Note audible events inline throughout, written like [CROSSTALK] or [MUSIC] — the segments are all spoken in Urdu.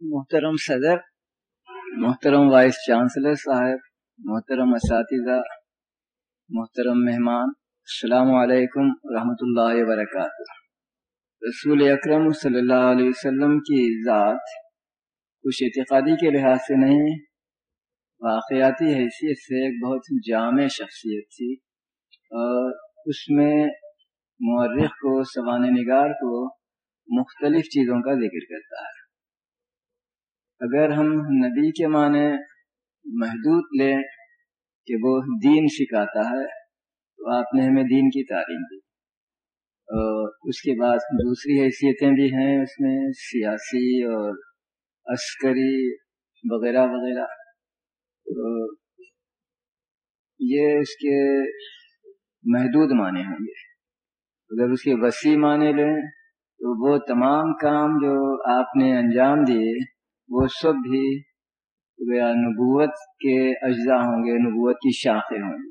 محترم صدر، محترم وائس چانسلر صاحب، محترم اساتذہ، محترم مہمان، السلام علیکم ورحمۃ اللہ وبرکاتہ۔ رسول اکرم صلی اللہ علیہ وسلم کی ذات کچھ اعتقادی کے لحاظ سے نہیں، واقعاتی حیثیت سے ایک بہت جامع شخصیت تھی اور اس میں مورخ کو، سوانح نگار کو مختلف چیزوں کا ذکر کرتا ہے۔ اگر ہم نبی کے معنی محدود لیں کہ وہ دین سکھاتا ہے، تو آپ نے ہمیں دین کی تعلیم دی۔ اور اس کے بعد دوسری حیثیتیں بھی ہیں، اس میں سیاسی اور عسکری وغیرہ وغیرہ۔ تو یہ اس کے محدود معنی ہوں گے۔ اگر اس کے وسیع معنی لیں، تو وہ تمام کام جو آپ نے انجام دیے وہ سب بھی نبوت کے اجزاء ہوں گے، نبوت کی شاخیں ہوں گی۔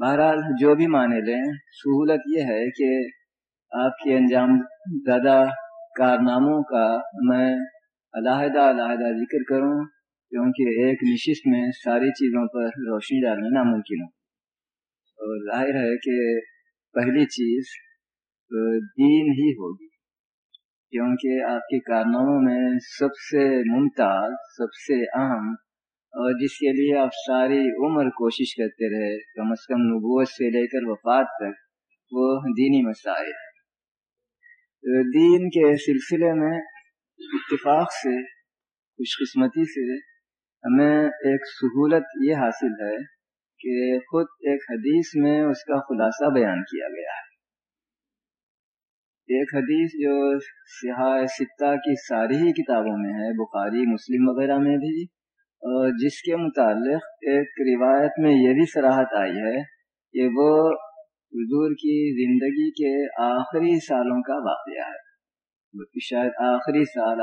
بہرحال جو بھی مانے لیں سہولت یہ ہے کہ آپ کے انجام دادا کارناموں کا میں علیحدہ علیحدہ ذکر کروں، کیونکہ ایک نشست میں ساری چیزوں پر روشنی ڈالنا ناممکن ہو اور ظاہر ہے کہ پہلی چیز دین ہی ہوگی۔ کیونکہ آپ کے کارناموں میں سب سے ممتاز، سب سے اہم اور جس کے لیے آپ ساری عمر کوشش کرتے رہے، کم از کم نبوت سے لے کر وفات تک، وہ دینی مسائل دین کے سلسلے میں اتفاق سے خوش قسمتی سے ہمیں ایک سہولت یہ حاصل ہے کہ خود ایک حدیث میں اس کا خلاصہ بیان کیا گیا ہے۔ ایک حدیث جو سیاح سطح کی ساری ہی کتابوں میں ہے، بخاری، مسلم وغیرہ میں بھی۔ اور جس کے متعلق ایک روایت میں یہ بھی سراہت آئی ہے کہ وہ حضور کی زندگی کے آخری سالوں کا واقعہ ہے۔ شاید آخری سال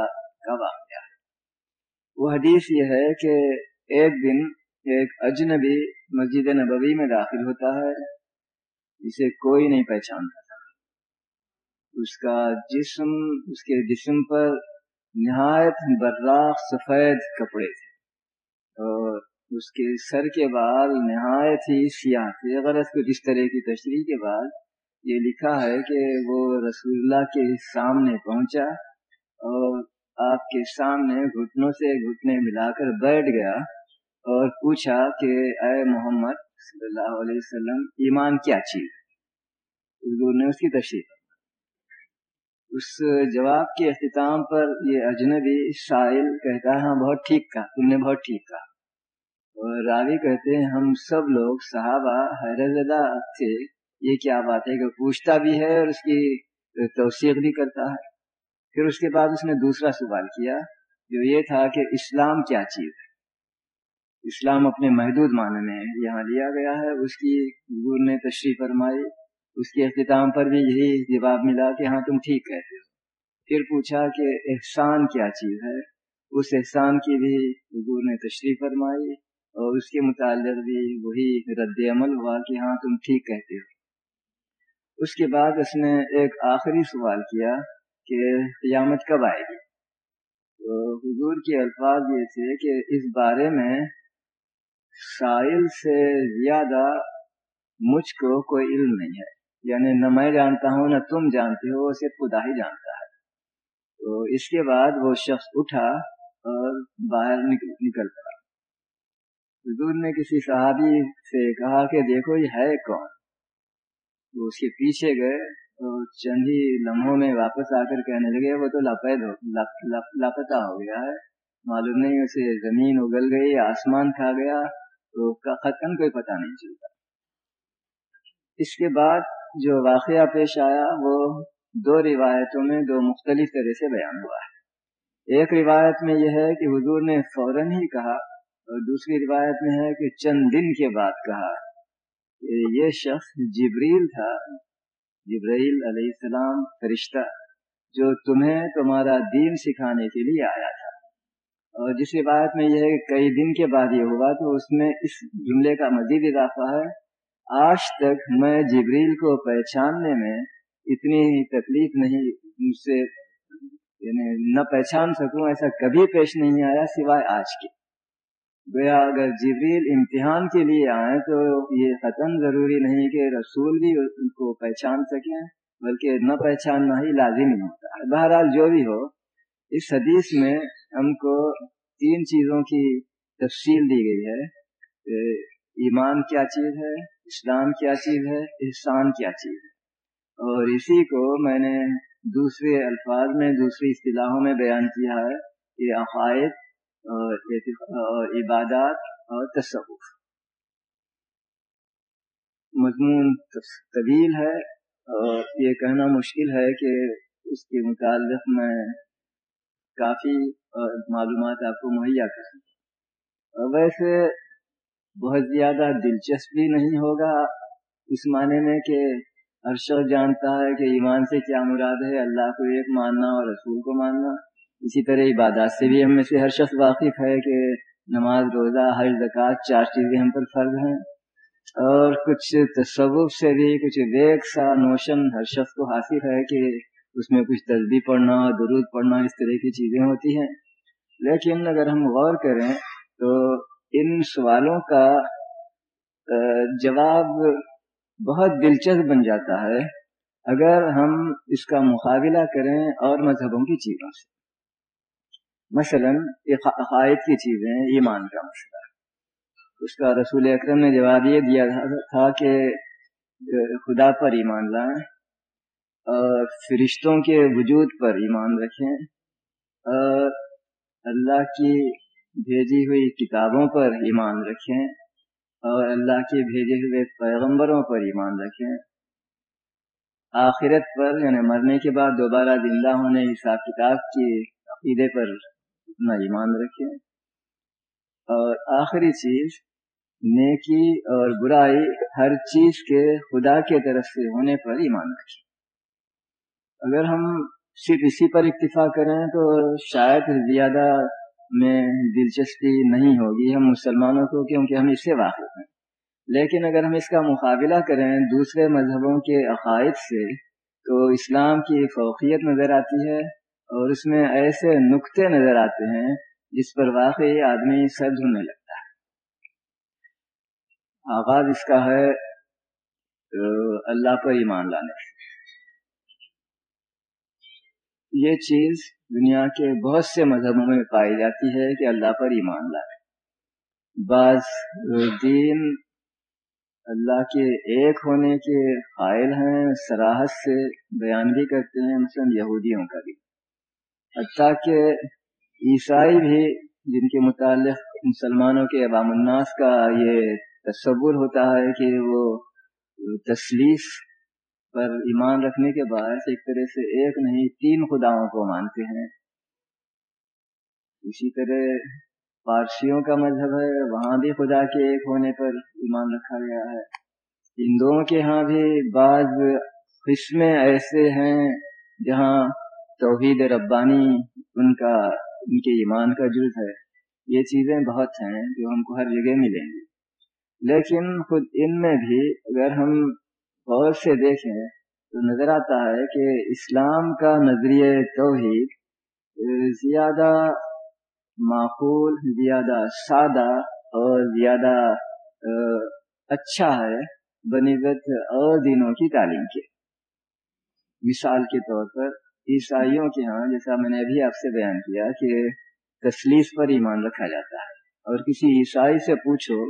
کا واقعہ ہے۔ وہ حدیث یہ ہے کہ ایک دن ایک اجنبی مسجد نبوی میں داخل ہوتا ہے جسے کوئی نہیں پہچانتا۔ اس کا جسم، اس کے جسم پر نہایت براق سفید کپڑے تھے اور اس کے سر کے بال نہایت ہی سیاہ تھے۔ اگر اس کو جس طرح کی تشریح کے بعد یہ لکھا ہے کہ وہ رسول اللہ کے سامنے پہنچا اور آپ کے سامنے گھٹنوں سے گھٹنے ملا کر بیٹھ گیا اور پوچھا کہ اے محمد صلی اللہ علیہ وسلم، ایمان کیا چیز حضور نے اس کی تشریح اس جواب کے اختتام پر یہ اجنبی شائل کہتا ہے ہاں بہت ٹھیک کہا، تم نے بہت ٹھیک کہا۔ اور راوی کہتے ہیں، ہم سب لوگ صحابہ حیرت تھے، یہ کیا بات ہے کہ پوچھتا بھی ہے اور اس کی توثیق بھی کرتا ہے۔ پھر اس کے بعد اس نے دوسرا سوال کیا، جو یہ تھا کہ اسلام کیا چیز ہے؟ اسلام اپنے محدود معنی میں یہاں لیا گیا ہے، اس کی حضور نے تشریف فرمائی۔ اس کے اختتام پر بھی یہی جواب ملا کہ ہاں تم ٹھیک کہتے ہو۔ پھر پوچھا کہ احسان کیا چیز ہے؟ اس احسان کی بھی حضور نے تشریف فرمائی اور اس کے متعلق بھی وہی رد عمل ہوا کہ ہاں تم ٹھیک کہتے ہو۔ اس کے بعد اس نے ایک آخری سوال کیا کہ قیامت کب آئے گی؟ تو حضور کے الفاظ یہ تھے کہ اس بارے میں سائل سے زیادہ مجھ کو کوئی علم نہیں ہے۔ یعنی نہ میں جانتا ہوں، نہ تم جانتے ہو صرف خدا ہی جانتا ہے۔ تو اس کے بعد وہ شخص اٹھا اور باہر نکل پڑا۔ حضور نے کسی صحابی سے کہا کہ دیکھو، یہ ہے کون؟ وہ اس کے پیچھے گئے تو چند ہی لمحوں میں واپس آ کر کہنے لگے، وہ تو لاپید ہو لاپتہ ہو گیا ہے۔ معلوم نہیں، اسے زمین اگل گئی، آسمان کھا گیا، تو کا ختم کوئی پتہ نہیں چلتا۔ اس کے بعد جو واقعہ پیش آیا وہ دو روایتوں میں دو مختلف طرح سے بیان ہوا ہے۔ ایک روایت میں یہ ہے کہ حضور نے فوراً ہی کہا اور دوسری روایت میں ہے کہ چند دن کے بعد کہا۔ کہ یہ شخص جبریل تھا۔ جبریل علیہ السلام فرشتہ جو تمہیں تمہارا دین سکھانے کے لیے آیا تھا۔ اور جس روایت میں یہ ہے کہ کئی دن کے بعد یہ ہوا تو اس میں اس جملے کا مزید اضافہ ہے۔ آج تک میں جبریل کو پہچاننے میں اتنی تکلیف نہیں، مجھ سے یعنی نہ پہچان سکوں ایسا کبھی پیش نہیں آیا سوائے آج کے۔ گویا اگر جبریل امتحان کے لیے آئے تو یہ ختم ضروری نہیں کہ رسول بھی ان کو پہچان سکیں، بلکہ نہ پہچاننا ہی لازمی ہوتا ہے۔ بہرحال جو بھی ہو، اس حدیث میں ہم کو تین چیزوں کی تفصیل دی گئی ہے۔ ایمان کیا چیز ہے؟ اسلام کیا چیز ہے؟ احسان کیا چیز ہے؟ اور اسی کو میں نے دوسرے الفاظ میں، دوسری اصطلاحوں میں بیان کیا ہے، کہ عقائد اور عبادات اور تصوف۔ مضمون طویل ہے اور یہ کہنا مشکل ہے کہ اس کے متعلق میں کافی معلومات آپ کو مہیا کر سکوں ویسے بہت زیادہ دلچسپی نہیں ہوگا اس معنی میں کہ ہر شخص جانتا ہے کہ ایمان سے کیا مراد ہے، اللہ کو ایک ماننا اور رسول کو ماننا۔ اسی طرح عبادات سے بھی ہم میں سے ہر شخص واقف ہے کہ نماز، روزہ ہر زکوٰۃ چار چیزیں ہم پر فرض ہیں۔ اور کچھ تصوف سے بھی، کچھ ویک سا نوشن ہر شخص کو حاصل ہے کہ اس میں کچھ تصدیق پڑھنا، درود پڑھنا اس طرح کی چیزیں ہوتی ہیں۔ لیکن اگر ہم غور کریں تو ان سوالوں کا جواب بہت دلچسپ بن جاتا ہے اگر ہم اس کا مقابلہ کریں اور مذہبوں کی چیزوں سے۔ مثلا عقائد کی چیزیں، ایمان کا مسئلہ۔ اس کا رسول اکرم نے جواب یہ دیا تھا کہ خدا پر ایمان لائیں اور فرشتوں کے وجود پر ایمان رکھیں۔ اور اللہ کی بھیجی ہوئی کتابوں پر ایمان رکھیں اور اللہ کے بھیجے ہوئے پیغمبروں پر ایمان رکھیں۔ آخرت پر یعنی مرنے کے بعد دوبارہ زندہ ہونے، حساب کتاب کی عقیدے پر اپنا ایمان رکھیں۔ اور آخری چیز، نیکی اور برائی ہر چیز کے خدا کے طرف سے ہونے پر ایمان رکھیں۔ اگر ہم صرف اسی پر اکتفا کریں تو شاید زیادہ میں دلچسپی نہیں ہوگی ہم مسلمانوں کو کیونکہ ہم اس سے واقف ہیں۔ لیکن اگر ہم اس کا مقابلہ کریں دوسرے مذہبوں کے عقائد سے، تو اسلام کی فوقیت نظر آتی ہے اور اس میں ایسے نقطے نظر آتے ہیں جس پر واقعی آدمی سر دھونے لگتا ہے۔ آغاز اس کا ہے اللہ پر ایمان لانے یہ چیز دنیا کے بہت سے مذہبوں میں پائی جاتی ہے کہ اللہ پر ایمان لائے بعض دین اللہ کے ایک ہونے کے قائل ہیں سراحت سے بیان بھی کرتے ہیں مثلا یہودیوں کا بھی۔ حتیٰ کہ عیسائی بھی جن کے متعلق مسلمانوں کے عوام الناس کا یہ تصور ہوتا ہے کہ وہ تسلیس پر ایمان رکھنے کے باعث ایک طرح سے ایک نہیں، تین خداؤں کو مانتے ہیں۔ اسی طرح پارسیوں کا مذہب ہے، وہاں بھی خدا کے ایک ہونے پر ایمان رکھا گیا ہے۔ ہندوؤں کے ہاں بھی بعض قسمیں ایسے ہیں جہاں توحید ربانی ان کا، ان کے ایمان کا جز ہے۔ یہ چیزیں بہت ہیں جو ہم کو ہر جگہ ملیں گی۔ لیکن خود ان میں بھی اگر ہم غور سے دیکھیں تو نظر آتا ہے کہ اسلام کا نظریہ توحید زیادہ معقول، زیادہ سادہ اور زیادہ اچھا ہے بنسبت اور دنوں کی تعلیم کے۔ مثال کے طور پر عیسائیوں کے ہاں جیسا میں نے ابھی آپ سے بیان کیا کہ تسلیس پر ایمان رکھا جاتا ہے۔ اور کسی عیسائی سے پوچھو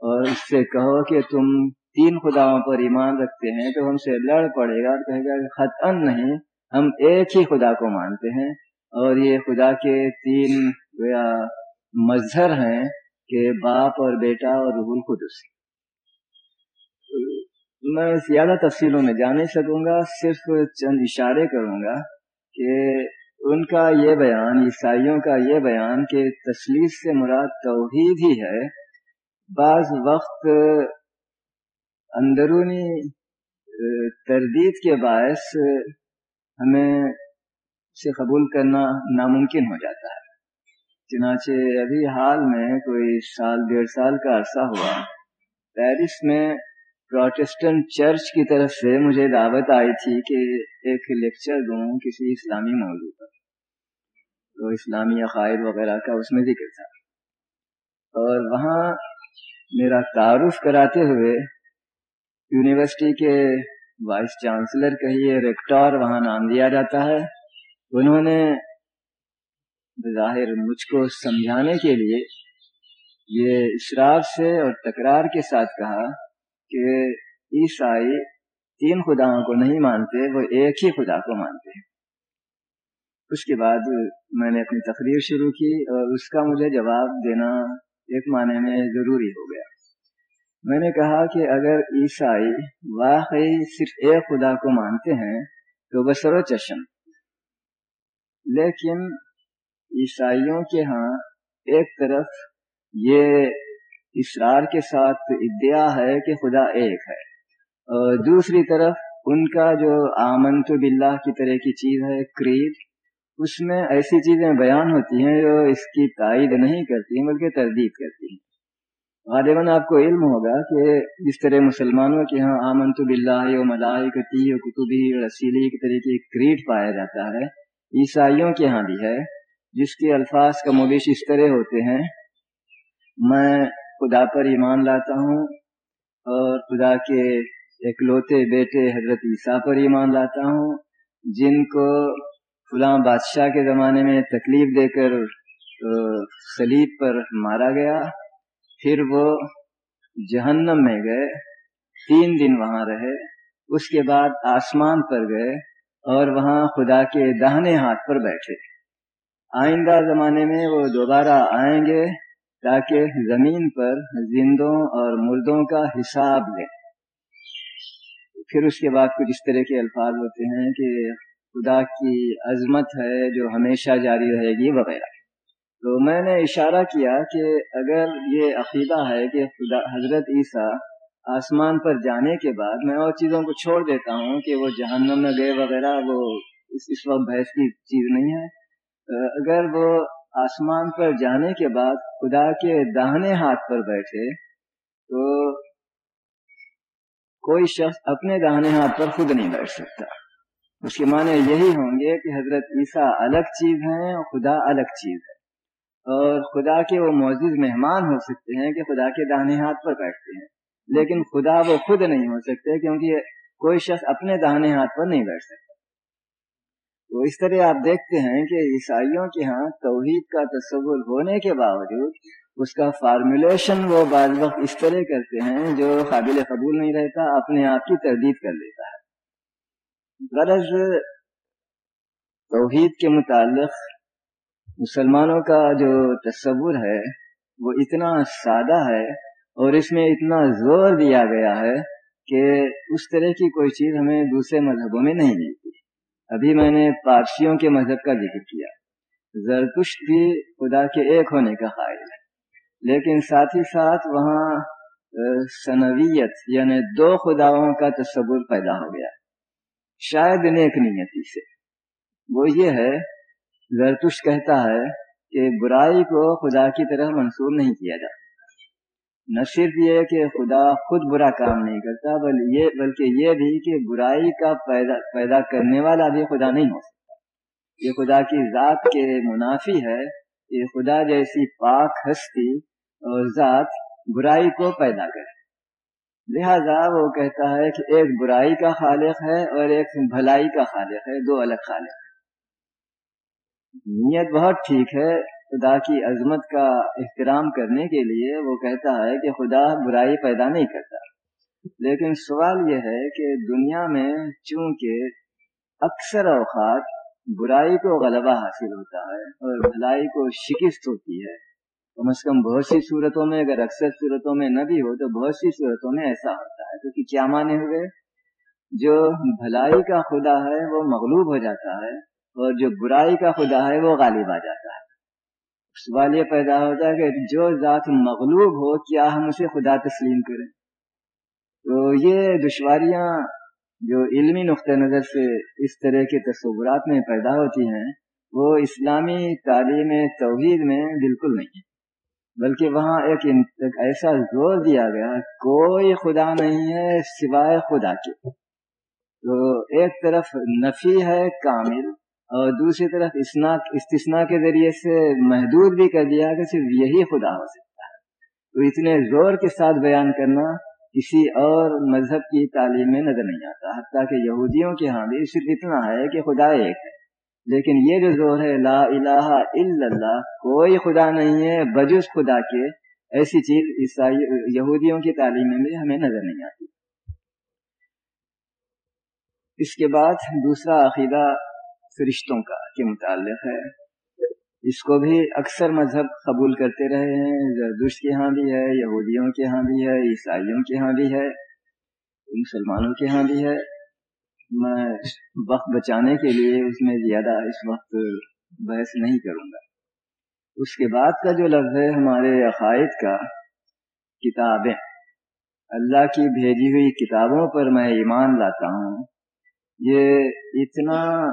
اور اس سے کہو کہ تم تین خداؤں پر ایمان رکھتے ہیں، تو ہم سے لڑ پڑے گا کہے گا کہ خط نہیں، ہم ایک ہی خدا کو مانتے ہیں۔ اور یہ خدا کے تین مظہر ہیں کہ باپ اور بیٹا اور روح القدس۔ میں زیادہ تفصیلوں میں جا نہیں سکوں گا، صرف چند اشارے کروں گا کہ ان کا یہ بیان، عیسائیوں کا یہ بیان کہ تصلیف سے مراد توحید ہی ہے۔ بعض وقت اندرونی تردید کے باعث ہمیں اسے قبول کرنا ناممکن ہو جاتا ہے۔ چنانچہ ابھی حال میں کوئی سال، ڈیڑھ سال کا عرصہ ہوا، پیرس میں پروٹسٹنٹ چرچ کی طرف سے مجھے دعوت آئی تھی کہ ایک لیکچر دوں کسی اسلامی موضوع پر۔ تو اسلامی عقائد وغیرہ کا اس میں ذکر تھا۔ اور وہاں میرا تعارف کراتے ہوئے یونیورسٹی کے وائس چانسلر کہیے ریکٹور وہاں نام دیا جاتا ہے۔ انہوں نے بظاہر مجھ کو سمجھانے کے لیے یہ اشرار سے اور تکرار کے ساتھ کہا کہ عیسائی تین خداؤں کو نہیں مانتے، وہ ایک ہی خدا کو مانتے۔ ہیں اس کے بعد میں نے اپنی تقریر شروع کی اور اس کا مجھے جواب دینا ایک معنی میں ضروری ہو گیا۔ میں نے کہا کہ اگر عیسائی واقعی صرف ایک خدا کو مانتے ہیں، تو بسر و چشم لیکن عیسائیوں کے ہاں ایک طرف یہ اسرار کے ساتھ ادعا ہے کہ خدا ایک ہے، اور دوسری طرف ان کا جو آمن تو بلّہ کی طرح کی چیز ہے کریڈ اس میں ایسی چیزیں بیان ہوتی ہیں جو اس کی تائید نہیں کرتی، بلکہ تردید کرتی ہیں۔ غالباً آپ کو علم ہوگا کہ جس طرح مسلمانوں کے ہاں آمن تو بلّہ و ملائی کتی و کتبی رسیلی کی طرح کی پایا جاتا ہے، عیسائیوں کے ہاں بھی ہے، جس کے الفاظ کا مویش اس طرح ہوتے ہیں، میں خدا پر ایمان لاتا ہوں اور خدا کے اکلوتے بیٹے حضرت عیسیٰ پر ایمان لاتا ہوں، جن کو فلاں بادشاہ کے زمانے میں تکلیف دے کر سلیب پر مارا گیا۔ پھر وہ جہنم میں گئے، تین دن وہاں رہے، اس کے بعد آسمان پر گئے اور وہاں خدا کے دہنے ہاتھ پر بیٹھے۔ آئندہ زمانے میں وہ دوبارہ آئیں گے تاکہ زمین پر زندوں اور مردوں کا حساب لیں۔ پھر اس کے بعد کچھ اس طرح کے الفاظ ہوتے ہیں کہ خدا کی عظمت ہے جو ہمیشہ جاری رہے گی وغیرہ۔ تو میں نے اشارہ کیا کہ اگر یہ عقیدہ ہے کہ خدا حضرت عیسیٰ آسمان پر جانے کے بعد میں اور چیزوں کو چھوڑ دیتا ہوں کہ وہ جہنم میں گئے وغیرہ، وہ اس اس وقت بحث کی چیز نہیں ہے۔ اگر وہ آسمان پر جانے کے بعد خدا کے داہنے ہاتھ پر بیٹھے تو کوئی شخص اپنے داہنے ہاتھ پر خود نہیں بیٹھ سکتا۔ اس کے معنی یہی ہوں گے کہ حضرت عیسیٰ الگ چیز ہیں اور خدا الگ چیز ہے۔ اور خدا کے وہ معزز مہمان ہو سکتے ہیں کہ خدا کے داہنے ہاتھ پر بیٹھتے ہیں۔ لیکن خدا وہ خود نہیں ہو سکتے کیونکہ کوئی شخص اپنے داہنے ہاتھ پر نہیں بیٹھ سکتا۔ تو اس طرح آپ دیکھتے ہیں کہ عیسائیوں کے ہاں توحید کا تصور ہونے کے باوجود اس کا فارمولیشن وہ بعض وقت اس طرح کرتے ہیں جو قابل قبول نہیں رہتا، اپنے آپ کی تردید کر لیتا ہے۔ غرض توحید کے متعلق مسلمانوں کا جو تصور ہے، وہ اتنا سادہ ہے اور اس میں اتنا زور دیا گیا ہے کہ اس طرح کی کوئی چیز ہمیں دوسرے مذہبوں میں نہیں ملتی۔ ابھی میں نے پارسیوں کے مذہب کا ذکر کیا۔ زرتشت بھی خدا کے ایک ہونے کا قائل ہے۔ لیکن ساتھ ہی ساتھ وہاں سنویت یعنی دو خداؤں کا تصور پیدا ہو گیا۔ شاید نیک نیتی سے۔ وہ یہ ہے زرتش کہتا ہے کہ برائی کو خدا کی طرح منصور نہیں کیا جاتا۔ نہ صرف یہ کہ خدا خود برا کام نہیں کرتا، بل یہ، بلکہ یہ بھی کہ برائی کا پیدا پیدا کرنے والا بھی خدا نہیں ہو سکتا۔ یہ خدا کی ذات کے منافی ہے یہ خدا جیسی پاک ہستی اور ذات برائی کو پیدا کرے۔ لہذا وہ کہتا ہے کہ ایک برائی کا خالق ہے اور ایک بھلائی کا خالق ہے، دو الگ خالق ہے نیت بہت ٹھیک ہے خدا کی عظمت کا احترام کرنے کے لیے وہ کہتا ہے کہ خدا برائی پیدا نہیں کرتا۔ لیکن سوال یہ ہے کہ دنیا میں چونکہ اکثر اوقات برائی کو غلبہ حاصل ہوتا ہے اور بھلائی کو شکست ہوتی ہے، کم از کم بہت سی صورتوں میں اگر اکثر صورتوں میں نہ بھی ہو تو بہت سی صورتوں میں ایسا ہوتا ہے۔ کیونکہ کیا مانے ہوئے؟ جو بھلائی کا خدا ہے وہ مغلوب ہو جاتا ہے اور جو برائی کا خدا ہے وہ غالب آ جاتا ہے۔ سوال یہ پیدا ہوتا ہے کہ جو ذات مغلوب ہو، کیا ہم اسے خدا تسلیم کریں؟ تو یہ دشواریاں جو علمی نقطۂ نظر سے اس طرح کے تصورات میں پیدا ہوتی ہیں، وہ اسلامی تعلیم توحید میں بالکل نہیں ہے بلکہ وہاں ایک ایسا زور دیا گیا، کوئی خدا نہیں ہے سوائے خدا کے۔ تو ایک طرف نفی ہے کامل اور دوسری طرف استثناء کے ذریعے سے محدود بھی کر دیا کہ صرف یہی خدا ہو سکتا ہے۔ تو اتنے زور کے ساتھ بیان کرنا کسی اور مذہب کی تعلیم میں نظر نہیں آتا، حتیٰ کہ یہودیوں کے ہاں بھی صرف اتنا ہے کہ خدا ایک ہے۔ لیکن یہ جو زور ہے، لا الہ الا اللہ، کوئی خدا نہیں ہے، بجز خدا کے، ایسی چیز عیسائی یہودیوں کی تعلیم میں ہمیں نظر نہیں آتی۔ اس کے بعد دوسرا عقیدہ فرشتوں کا کے متعلق ہے۔ اس کو بھی اکثر مذہب قبول کرتے رہے ہیں۔ زردش کے ہاں بھی ہے، یہودیوں کے ہاں بھی ہے، عیسائیوں کے ہاں بھی ہے، مسلمانوں کے ہاں بھی ہے۔ میں وقت بچانے کے لیے اس میں زیادہ اس وقت بحث نہیں کروں گا۔ اس کے بعد کا جو لفظ ہے ہمارے عقائد کا، کتابیں۔ اللہ کی بھیجی ہوئی کتابوں پر میں ایمان لاتا ہوں۔ یہ اتنا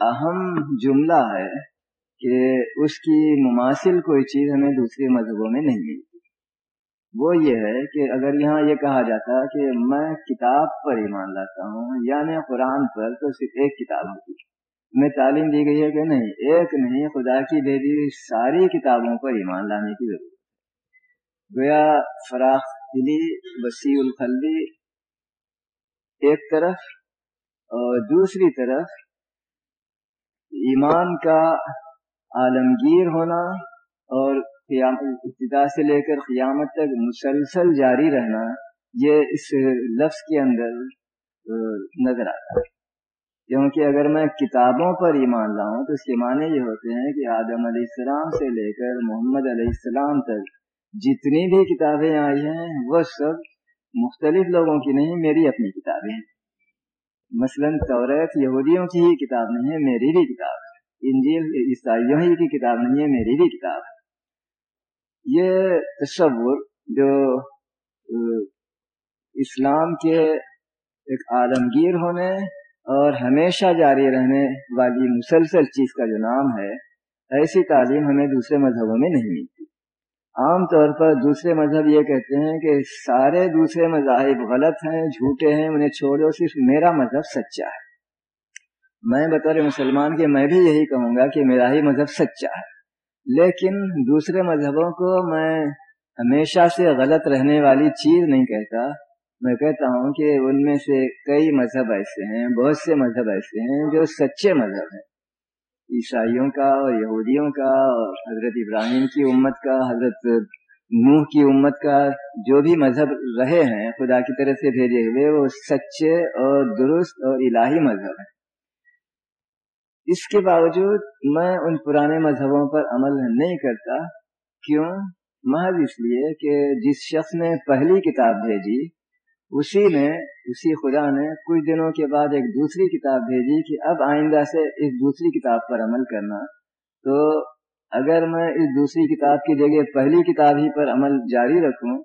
اہم جملہ ہے کہ اس کی مماثل کوئی چیز ہمیں دوسرے مذہبوں میں نہیں ملتی۔ وہ یہ ہے کہ اگر یہاں یہ کہا جاتا کہ میں کتاب پر ایمان لاتا ہوں یعنی قرآن پر، تو صرف ایک کتاب ہوتی۔ میں تعلیم دی گئی ہے کہ نہیں، ایک نہیں، خدا کی دے دی ساری کتابوں پر ایمان لانے کی ضرورت گویا فراخ دلی، وسیع الخلی ایک طرف اور دوسری طرف ایمان کا عالمگیر ہونا اور ابتدا سے لے کر قیامت تک مسلسل جاری رہنا، یہ اس لفظ کے اندر نظر آتا ہے۔ کیونکہ اگر میں کتابوں پر ایمان لاؤں تو اس کے معنی یہ ہوتے ہیں کہ آدم علیہ السلام سے لے کر محمد علیہ السلام تک جتنی بھی کتابیں آئی ہیں، وہ سب مختلف لوگوں کی نہیں، میری اپنی کتابیں ہیں۔ مثلا توریت یہودیوں کی ہی کتاب نہیں ہے، میری بھی کتاب ہے۔ انجیل، عیسائیوں ہی کی کتاب نہیں ہے، میری بھی کتاب ہے۔ یہ تصور جو اسلام کے ایک عالمگیر ہونے اور ہمیشہ جاری رہنے والی مسلسل چیز کا جو نام ہے، ایسی تعلیم ہمیں دوسرے مذہبوں میں نہیں ملتی۔ عام طور پر دوسرے مذہب یہ کہتے ہیں کہ سارے دوسرے مذاہب غلط ہیں، جھوٹے ہیں، انہیں چھوڑو، صرف میرا مذہب سچا ہے۔ میں بطور مسلمان کے، میں بھی یہی کہوں گا کہ میرا ہی مذہب سچا ہے۔ لیکن دوسرے مذہبوں کو میں ہمیشہ سے غلط رہنے والی چیز نہیں کہتا۔ میں کہتا ہوں کہ ان میں سے کئی مذہب ایسے ہیں، بہت سے مذہب ایسے ہیں جو سچے مذہب ہیں۔ عیسائیوں کا اور یہودیوں کا، اور حضرت ابراہیم کی امت کا، حضرت نوح کی امت کا جو بھی مذہب رہے ہیں، خدا کی طرف سے بھیجے ہوئے، وہ سچے اور درست اور الہی مذہب ہیں۔ اس کے باوجود میں ان پرانے مذہبوں پر عمل نہیں کرتا، کیوں؟ محض اس لیے کہ جس شخص نے پہلی کتاب بھیجی اسی نے، اسی خدا نے کچھ دنوں کے بعد ایک دوسری کتاب بھیجی کہ اب آئندہ سے اس دوسری کتاب پر عمل کرنا۔ تو اگر میں اس دوسری کتاب کی جگہ پہلی کتاب ہی پر عمل جاری رکھوں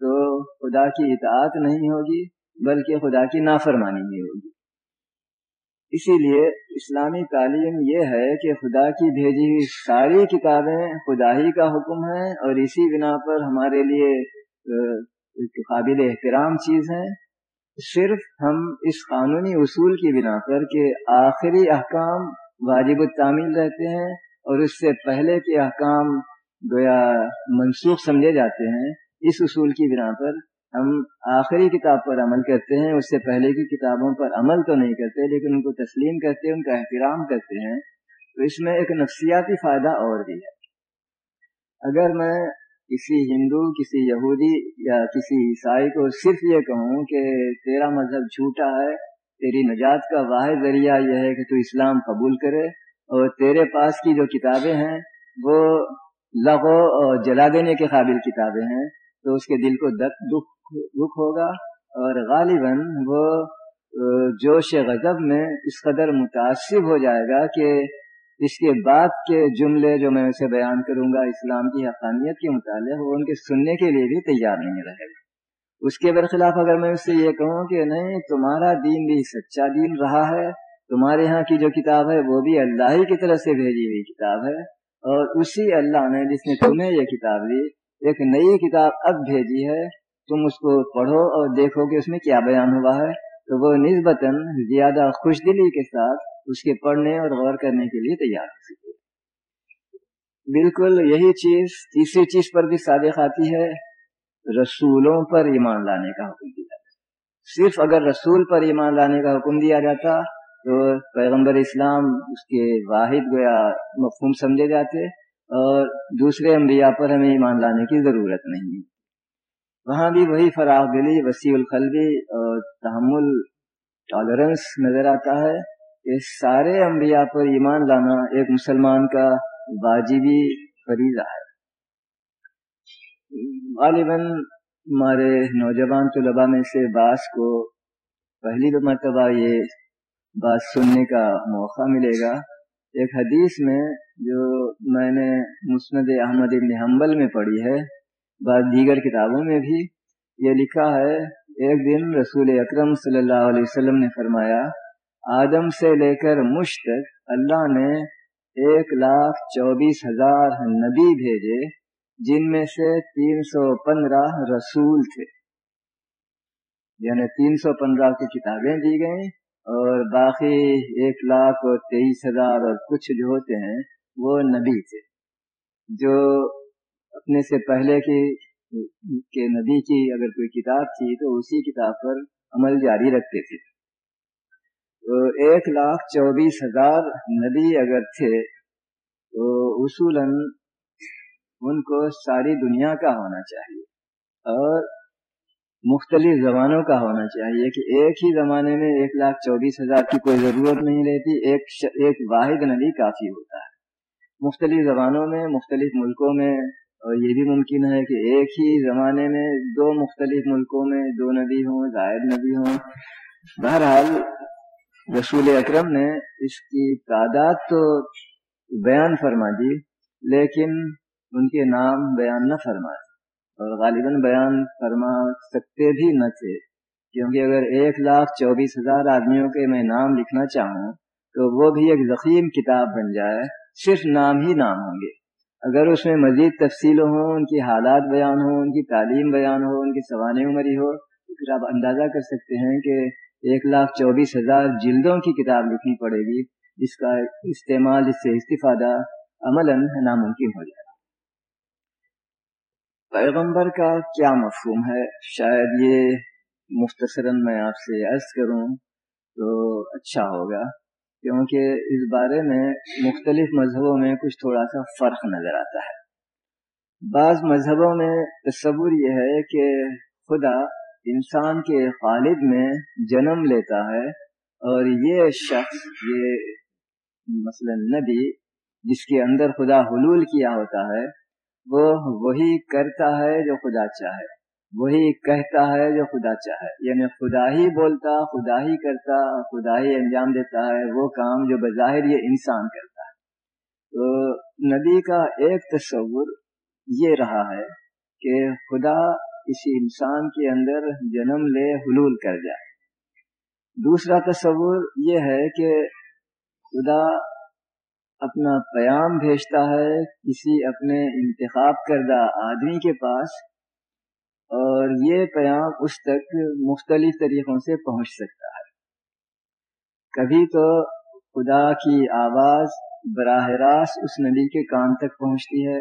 تو خدا کی اطاعت نہیں ہوگی، بلکہ خدا کی نافرمانی ہی ہوگی۔ اسی لیے اسلامی تعلیم یہ ہے کہ خدا کی بھیجی ہوئی ساری کتابیں خدا ہی کا حکم ہے اور اسی بنا پر ہمارے لیے قابل احترام چیز ہے، صرف ہم اس قانونی اصول کی بنا پر کہ آخری احکام واجب التعمیل رہتے ہیں اور اس سے پہلے کے احکام گویا منسوخ سمجھے جاتے ہیں، اس اصول کی بنا پر ہم آخری کتاب پر عمل کرتے ہیں، اس سے پہلے کی کتابوں پر عمل تو نہیں کرتے، لیکن ان کو تسلیم کرتے ہیں ان کا احترام کرتے ہیں۔ تو اس میں ایک نفسیاتی فائدہ اور بھی ہے۔ اگر میں کسی ہندو، کسی یہودی یا کسی عیسائی کو صرف یہ کہوں کہ تیرا مذہب جھوٹا ہے، تیری نجات کا واحد ذریعہ یہ ہے کہ تو اسلام قبول کرے اور تیرے پاس کی جو کتابیں ہیں، وہ لغو اور جلا دینے کے قابل کتابیں ہیں، تو اس کے دل کو دکھ دکھ ہوگا اور غالباً وہ جوش غضب میں اس قدر متاثر ہو جائے گا کہ اس کے بعد کے جملے جو میں اسے بیان کروں گا، اسلام کی حقانیت کے متعلق، وہ ان کے سننے کے لیے بھی تیار نہیں رہے گا۔ اس کے برخلاف اگر میں اس سے یہ کہوں کہ نہیں، تمہارا دین بھی سچا دین رہا ہے۔ تمہارے ہاں کی جو کتاب ہے، وہ بھی اللہ ہی کی طرف سے بھیجی ہوئی کتاب ہے۔ اور اسی اللہ نے جس نے تمہیں یہ کتاب دی، ایک نئی کتاب اب بھیجی ہے۔ تم اس کو پڑھو اور دیکھو کہ اس میں کیا بیان ہوا ہے۔ تو وہ نسبتاً زیادہ خوش دلی کے ساتھ اس کے پڑھنے اور غور کرنے کے لیے تیار ہو سکے بالکل یہی چیز تیسری چیز پر بھی صادق آتی ہے، رسولوں پر ایمان لانے کا حکم دیا جاتا صرف اگر رسول پر ایمان لانے کا حکم دیا جاتا تو پیغمبر اسلام اس کے واحد گویا مفہوم سمجھے جاتے اور دوسرے انبیاء پر ہمیں ایمان لانے کی ضرورت نہیں۔ وہاں بھی وہی فراغ دلی وسیع القلبی اور تحمل ٹالرنس نظر آتا ہے کہ سارے انبیاء پر ایمان لانا ایک مسلمان کا واجبی فریضہ ہے۔ غالباً ہمارے نوجوان طلباء میں سے بعض کو پہلی مرتبہ یہ بات سننے کا موقع ملے گا۔ ایک حدیث میں جو میں نے مسند احمد ابن حنبل میں پڑھی ہے بعض دیگر کتابوں میں بھی یہ لکھا ہے، ایک دن رسول اکرم صلی اللہ علیہ وسلم نے فرمایا، آدم سے لے کر مشت تک اللہ نے ایک لاکھ چوبیس ہزار نبی بھیجے، جن میں سے تین سو پندرہ رسول تھے۔ یعنی تین سو پندرہ کی کتابیں دی گئیں اور باقی ایک لاکھ اور تیئیس ہزار اور کچھ جو ہوتے ہیں وہ نبی تھے، جو اپنے سے پہلے کی کہ نبی کی اگر کوئی کتاب تھی تو اسی کتاب پر عمل جاری رکھتے تھے۔ تو ایک لاکھ چوبیس ہزار نبی اگر تھے تو اصولاً ان کو ساری دنیا کا ہونا چاہیے اور مختلف زبانوں کا ہونا چاہیے کہ ایک ہی زمانے میں ایک لاکھ چوبیس ہزار کی کوئی ضرورت نہیں رہتی، ایک ش... ایک واحد نبی کافی ہوتا ہے۔ مختلف زبانوں میں، مختلف ملکوں میں اور یہ بھی ممکن ہے کہ ایک ہی زمانے میں دو مختلف ملکوں میں دو نبی ہوں، زائد نبی ہوں۔ بہرحال رسول اکرم نے اس کی تعداد تو بیان فرما دی، لیکن ان کے نام بیان نہ فرمائے۔ اور غالباً بیان فرما سکتے بھی نہ تھے۔ کیونکہ اگر ایک لاکھ چوبیس ہزار آدمیوں کے میں نام لکھنا چاہوں، تو وہ بھی ایک ذخیم کتاب بن جائے، صرف نام ہی نام ہوں گے۔ اگر اس میں مزید تفصیل ہوں ان کی حالات بیان ہوں، ان کی تعلیم بیان ہو، ان کی سوانح عمری ہو، تو پھر آپ اندازہ کر سکتے ہیں کہ ایک لاکھ چوبیس ہزار جلدوں کی کتاب لکھنی پڑے گی، جس کا استعمال، جس سے استفادہ عملاً ناممکن ہو جائے پیغمبر کا کیا مفہوم ہے؟ شاید یہ مختصراً میں آپ سے عرض کروں تو اچھا ہوگا۔ کیونکہ اس بارے میں مختلف مذہبوں میں کچھ تھوڑا سا فرق نظر آتا ہے۔ بعض مذہبوں میں تصور یہ ہے کہ خدا انسان کے خالد میں جنم لیتا ہے اور یہ شخص، یہ مثلا نبی جس کے اندر خدا حلول کیا ہوتا ہے، وہ وہی کرتا ہے جو خدا چاہے۔ وہی کہتا ہے جو خدا چاہے۔ یعنی خدا ہی بولتا، خدا ہی کرتا، خدا ہی انجام دیتا ہے۔ وہ کام جو بظاہر یہ انسان کرتا ہے۔ تو نبی کا ایک تصور یہ رہا ہے کہ خدا کسی انسان کے اندر جنم لے، حلول کر جائے۔ دوسرا تصور یہ ہے کہ خدا اپنا پیام بھیجتا ہے، کسی اپنے انتخاب کردہ آدمی کے پاس اور یہ پیام اس تک مختلف طریقوں سے پہنچ سکتا ہے۔ کبھی تو خدا کی آواز براہ راست اس نبی کے کان تک پہنچتی ہے،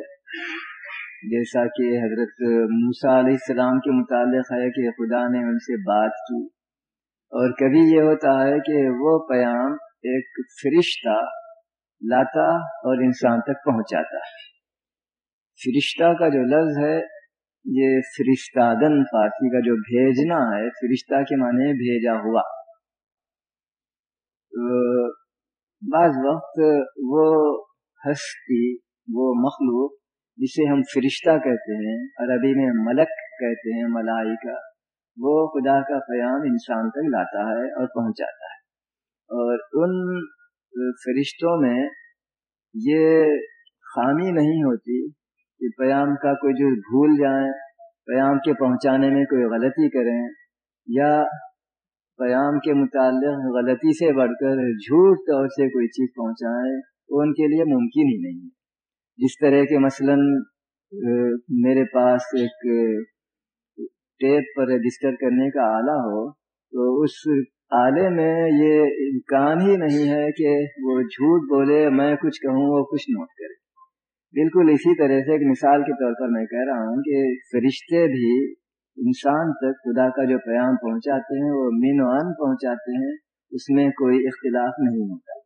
جیسا کہ حضرت موسیٰ علیہ السلام کے متعلق ہے کہ خدا نے ان سے بات کی۔ اور کبھی یہ ہوتا ہے کہ وہ پیام ایک فرشتہ لاتا اور انسان تک پہنچاتا ہے۔ فرشتہ کا جو لفظ ہے یہ فرشتہ دن فارسی کا جو بھیجنا ہے، فرشتہ کے معنی بھیجا ہوا۔ بعض وقت وہ ہستی، وہ مخلوق جسے ہم فرشتہ کہتے ہیں، عربی میں ملک کہتے ہیں ملائی کا وہ خدا کا قیام انسان تک لاتا ہے اور پہنچاتا ہے۔ اور ان فرشتوں میں یہ خامی نہیں ہوتی کہ پیام کا کوئی جو بھول جائیں پیام کے پہنچانے میں کوئی غلطی کریں، یا پیام کے متعلق غلطی سے بڑھ کر جھوٹ طور سے کوئی چیز پہنچائیں، وہ ان کے لیے ممکن ہی نہیں ہے۔ جس طرح کے مثلا میرے پاس ایک ٹیپ پر رجسٹر کرنے کا آلہ ہو، تو اس آلے میں یہ امکان ہی نہیں ہے کہ وہ جھوٹ بولے، میں کچھ کہوں، وہ کچھ نوٹ کرے۔ بالکل اسی طرح سے ایک مثال کے طور پر میں کہہ رہا ہوں کہ فرشتے بھی انسان تک خدا کا جو پیام پہنچاتے ہیں، وہ مین و ان پہنچاتے ہیں، اس میں کوئی اختلاف نہیں ہوتا۔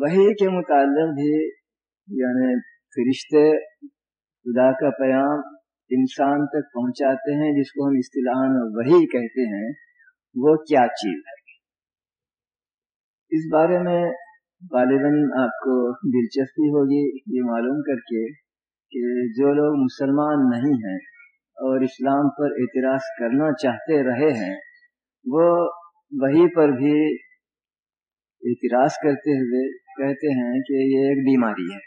وہی کے متعلق بھی یعنی فرشتے خدا کا پیام انسان تک پہنچاتے ہیں، جس کو ہم اصطلاح وہی کہتے ہیں، وہ کیا چیز ہے؟ اس بارے میں غالباً آپ کو دلچسپی ہوگی یہ معلوم کر کے کہ جو لوگ مسلمان نہیں ہیں اور اسلام پر اعتراض کرنا چاہتے رہے ہیں، وہ وہی پر بھی اعتراض کرتے ہوئے کہتے ہیں کہ یہ ایک بیماری ہے۔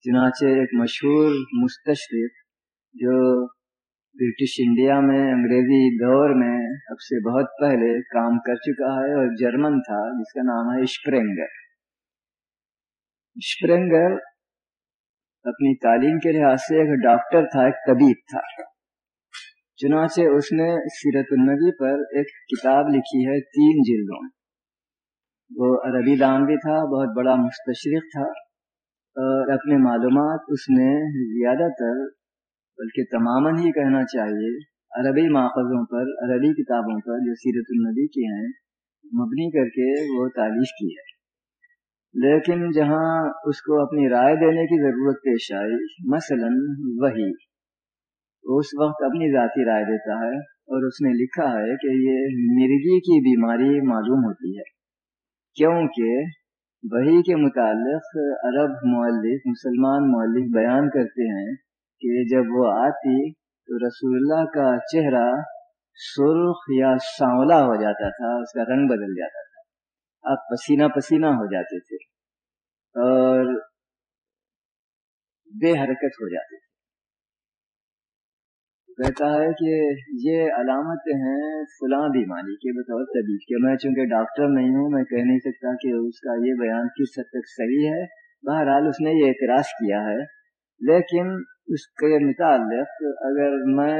چنانچہ ایک مشہور مستشرق جو برٹش انڈیا میں، انگریزی دور میں اب سے بہت پہلے کام کر چکا ہے اور جرمن تھا، جس کا نام ہے اسپرنگر اسپرنگر اپنی تعلیم کے لحاظ سے ایک ڈاکٹر تھا، ایک طبیب تھا۔ چنانچہ اس نے سیرت النبی پر ایک کتاب لکھی ہے تین جلدوں وہ عربی دان بھی تھا، بہت بڑا مستشرق تھا اور اپنے معلومات اس نے زیادہ تر بلکہ تماما ہی کہنا چاہیے، عربی ماخذوں پر، عربی کتابوں پر جو سیرت النبی کی ہیں، مبنی کر کے وہ تعریف کی ہے۔ لیکن جہاں اس کو اپنی رائے دینے کی ضرورت پیش آئی، مثلا وہی۔ اس وقت اپنی ذاتی رائے دیتا ہے اور اس نے لکھا ہے کہ یہ مرگی کی بیماری معلوم ہوتی ہے۔ کیونکہ وہی کے متعلق عرب مولف مسلمان مولف بیان کرتے ہیں کہ جب وہ آتی تو رسول اللہ کا چہرہ سرخ یا سانولا ہو جاتا تھا، اس کا رنگ بدل جاتا تھا۔ اب پسینہ پسینہ ہو جاتے تھے اور بے حرکت ہو جاتے تھے۔ کہتا ہے کہ یہ علامتیں ہیں فلاں بیماری کے بطور طبیب کے۔ میں چونکہ ڈاکٹر نہیں ہوں، میں کہہ نہیں سکتا کہ اس کا یہ بیان کس حد تک صحیح ہے۔ بہرحال اس نے یہ اعتراض کیا ہے، لیکن اس کے متعلق اگر میں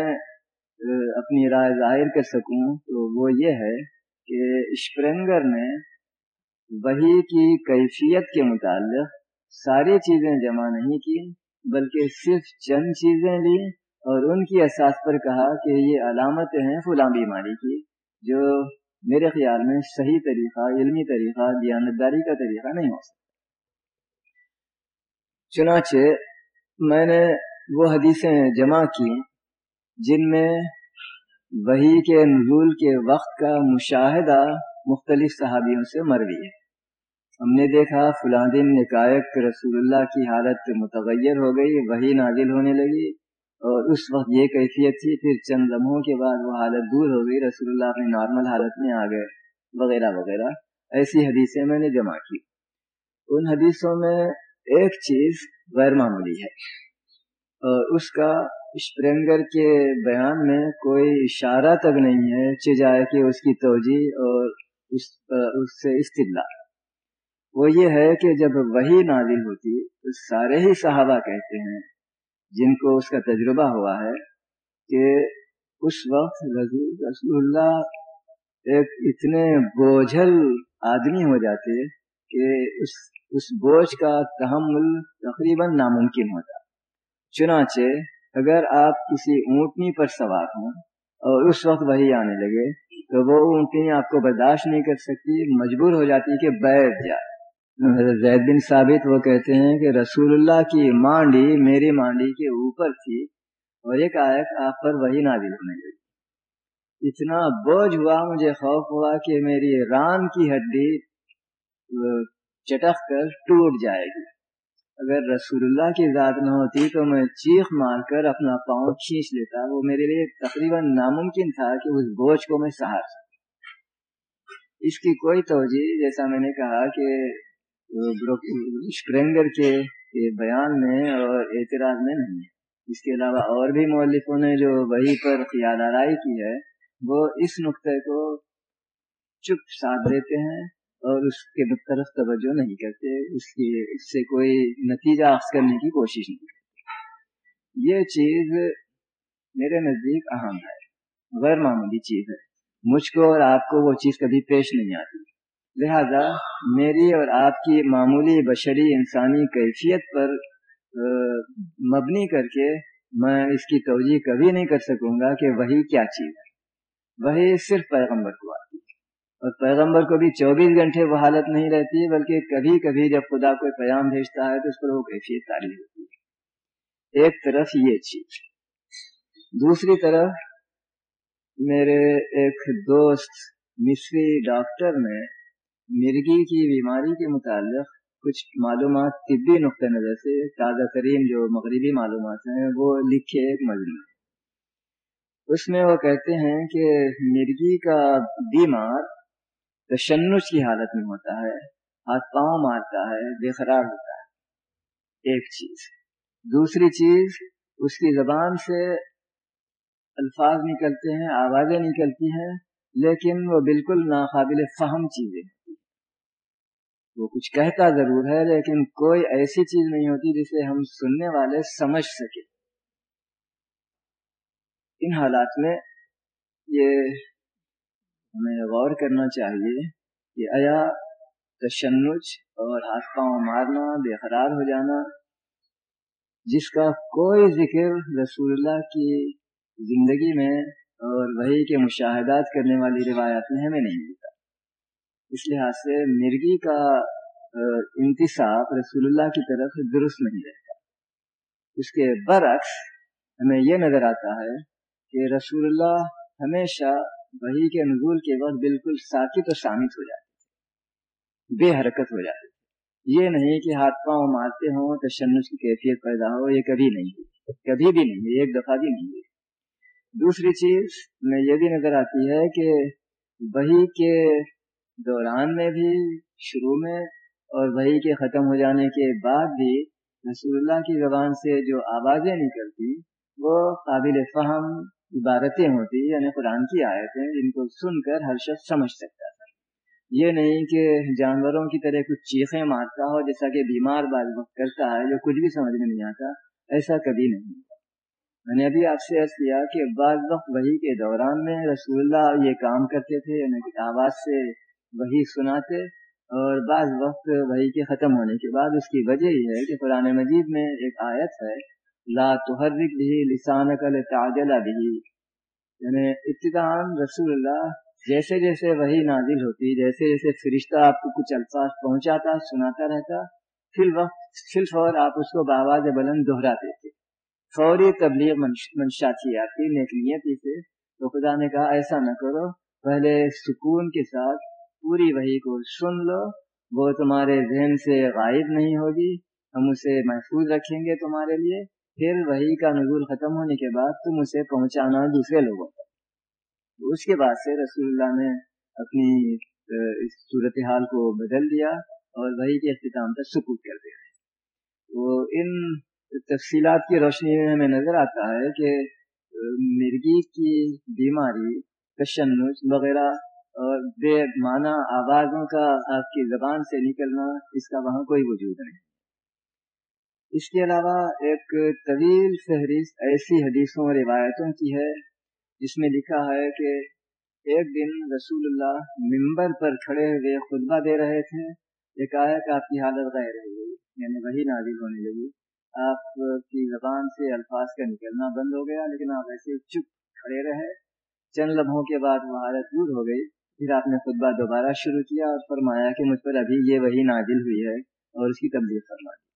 اپنی رائے ظاہر کر سکوں تو وہ یہ ہے کہ اسپرنگر نے وہی کی کیفیت کے متعلق ساری چیزیں جمع نہیں کی، بلکہ صرف چند چیزیں لی اور ان کی احساس پر کہا کہ یہ علامتیں ہیں فلاں بیماری کی، جو میرے خیال میں صحیح طریقہ، علمی طریقہ دیانتداری کا طریقہ نہیں ہو سکتا۔ چنانچہ میں نے وہ حدیثیں جمع کی جن میں وہی کے نزول کے وقت کا مشاہدہ مختلف صحابیوں سے مروی ہے۔ ہم نے دیکھا فلاں دن نکائق رسول اللہ کی حالت متغیر ہو گئی وہی نازل ہونے لگی اور اس وقت یہ کیفیت تھی، پھر چند لمحوں کے بعد وہ حالت دور ہو گئی، رسول اللہ اپنی نارمل حالت میں آ گئے وغیرہ وغیرہ۔ ایسی حدیثیں میں نے جمع کی۔ ان حدیثوں میں ایک چیز غیر معمولی ہے۔ اس کا اسپرنگر کے بیان میں کوئی اشارہ تک نہیں ہے چجائے کہ اس کی توجہ اور اس اس سے استدلا وہ یہ ہے کہ جب وہی نازل ہوتی، تو سارے ہی صحابہ کہتے ہیں، جن کو اس کا تجربہ ہوا ہے، کہ اس وقت رسول اللہ ایک اتنے بوجھل آدمی ہو جاتے، کہ اس اس بوجھ کا تحمل تقریباً ناممکن ہوتا۔ چنانچہ اگر آپ کسی اونٹنی پر سوار ہوں اور اس وقت وہی آنے لگے تو وہ اونٹنی آپ کو برداشت نہیں کر سکتی، مجبور ہو جاتی کہ بیٹھ جائے زید بن ثابت وہ کہتے ہیں کہ رسول اللہ کی مانڈی میری مانڈی کے اوپر تھی اور ایک آیت آپ پر وہی نازل ہونے لگی۔ اتنا بوجھ ہوا، مجھے خوف ہوا کہ میری ران کی ہڈی چٹک کر ٹوٹ جائے گی۔ اگر رسول اللہ کی ذات نہ ہوتی تو میں چیخ مار کر اپنا پاؤں کھینچ لیتا۔ وہ میرے لیے تقریباً ناممکن تھا کہ اس بوجھ کو میں سہار سکوں۔ اس کی کوئی توجہ جیسا میں نے کہا کہ اسپرنگر کے بیان میں اور اعتراض میں نہیں ہے۔ اس کے علاوہ اور بھی مولفوں نے جو وہی پر خیال آرائی, آرائی کی ہے وہ اس نقطے کو چپ ساتھ دیتے ہیں۔ اور اس کے طرف توجہ نہیں کرتے، اس کی اس سے کوئی نتیجہ اخذ کرنے کی کوشش نہیں کرتے۔ یہ چیز میرے نزدیک اہم ہے، غیر معمولی چیز ہے۔ مجھ کو اور آپ کو وہ چیز کبھی پیش نہیں آتی۔ لہذا میری اور آپ کی معمولی بشری انسانی کیفیت پر مبنی کر کے میں اس کی توجہ کبھی نہیں کر سکوں گا کہ وہی کیا چیز ہے۔ وہی صرف پیغمبر کو آتی ہے۔ اور پیغمبر کو بھی چوبیس گھنٹے وہ حالت نہیں رہتی، بلکہ کبھی کبھی جب خدا کوئی پیام بھیجتا ہے تو اس پر وہ کیفیت تاری ہوتی ہے۔ ایک طرف یہ چیز۔ دوسری طرف میرے ایک دوست مصری ڈاکٹر نے مرگی کی بیماری کے متعلق کچھ معلومات طبی نقطۂ نظر سے، تازہ ترین جو مغربی معلومات ہیں، وہ لکھے ایک مضمون اس میں وہ کہتے ہیں کہ مرگی کا بیمار تشنج کی حالت میں ہوتا ہے، ہاتھ پاؤں مارتا ہے، بے قرار ہوتا ہے۔ ایک چیز۔ دوسری چیز، اس کی زبان سے الفاظ نکلتے ہیں، آوازیں نکلتی ہیں، لیکن وہ بالکل ناقابل فہم چیزیں وہ کچھ کہتا ضرور ہے، لیکن کوئی ایسی چیز نہیں ہوتی جسے ہم سننے والے سمجھ سکے ان حالات میں یہ ہمیں غور کرنا چاہیے کہ آیا تشنج اور ہاتھ پاؤں مارنا، بے قرار ہو جانا، جس کا کوئی ذکر رسول اللہ کی زندگی میں اور وہی کے مشاہدات کرنے والی روایات میں ہمیں نہیں ملتا۔ اس لحاظ سے مرگی کا انتصاب رسول اللہ کی طرف درست نہیں رہتا۔ اس کے برعکس ہمیں یہ نظر آتا ہے کہ رسول اللہ ہمیشہ وہی کے نزول کے وقت بالکل ساکت و شامت ہو جاتے بے حرکت ہو جاتے یہ نہیں کہ ہاتھ پاؤں مارتے ہوں تشنج کی کیفیت پیدا ہو، یہ کبھی نہیں ہوئی۔ کبھی بھی نہیں ہوئی، ایک دفعہ بھی نہیں ہوئی۔ دوسری چیز میں یہ بھی نظر آتی ہے کہ وہی کے دوران میں بھی، شروع میں اور وہی کے ختم ہو جانے کے بعد بھی رسول اللہ کی زبان سے جو آوازیں نکلتی، وہ قابل فہم عبارتیں ہوتی یعنی قرآن کی آیتیں جن کو سن کر ہر شخص سمجھ سکتا تھا۔ یہ نہیں کہ جانوروں کی طرح کچھ چیخیں مارتا ہو، جیسا کہ بیمار بعض وقت کرتا ہے، جو کچھ بھی سمجھ میں نہیں آتا، ایسا کبھی نہیں ہوتا۔ میں نے ابھی آپ سے عرض کیا کہ بعض وقت وہی کے دوران میں رسول اللہ یہ کام کرتے تھے یعنی آواز سے وہی سناتے، اور بعض وقت وہی کے ختم ہونے کے بعد اس کی وجہ یہ ہے کہ قرآن مجید میں ایک آیت ہے لا تحرک بھی لسان کل تاجلا بھی یعنی ابتدان رسول اللہ جیسے جیسے وہی نازل ہوتی، جیسے جیسے فرشتہ آپ کو کچھ الفاظ پہنچاتا، سناتا رہتا، پھر وقت صرف اور آپ اس کو باواز بلند دہراتے تھے۔ فوری تبلیغ منشا تھی آپ کی نیک نیتی سے۔ تو خدا نے کہا، ایسا نہ کرو، پہلے سکون کے ساتھ پوری وہی کو سن لو، وہ تمہارے ذہن سے غائب نہیں ہوگی، ہم اسے محفوظ رکھیں گے تمہارے لیے۔ پھر وہی کا نزول ختم ہونے کے بعد تم اسے پہنچانا دوسرے لوگوں تک۔ اس کے بعد سے رسول اللہ نے اپنی اس صورت حال کو بدل دیا اور وہی کے اختتام تک سکوت کر دیا۔ تو ان تفصیلات کی روشنی میں ہمیں نظر آتا ہے کہ مرگی کی بیماری، تشنج وغیرہ اور بے معنی آوازوں کا آپ کی زبان سے نکلنا، اس کا وہاں کوئی وجود نہیں۔ اس کے علاوہ ایک طویل فہرست ایسی حدیثوں اور روایتوں کی ہے، جس میں لکھا ہے کہ ایک دن رسول اللہ ممبر پر کھڑے ہوئے خطبہ دے رہے تھے، ایک آیا کہ آپ کی حالت غیر ہو گئی یعنی وہی نازل ہونے لگی۔ آپ کی زبان سے الفاظ کا نکلنا بند ہو گیا، لیکن آپ ایسے چپ کھڑے رہے۔ چند لمحوں کے بعد وہ حالت دور ہو گئی۔ پھر آپ نے خطبہ دوبارہ شروع کیا اور فرمایا کہ مجھ پر ابھی یہ وہی نازل ہوئی ہے اور اس کی تبدیل فرما دی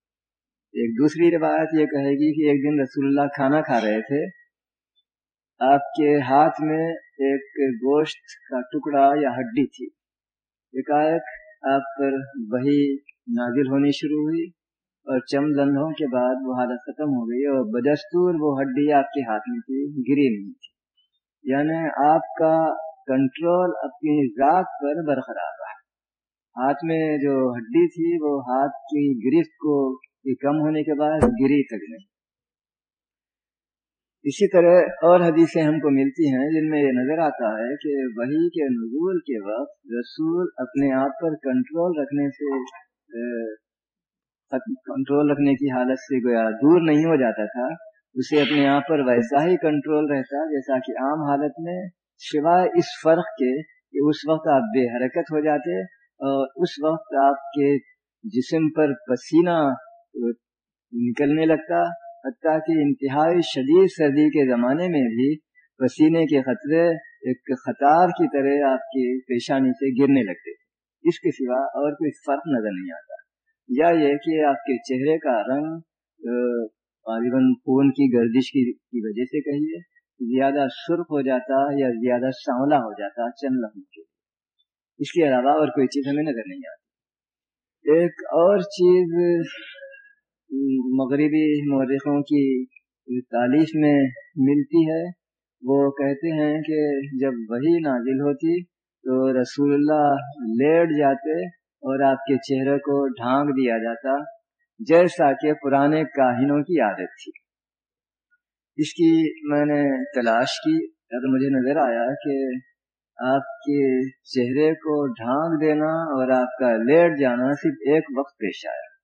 ایک دوسری روایت یہ کہے گی کہ ایک دن رسول اللہ کھانا کھا رہے تھے۔ آپ کے ہاتھ میں ایک گوشت کا ٹکڑا یا ہڈی تھی۔ ایک آپ پر وہی نازل ہونی شروع ہوئی اور چند لمحوں کے بعد وہ حالت ختم ہو گئی اور بدستور وہ ہڈی آپ کے ہاتھ میں تھی، گری نہیں تھی۔ یعنی آپ کا کنٹرول اپنی ذات پر برقرار رہا۔ ہاتھ میں جو ہڈی تھی وہ ہاتھ کی گرفت کو کم ہونے کے بعد گری تک نہیں اسی طرح اور حدیثیں ہم کو ملتی ہیں جن میں یہ نظر آتا ہے کہ وہی کے نزول کے وقت رسول اپنے آپ پر کنٹرول رکھنے سے کنٹرول رکھنے کی حالت سے گویا دور نہیں ہو جاتا تھا۔ اسے اپنے آپ پر ویسا ہی کنٹرول رہتا جیسا کہ عام حالت میں، سوائے اس فرق کے کہ اس وقت آپ بے حرکت ہو جاتے اور اس وقت آپ کے جسم پر پسینہ نکلنے لگتا، حتیٰ کہ انتہائی شدید سردی کے زمانے میں بھی پسینے کے خطرے ایک خطار کی طرح آپ کی پیشانی سے گرنے لگتے۔ اس کے سوا اور کوئی فرق نظر نہیں آتا۔ یا یہ کہ آپ کے چہرے کا رنگ غالباً خون کی گردش کی وجہ سے کہیے، زیادہ سرخ ہو جاتا یا زیادہ سانولا ہو جاتا چند لمحوں کے اس کے علاوہ اور کوئی چیز ہمیں نظر نہیں آتی۔ ایک اور چیز مغربی مورخوں کی تعلیف میں ملتی ہے۔ وہ کہتے ہیں کہ جب وہی نازل ہوتی تو رسول اللہ لیٹ جاتے اور آپ کے چہرے کو ڈھانک دیا جاتا، جیسا کہ پرانے کاہنوں کی عادت تھی۔ اس کی میں نے تلاش کی تو مجھے نظر آیا کہ آپ کے چہرے کو ڈھانک دینا اور آپ کا لیٹ جانا صرف ایک وقت پیش آیا۔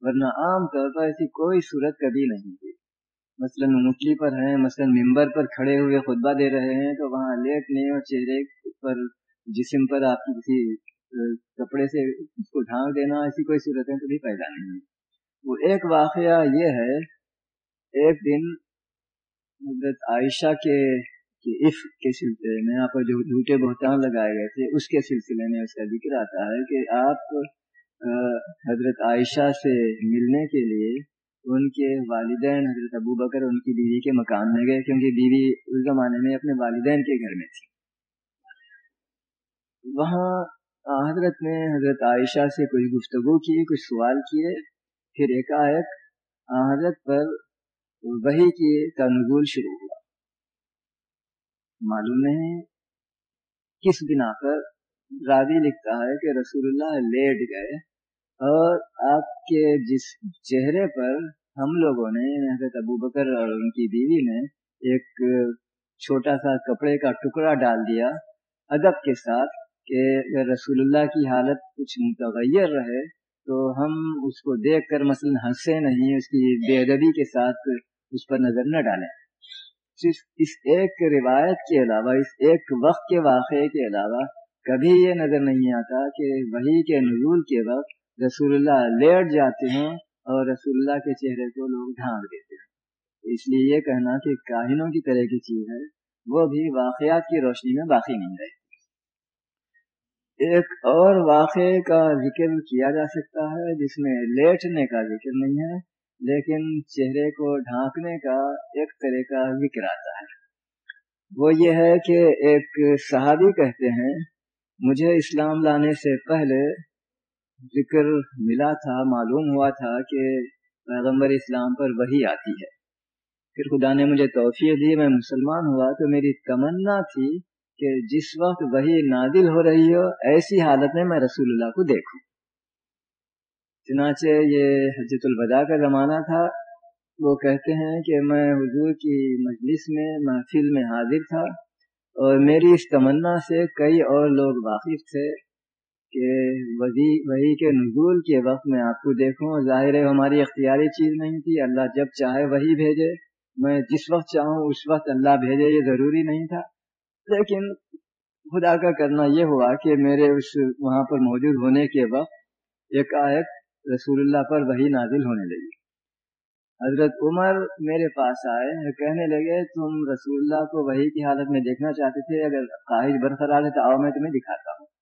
ورنہ عام طور پر ایسی کوئی صورت کبھی نہیں ہوئی۔ مثلاً مچھلی پر ہیں، مثلاً ممبر پر کھڑے ہوئے خطبہ دے رہے ہیں تو وہاں لیٹنے اور چہرے پر جسم پر آپ کی کسی کپڑے سے اس کو ڈھانک دینا، ایسی کوئی صورتیں کبھی پیدا نہیں ہوئی۔ وہ ایک واقعہ یہ ہے، ایک دن حضرت عائشہ کے عف کے سلسلے میں، یہاں پر جو جھوٹے بہتان لگائے گئے تھے، اس کے سلسلے میں اس کا ذکر آتا ہے کہ آپ حضرت عائشہ سے ملنے کے لیے ان کے والدین، حضرت ابو بکر، ان کی بیوی کے مکان میں گئے، کیونکہ بیوی اس زمانے میں اپنے والدین کے گھر میں تھی۔ وہاں حضرت نے حضرت عائشہ سے کچھ گفتگو کی، کچھ سوال کیے، پھر ایک آیت حضرت پر وہی کی کا نزول شروع ہوا۔ معلوم نہیں کس بنا پر راوی لکھتا ہے کہ رسول اللہ لیٹ گئے۔ اور آپ کے جس چہرے پر ہم لوگوں نے حضرت ابو بکر اور ان کی بیوی نے ایک چھوٹا سا کپڑے کا ٹکڑا ڈال دیا، ادب کے ساتھ کہ اگر رسول اللہ کی حالت کچھ متغیر رہے تو ہم اس کو دیکھ کر مثلا ہنسے نہیں، اس کی بے ادبی کے ساتھ اس پر نظر نہ ڈالیں۔ صرف اس ایک روایت کے علاوہ، اس ایک وقت کے واقعے کے علاوہ کبھی یہ نظر نہیں آتا کہ وہی کے نزول کے وقت رسول اللہ لیٹ جاتے ہیں اور رسول اللہ کے چہرے کو لوگ ڈھانک دیتے ہیں۔ اس لیے یہ کہنا کہ کاہنوں کی طرح کی چیز ہے، وہ بھی واقعات کی روشنی میں باقی نہیں رہے۔ ایک اور واقعے کا ذکر کیا جا سکتا ہے جس میں لیٹنے کا ذکر نہیں ہے، لیکن چہرے کو ڈھانکنے کا ایک طرح کا ذکر آتا ہے۔ وہ یہ ہے کہ ایک صحابی کہتے ہیں، مجھے اسلام لانے سے پہلے ذکر ملا تھا، معلوم ہوا تھا کہ پیغمبر اسلام پر وہی آتی ہے۔ پھر خدا نے مجھے توفیع دی، میں مسلمان ہوا تو میری تمنا تھی کہ جس وقت وہی نادل ہو رہی ہو، ایسی حالت میں میں رسول اللہ کو دیکھوں۔ چنانچہ یہ حجت الوداع کا زمانہ تھا۔ وہ کہتے ہیں کہ میں حضور کی مجلس میں محفل میں حاضر تھا اور میری اس تمنا سے کئی اور لوگ واقف تھے۔ کہ وہی وہی کے نزول کے وقت میں آپ کو دیکھوں، ظاہر ہے ہماری اختیاری چیز نہیں تھی، اللہ جب چاہے وہی بھیجے۔ میں جس وقت چاہوں، اس وقت اللہ بھیجے، یہ ضروری نہیں تھا۔ لیکن خدا کا کرنا یہ ہوا کہ میرے اس وہاں پر موجود ہونے کے وقت ایک آیت رسول اللہ پر وہی نازل ہونے لگی۔ حضرت عمر میرے پاس آئے کہنے لگے، تم رسول اللہ کو وہی کی حالت میں دیکھنا چاہتے تھے، اگر خواہش برقرار ہے تو آؤ، میں تمہیں دکھاتا ہوں۔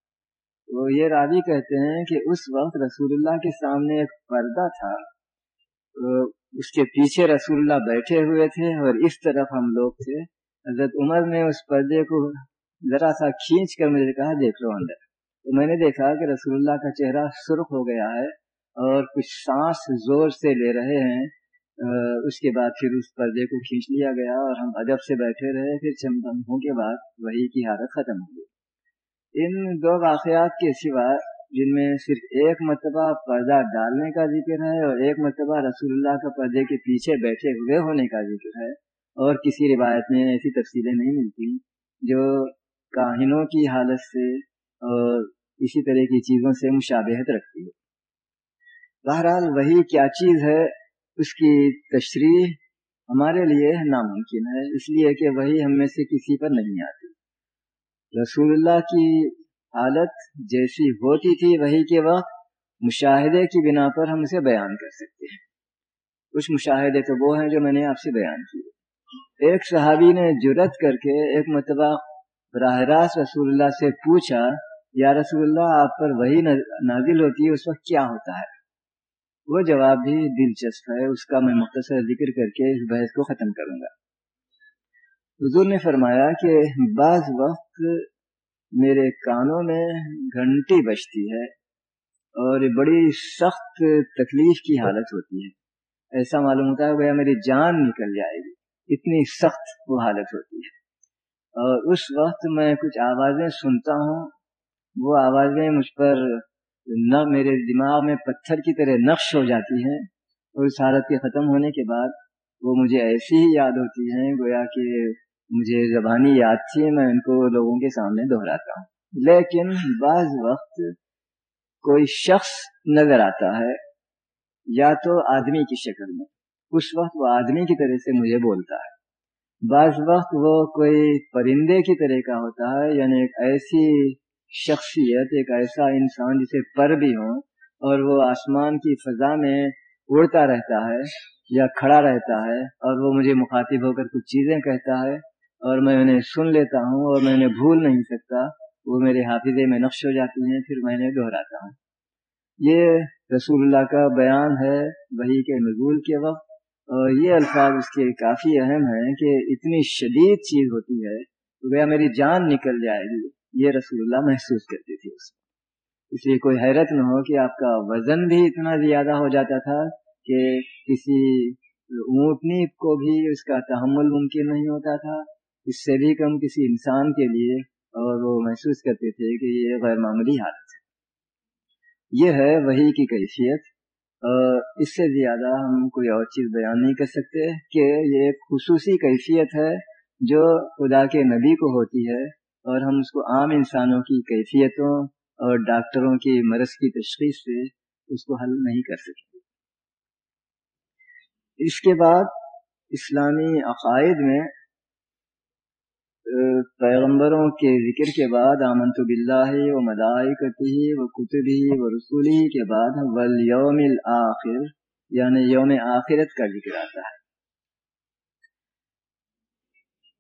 وہ یہ راوی کہتے ہیں کہ اس وقت رسول اللہ کے سامنے ایک پردہ تھا۔ اس کے پیچھے رسول اللہ بیٹھے ہوئے تھے اور اس طرف ہم لوگ تھے۔ حضرت عمر نے اس پردے کو ذرا سا کھینچ کر مجھے کہا، دیکھ لو اندر۔ تو میں نے دیکھا کہ رسول اللہ کا چہرہ سرخ ہو گیا ہے اور کچھ سانس زور سے لے رہے ہیں۔ اس کے بعد پھر اس پردے کو کھینچ لیا گیا اور ہم ادب سے بیٹھے رہے۔ پھر چند لمحوں کے بعد وہی کی حالت ختم ہو گئی۔ ان دو واقعات کے سوا جن میں صرف ایک مرتبہ پردہ ڈالنے کا ذکر ہے اور ایک مرتبہ رسول اللہ کا پردے کے پیچھے بیٹھے ہوئے ہونے کا ذکر ہے اور کسی روایت میں ایسی تفصیلیں نہیں ملتی جو کاہنوں کی حالت سے اور اسی طرح کی چیزوں سے مشابہت رکھتی ہو۔ بہرحال وہی کیا چیز ہے، اس کی تشریح ہمارے لیے ناممکن ہے، اس لیے کہ وہی ہم میں سے کسی پر نہیں آتی۔ رسول اللہ کی حالت جیسی ہوتی تھی، وہی کے وقت مشاہدے کی بنا پر ہم اسے بیان کر سکتے ہیں۔ کچھ مشاہدے تو وہ ہیں جو میں نے آپ سے بیان کیے۔ ایک صحابی نے جرت کر کے ایک مرتبہ براہ راست رسول اللہ سے پوچھا، یا رسول اللہ، آپ پر وہی نازل ہوتی ہے، اس وقت کیا ہوتا ہے؟ وہ جواب بھی دلچسپ ہے، اس کا میں مختصر ذکر کر کے اس بحث کو ختم کروں گا۔ حضور نے فرمایا کہ بعض وقت میرے کانوں میں گھنٹی بجتی ہے اور بڑی سخت تکلیف کی حالت ہوتی ہے۔ ایسا معلوم ہوتا ہے گویا میری جان نکل جائے گی۔ اتنی سخت وہ حالت ہوتی ہے۔ اور اس وقت میں کچھ آوازیں سنتا ہوں۔ وہ آوازیں مجھ پر نہ میرے دماغ میں پتھر کی طرح نقش ہو جاتی ہیں اور اس حالت کے ختم ہونے کے بعد وہ مجھے ایسی ہی یاد ہوتی ہیں گویا کہ مجھے زبانی یاد تھی، میں ان کو لوگوں کے سامنے دہراتا ہوں۔ لیکن بعض وقت کوئی شخص نظر آتا ہے، یا تو آدمی کی شکل میں۔ اس وقت وہ آدمی کی طرح سے مجھے بولتا ہے۔ بعض وقت وہ کوئی پرندے کی طرح کا ہوتا ہے یعنی ایک ایسی شخصیت، ایک ایسا انسان جسے پر بھی ہوں اور وہ آسمان کی فضا میں اڑتا رہتا ہے یا کھڑا رہتا ہے اور وہ مجھے مخاطب ہو کر کچھ چیزیں کہتا ہے۔ اور میں انہیں سن لیتا ہوں اور میں انہیں بھول نہیں سکتا، وہ میرے حافظے میں نقش ہو جاتی ہیں، پھر میں انہیں دہراتا ہوں۔ یہ رسول اللہ کا بیان ہے وہی کے نزول کے وقت، اور یہ الفاظ اس کے کافی اہم ہیں کہ اتنی شدید چیز ہوتی ہے تو گیا میری جان نکل جائے گی۔ یہ رسول اللہ محسوس کرتی تھی اس اس لیے کوئی حیرت نہ ہو کہ آپ کا وزن بھی اتنا زیادہ ہو جاتا تھا کہ کسی اونٹنی کو بھی اس کا تحمل ممکن نہیں ہوتا تھا۔ اس سے بھی کم کسی انسان کے لیے اور وہ محسوس کرتے تھے کہ یہ غیر معمولی حالت ہے۔ یہ ہے وہی کی کیفیت۔ اور اس سے زیادہ ہم کوئی اور چیز بیان نہیں کر سکتے کہ یہ ایک خصوصی کیفیت ہے جو خدا کے نبی کو ہوتی ہے اور ہم اس کو عام انسانوں کی کیفیتوں اور ڈاکٹروں کی مرض کی تشخیص سے اس کو حل نہیں کر سکتے۔ اس کے بعد اسلامی عقائد میں پیغمبروں کے ذکر کے بعد آمنت بلّہ و مدائی کرتی و کتبی و رسولی کے بعد ولیوم الآخر یعنی یوم آخرت کا ذکر آتا ہے۔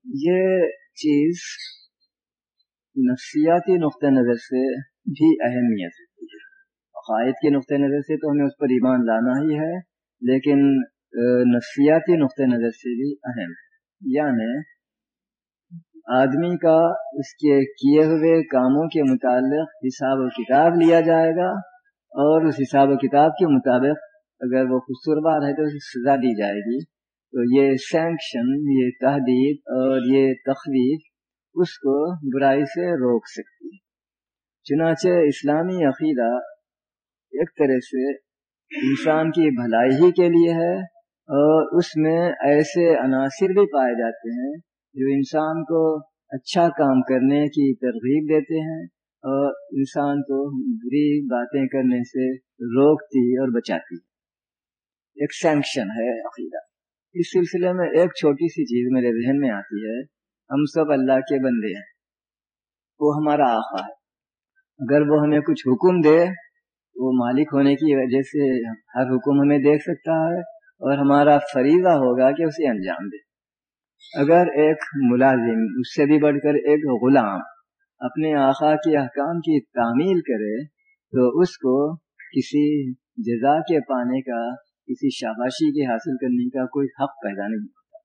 یہ چیز نفسیاتی نقطۂ نظر سے بھی اہمیت ہوتی ہے۔ عقائد کے نقطۂ نظر سے تو ہمیں اس پر ایمان لانا ہی ہے، لیکن نفسیاتی نقطۂ نظر سے بھی اہم ہے۔ یعنی آدمی کا اس کے کیے ہوئے کاموں کے متعلق حساب و کتاب لیا جائے گا اور اس حساب و کتاب کے مطابق اگر وہ قصوروار ہے تو اسے سزا دی جائے گی۔ تو یہ سینکشن یہ تحدید اور یہ تخویف اس کو برائی سے روک سکتی ہے۔ چنانچہ اسلامی عقیدہ ایک طرح سے انسان کی بھلائی ہی کے لیے ہے اور اس میں ایسے عناصر بھی پائے جاتے ہیں جو انسان کو اچھا کام کرنے کی ترغیب دیتے ہیں اور انسان کو بری باتیں کرنے سے روکتی اور بچاتی ایک سینکشن ہے عقیدہ۔ اس سلسلے میں ایک چھوٹی سی چیز میرے ذہن میں آتی ہے۔ ہم سب اللہ کے بندے ہیں۔ وہ ہمارا آقا ہے۔ اگر وہ ہمیں کچھ حکم دے، وہ مالک ہونے کی وجہ سے ہر حکم ہمیں دیکھ سکتا ہے اور ہمارا فریضہ ہوگا کہ اسے انجام دے۔ اگر ایک ملازم اس سے بھی بڑھ کر ایک غلام اپنے آقا کے احکام کی تعمیل کرے، تو اس کو کسی جزا کے پانے کا، کسی شاباشی کے حاصل کرنے کا کوئی حق پیدا نہیں ہوتا۔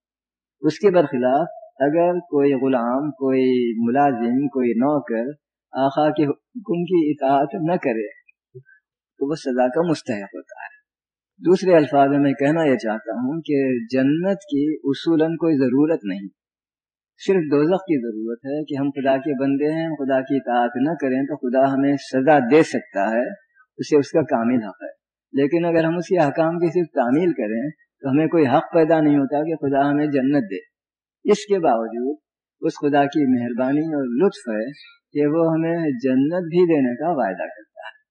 اس کے برخلاف اگر کوئی غلام، کوئی ملازم، کوئی نوکر آخا کے حکم کی اطاعت نہ کرے، تو وہ سزا کا مستحق ہوتا ہے۔ دوسرے الفاظ میں میں کہنا یہ چاہتا ہوں کہ جنت کی اصولاً کوئی ضرورت نہیں۔ صرف دوزخ کی ضرورت ہے کہ ہم خدا کے بندے ہیں خدا کی اطاعت نہ کریں تو خدا ہمیں سزا دے سکتا ہے، اسے اس کا کامل حق ہے۔ لیکن اگر ہم اسی حکام کی صرف تعمیل کریں تو ہمیں کوئی حق پیدا نہیں ہوتا کہ خدا ہمیں جنت دے۔ اس کے باوجود اس خدا کی مہربانی اور لطف ہے کہ وہ ہمیں جنت بھی دینے کا وعدہ کرتا ہے۔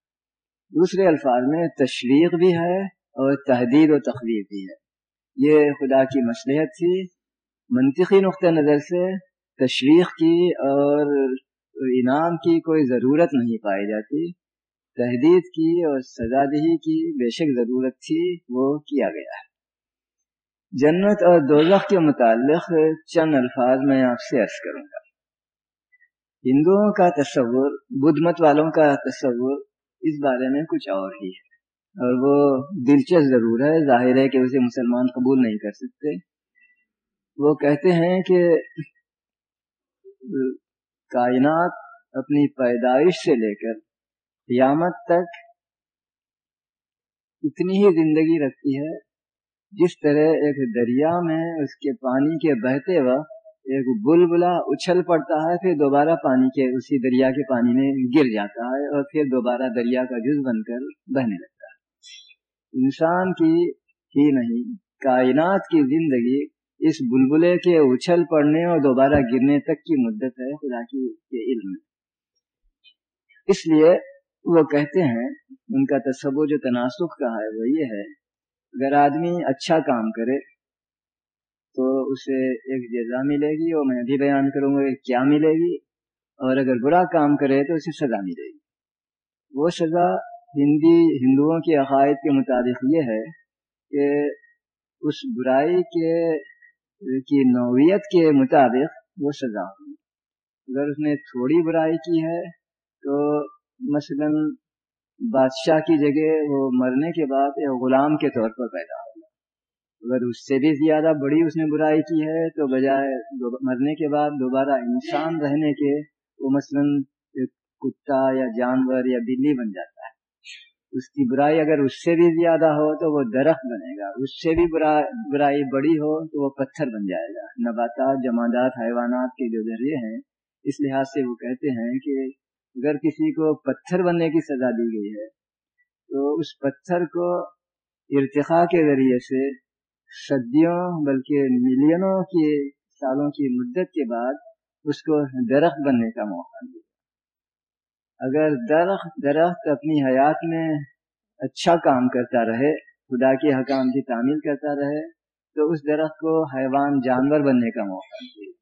دوسرے الفاظ میں تشویق بھی ہے اور تحدید و تخلیق بھی ہے۔ یہ خدا کی مصلحت تھی۔ منطقی نقطۂ نظر سے تشویق کی اور انعام کی کوئی ضرورت نہیں پائی جاتی۔ تحدید کی اور سزا دہی کی بے شک ضرورت تھی، وہ کیا گیا۔ ہے جنت اور دوزخ کے متعلق چند الفاظ میں آپ سے عرض کروں گا۔ ہندوؤں کا تصور، بدھ مت والوں کا تصور اس بارے میں کچھ اور ہی ہے۔ اور وہ دلچسپ ضرور ہے۔ ظاہر ہے کہ اسے مسلمان قبول نہیں کر سکتے۔ وہ کہتے ہیں کہ کائنات اپنی پیدائش سے لے کر قیامت تک اتنی ہی زندگی رکھتی ہے جس طرح ایک دریا میں اس کے پانی کے بہتے وقت ایک بلبلا اچھل پڑتا ہے، پھر دوبارہ پانی کے اسی دریا کے پانی میں گر جاتا ہے اور پھر دوبارہ دریا کا جز بن کر بہنے لگتا ہے۔ انسان کی ہی نہیں، کائنات کی زندگی اس بلبلے کے اچھل پڑنے اور دوبارہ گرنے تک کی مدت ہے خدا کی کے علم میں۔ اس لیے وہ کہتے ہیں، ان کا تصور جو تناسخ کا ہے وہ یہ ہے، اگر آدمی اچھا کام کرے تو اسے ایک جزا ملے گی اور میں بھی بیان کروں گا کہ کیا ملے گی، اور اگر برا کام کرے تو اسے سزا ملے گی۔ وہ سزا ہندی ہندوؤں کے عقائد کے مطابق یہ ہے کہ اس برائی کے کی نوعیت کے مطابق وہ سزا ہوگی اگر اس نے تھوڑی برائی کی ہے تو مثلا بادشاہ کی جگہ وہ مرنے کے بعد غلام کے طور پر پیدا ہوگا اگر اس سے بھی زیادہ بڑی اس نے برائی کی ہے تو بجائے مرنے کے بعد دوبارہ انسان رہنے کے وہ مثلا کتا یا جانور یا بلی بن جاتا ہے۔ اس کی برائی اگر اس سے بھی زیادہ ہو تو وہ درخت بنے گا۔ اس سے بھی برائی بڑی ہو تو وہ پتھر بن جائے گا۔ نباتات، جمادات، حیوانات کے جو ذریعے ہیں، اس لحاظ سے وہ کہتے ہیں کہ اگر کسی کو پتھر بننے کی سزا دی گئی ہے، تو اس پتھر کو ارتقاء کے ذریعے سے صدیوں بلکہ ملینوں کے سالوں کی مدت کے بعد اس کو درخت بننے کا موقع ملے اگر درخت درخت اپنی حیات میں اچھا کام کرتا رہے، خدا کے حکام کی تعمیل کرتا رہے، تو اس درخت کو حیوان جانور بننے کا موقع ملے۔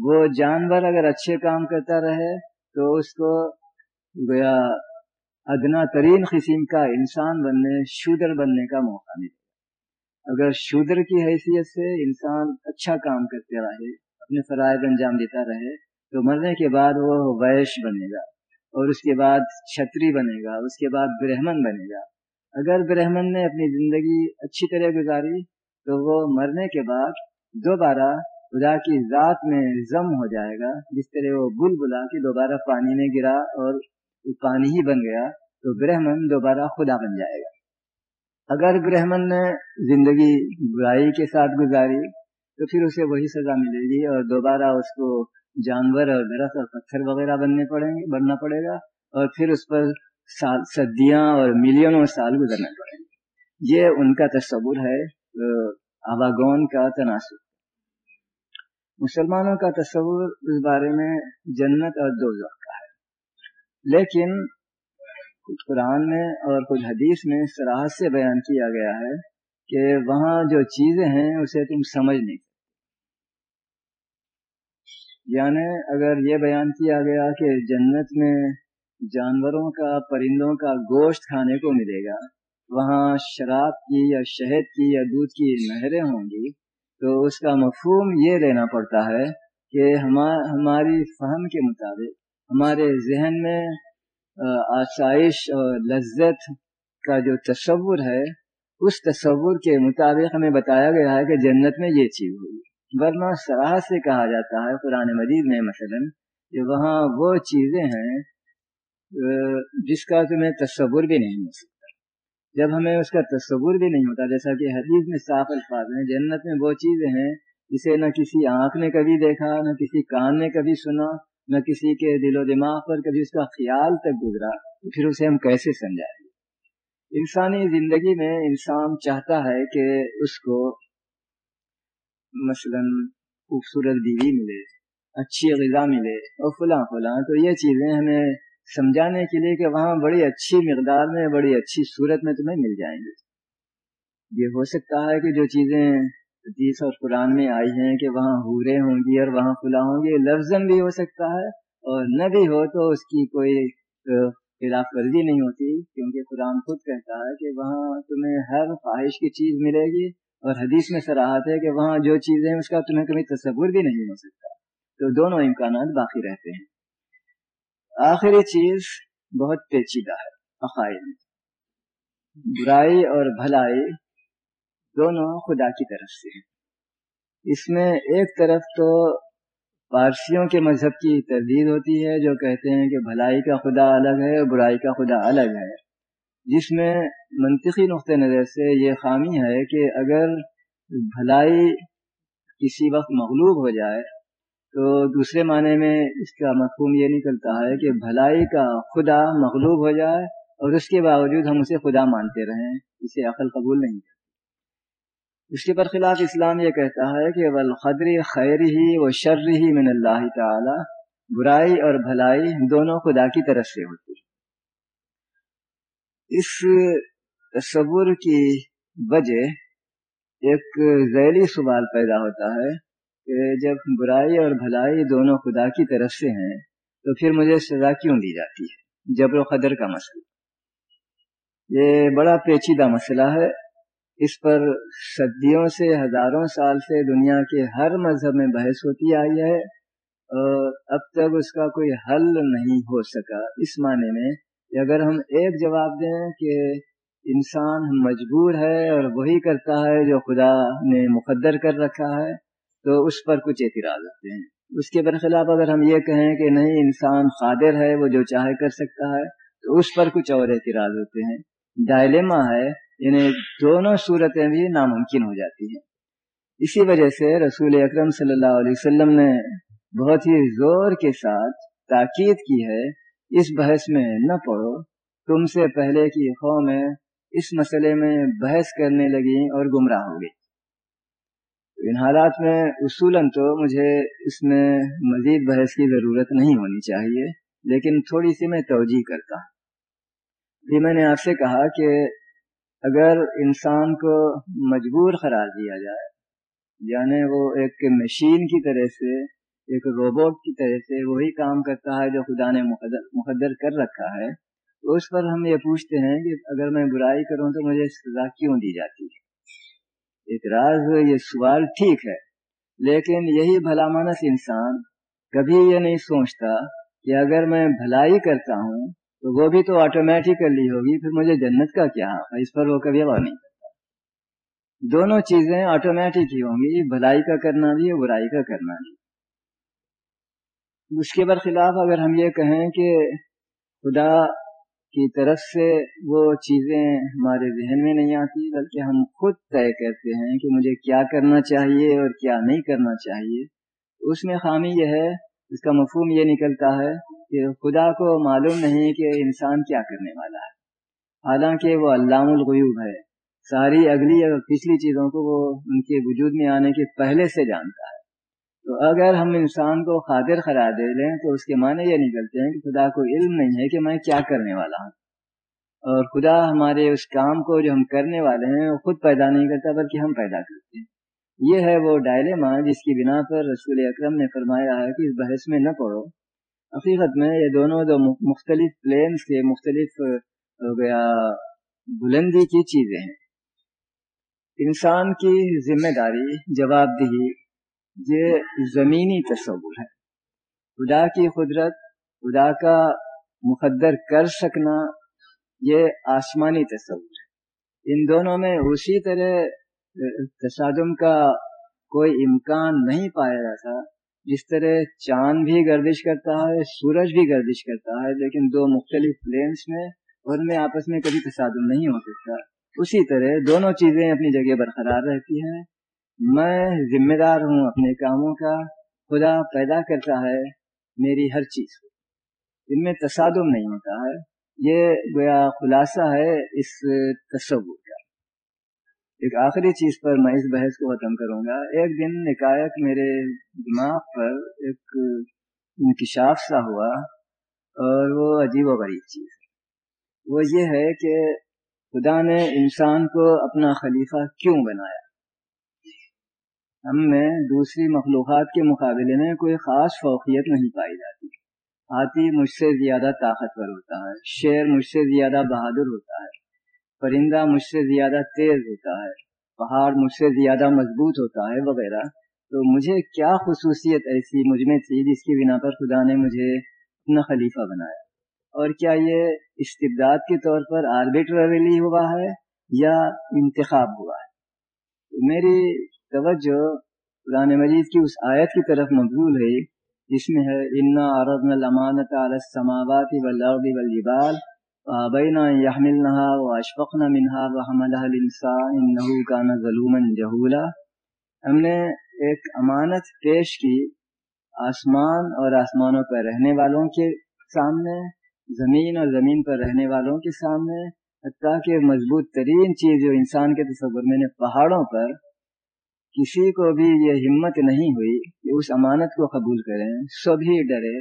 وہ جانور اگر اچھے کام کرتا رہے، تو اس کو گویا ادنا ترین قسم کا انسان بننے، شودر بننے کا موقع ملے۔ اگر شودر کی حیثیت سے انسان اچھا کام کرتے رہے، اپنے فرائض انجام دیتا رہے، تو مرنے کے بعد وہ ویش بنے گا۔ اور اس کے بعد چھتری بنے گا، اس کے بعد برہمن بنے گا۔ اگر برہمن نے اپنی زندگی اچھی طرح گزاری، تو وہ مرنے کے بعد دوبارہ خدا کی ذات میں ضم ہو جائے گا۔ جس طرح وہ بل بلا کے دوبارہ پانی میں گرا اور پانی ہی بن گیا، تو برہمن دوبارہ خدا بن جائے گا۔ اگر برہمن نے زندگی برائی کے ساتھ گزاری، تو پھر اسے وہی سزا ملے گی اور دوبارہ اس کو جانور اور درخت اور پتھر وغیرہ بننے پڑیں گے، بننا پڑے گا اور پھر اس پر صدیاں اور ملینوں سال گزرنے پڑیں گے۔ یہ ان کا تصور ہے آواگون کا تناسب۔ مسلمانوں کا تصور اس بارے میں جنت اور دو کا ہے۔ لیکن کچھ قرآن میں اور کچھ حدیث میں سراحت سے بیان کیا گیا ہے کہ وہاں جو چیزیں ہیں، اسے تم سمجھ نہیں یعنی اگر یہ بیان کیا گیا کہ جنت میں جانوروں کا، پرندوں کا گوشت کھانے کو ملے گا، وہاں شراب کی یا شہد کی یا دودھ کی نہریں ہوں گی، تو اس کا مفہوم یہ لینا پڑتا ہے کہ ہماری فہم کے مطابق، ہمارے ذہن میں آسائش اور لذت کا جو تصور ہے، اس تصور کے مطابق ہمیں بتایا گیا ہے کہ جنت میں یہ چیز ہوئی۔ ورنہ سراہ سے کہا جاتا ہے قرآن مجید میں مثلا کہ وہاں وہ چیزیں ہیں جس کا تمہیں تصور بھی نہیں ہو سکتا۔ جب ہمیں اس کا تصور بھی نہیں ہوتا، جیسا کہ حدیث میں صاف الفاظ ہیں، جنت میں وہ چیزیں ہیں، جسے نہ کسی آنکھ نے کبھی دیکھا، نہ کسی کان نے کبھی سنا، نہ کسی کے دل و دماغ پر کبھی اس کا خیال تک گزرا تو پھر اسے ہم کیسے سمجھائیں انسانی زندگی میں انسان چاہتا ہے کہ اس کو مثلا خوبصورت بیوی ملے، اچھی غذا ملے، اور فلاں فلاں، تو یہ چیزیں ہمیں سمجھانے کے لیے کہ وہاں بڑی اچھی مقدار میں، بڑی اچھی صورت میں تمہیں مل جائیں گے۔ یہ ہو سکتا ہے کہ جو چیزیں حدیث اور قرآن میں آئی ہیں کہ وہاں حورے ہوں گی اور وہاں فلاں ہوں گی لفظ بھی ہو سکتا ہے، اور نہ بھی ہو تو اس کی کوئی خلاف ورزی نہیں ہوتی، کیونکہ قرآن خود کہتا ہے کہ وہاں تمہیں ہر خواہش کی چیز ملے گی اور حدیث میں سراہت ہے کہ وہاں جو چیزیں اس کا تمہیں کبھی تصور بھی نہیں ہو سکتا۔ تو دونوں امکانات باقی رہتے ہیں۔ آخری چیز بہت پیچیدہ ہے، عقائد۔ برائی اور بھلائی دونوں خدا کی طرف سے ہیں۔ اس میں ایک طرف تو پارسیوں کے مذہب کی تردید ہوتی ہے، جو کہتے ہیں کہ بھلائی کا خدا الگ ہے اور برائی کا خدا الگ ہے۔ جس میں منطقی نقطۂ نظر سے یہ خامی ہے کہ اگر بھلائی کسی وقت مغلوب ہو جائے تو دوسرے معنی میں اس کا مفہوم یہ نکلتا ہے کہ بھلائی کا خدا مغلوب ہو جائے اور اس کے باوجود ہم اسے خدا مانتے رہیں، اسے عقل قبول نہیں کرتے۔ اس کے برخلاف اسلام یہ کہتا ہے کہ والخدری خیر ہی و شر ہی من اللہ تعالی، برائی اور بھلائی دونوں خدا کی طرف سے ہوتی ہے۔ اس تصور کی وجہ ایک ذیلی سوال پیدا ہوتا ہے کہ جب برائی اور بھلائی دونوں خدا کی طرف سے ہیں، تو پھر مجھے سزا کیوں دی جاتی ہے؟ جبر و قدر کا مسئلہ۔ یہ بڑا پیچیدہ مسئلہ ہے۔ اس پر صدیوں سے ہزاروں سال سے دنیا کے ہر مذہب میں بحث ہوتی آئی ہے اور اب تک اس کا کوئی حل نہیں ہو سکا۔ اس معنی میں اگر ہم ایک جواب دیں کہ انسان مجبور ہے اور وہی کرتا ہے جو خدا نے مقدر کر رکھا ہے، تو اس پر کچھ اعتراض ہوتے ہیں۔ اس کے برخلاف اگر ہم یہ کہیں کہ نہیں، انسان قادر ہے، وہ جو چاہے کر سکتا ہے، تو اس پر کچھ اور اعتراض ہوتے ہیں۔ ڈائلما ہے یعنی دونوں صورتیں بھی ناممکن ہو جاتی ہیں۔ اسی وجہ سے رسول اکرم صلی اللہ علیہ وسلم نے بہت ہی زور کے ساتھ تاکید کی ہے اس بحث میں نہ پڑھو۔ تم سے پہلے کی قومیں اس مسئلے میں بحث کرنے لگی اور گمراہ ہو گئی ان حالات میں اصولاً تو مجھے اس میں مزید بحث کی ضرورت نہیں ہونی چاہیے، لیکن تھوڑی سی میں توجہ کرتا ہوں۔ یہ میں نے آپ سے کہا کہ اگر انسان کو مجبور قرار دیا جائے یعنی وہ ایک مشین کی طرح سے ایک روبوٹ کی طرح سے وہی کام کرتا ہے جو خدا نے مقدر کر رکھا ہے، تو اس پر ہم یہ پوچھتے ہیں کہ اگر میں برائی کروں تو مجھے سزا کیوں دی جاتی ہے؟ اعتراض یہ سوال ٹھیک ہے، لیکن یہی بھلا مانس انسان کبھی یہ نہیں سوچتا کہ اگر میں بھلائی کرتا ہوں تو وہ بھی تو آٹومیٹیکلی ہوگی، پھر مجھے جنت کا کیا اس پر وہ کبھی نہیں کرتا۔ دونوں چیزیں آٹومیٹک ہی ہوں گی، بھلائی کا کرنا بھی اور برائی کا کرنا بھی۔ اس کے برخلاف اگر ہم یہ کہیں کہ خدا کی طرف سے وہ چیزیں ہمارے ذہن میں نہیں آتی، بلکہ ہم خود طے کرتے ہیں کہ مجھے کیا کرنا چاہیے اور کیا نہیں کرنا چاہیے، اس میں خامی یہ ہے، اس کا مفہوم یہ نکلتا ہے کہ خدا کو معلوم نہیں کہ انسان کیا کرنے والا ہے۔ حالانکہ وہ علام الغیوب ہے۔ ساری اگلی اور پچھلی چیزوں کو وہ ان کے وجود میں آنے کے پہلے سے جانتا ہے۔ تو اگر ہم انسان کو قادر قرار دے لیں تو اس کے معنی یہ نکلتے ہیں کہ خدا کو علم نہیں ہے کہ میں کیا کرنے والا ہوں۔ اور خدا ہمارے اس کام کو جو ہم کرنے والے ہیں وہ خود پیدا نہیں کرتا بلکہ ہم پیدا کرتے ہیں۔ یہ ہے وہ ڈائلما جس کی بنا پر رسول اکرم نے فرمایا ہے کہ اس بحث میں نہ پڑھو حقیقت میں یہ دونوں جو مختلف پلینس کے مختلف، ہو گیا، بلندی کی چیزیں ہیں۔ انسان کی ذمہ داری، جواب دہی یہ زمینی تصور ہے۔ خدا کی قدرت، خدا کا مقدر کر سکنا، یہ آسمانی تصور ہے۔ ان دونوں میں اسی طرح تصادم کا کوئی امکان نہیں پایا جاتا۔ جس طرح چاند بھی گردش کرتا ہے، سورج بھی گردش کرتا ہے، لیکن دو مختلف پلینس میں ان میں آپس میں کبھی تصادم نہیں ہو سکتا۔ اسی طرح دونوں چیزیں اپنی جگہ برقرار رہتی ہیں۔ میں ذمہ دار ہوں اپنے کاموں کا، خدا پیدا کرتا ہے میری ہر چیز کو۔ ان میں تصادم نہیں ہوتا ہے، یہ گویا خلاصہ ہے اس تصور کا۔ ایک آخری چیز پر میں اس بحث کو ختم کروں گا۔ ایک دن نکایت میرے دماغ پر ایک انکشاف سا ہوا اور وہ عجیب و غریب چیز ہے۔ وہ یہ ہے کہ خدا نے انسان کو اپنا خلیفہ کیوں بنایا؟ ہم میں دوسری مخلوقات کے مقابلے میں کوئی خاص فوقیت نہیں پائی جاتی۔ ہاتھی مجھ سے زیادہ طاقتور ہوتا ہے شیر مجھ سے زیادہ بہادر ہوتا ہے، پرندہ مجھ سے زیادہ تیز ہوتا ہے، پہاڑ مجھ سے زیادہ مضبوط ہوتا ہے وغیرہ۔ تو مجھے کیا خصوصیت ایسی مجھ میں تھی جس کی بنا پر خدا نے مجھے اپنا خلیفہ بنایا؟ اور کیا یہ استبداد کے طور پر آربیٹریلی ہوا ہے یا انتخاب ہوا ہے؟ میری توجہ قرآن مجید کی اس آیت کی طرف مقبول ہے، جس میں ہے، انا عرضنا الامانت علی السماوات والارض والجبال فابینا یحملنها واشفقنا منها وحملها الانسان انه كان ظلوما جهولا ہم نے ایک امانت پیش کی آسمان اور آسمانوں پر رہنے والوں کے سامنے، زمین اور زمین پر رہنے والوں کے سامنے، حتیٰ کہ مضبوط ترین چیز جو انسان کے تصور میں نے پہاڑوں پر کسی کو بھی یہ ہمت نہیں ہوئی کہ اس امانت کو قبول کریں، سب ہی ڈرے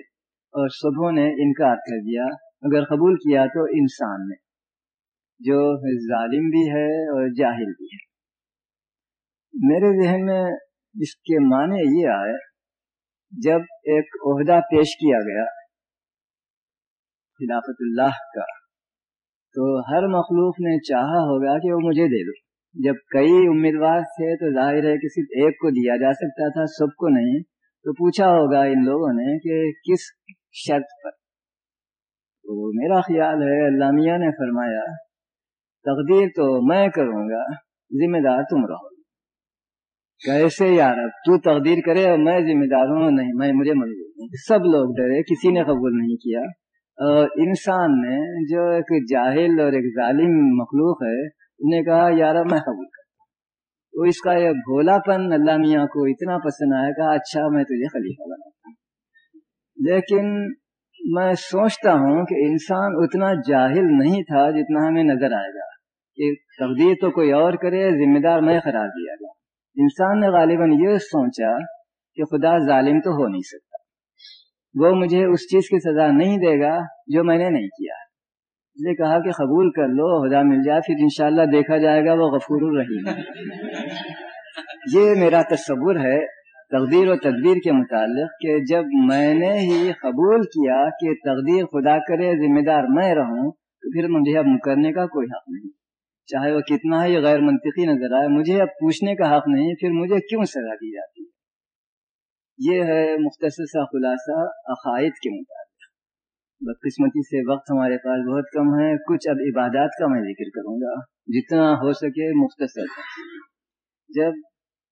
اور سبوں نے انکار کر دیا۔ اگر قبول کیا تو انسان نے، جو ظالم بھی ہے اور جاہل بھی ہے۔ میرے ذہن میں اس کے معنی یہ آئے، جب ایک عہدہ پیش کیا گیا خلافت اللہ کا، تو ہر مخلوق نے چاہا ہوگا کہ وہ مجھے دے دو جب کئی امیدوار تھے تو ظاہر ہے کہ صرف ایک کو دیا جا سکتا تھا، سب کو نہیں۔ تو پوچھا ہوگا ان لوگوں نے کہ کس شرط پر؟ تو میرا خیال ہے علامہ نے فرمایا، تقدیر تو میں کروں گا، ذمہ دار تم رہو۔ کیسے یار اب تو تقدیر کرے اور میں ذمہ دار ہوں، نہیں، میں، مجھے منظور نہیں۔ سب لوگ ڈرے، کسی نے قبول نہیں کیا۔ اور انسان نے جو ایک جاہل اور ایک ظالم مخلوق ہے نے کہا یار میں قبول کرتا تو اس کا یہ بھولا پن اللہ میاں کو اتنا پسند آیا کہ اچھا میں تجھے خلیفہ بناتا ہوں۔ لیکن میں سوچتا ہوں کہ انسان اتنا جاہل نہیں تھا جتنا ہمیں نظر آئے گا کہ تقدیر تو کوئی اور کرے، ذمہ دار میں قرار دیا گیا۔ انسان نے غالباً یہ سوچا کہ خدا ظالم تو ہو نہیں سکتا۔ وہ مجھے اس چیز کی سزا نہیں دے گا جو میں نے نہیں کیا۔ نے کہا کہ قبول کر لو خدا مل جائے پھر انشاءاللہ دیکھا جائے گا وہ غفور الرحیم [LAUGHS] یہ میرا تصور ہے تقدیر و تقدیر کے متعلق کہ جب میں نے ہی قبول کیا کہ تقدیر خدا کرے ذمہ دار میں رہوں تو پھر مجھے اب مکرنے کا کوئی حق نہیں۔ چاہے وہ کتنا ہی غیر منطقی نظر آئے مجھے اب پوچھنے کا حق نہیں پھر مجھے کیوں سزا دی جاتی ہے؟ یہ ہے مختصر سا خلاصہ عقائد کے مطابق بدقسمتی سے وقت ہمارے پاس بہت کم ہے۔ کچھ اب عبادات کا میں ذکر کروں گا۔ جتنا ہو سکے مختصر۔ جب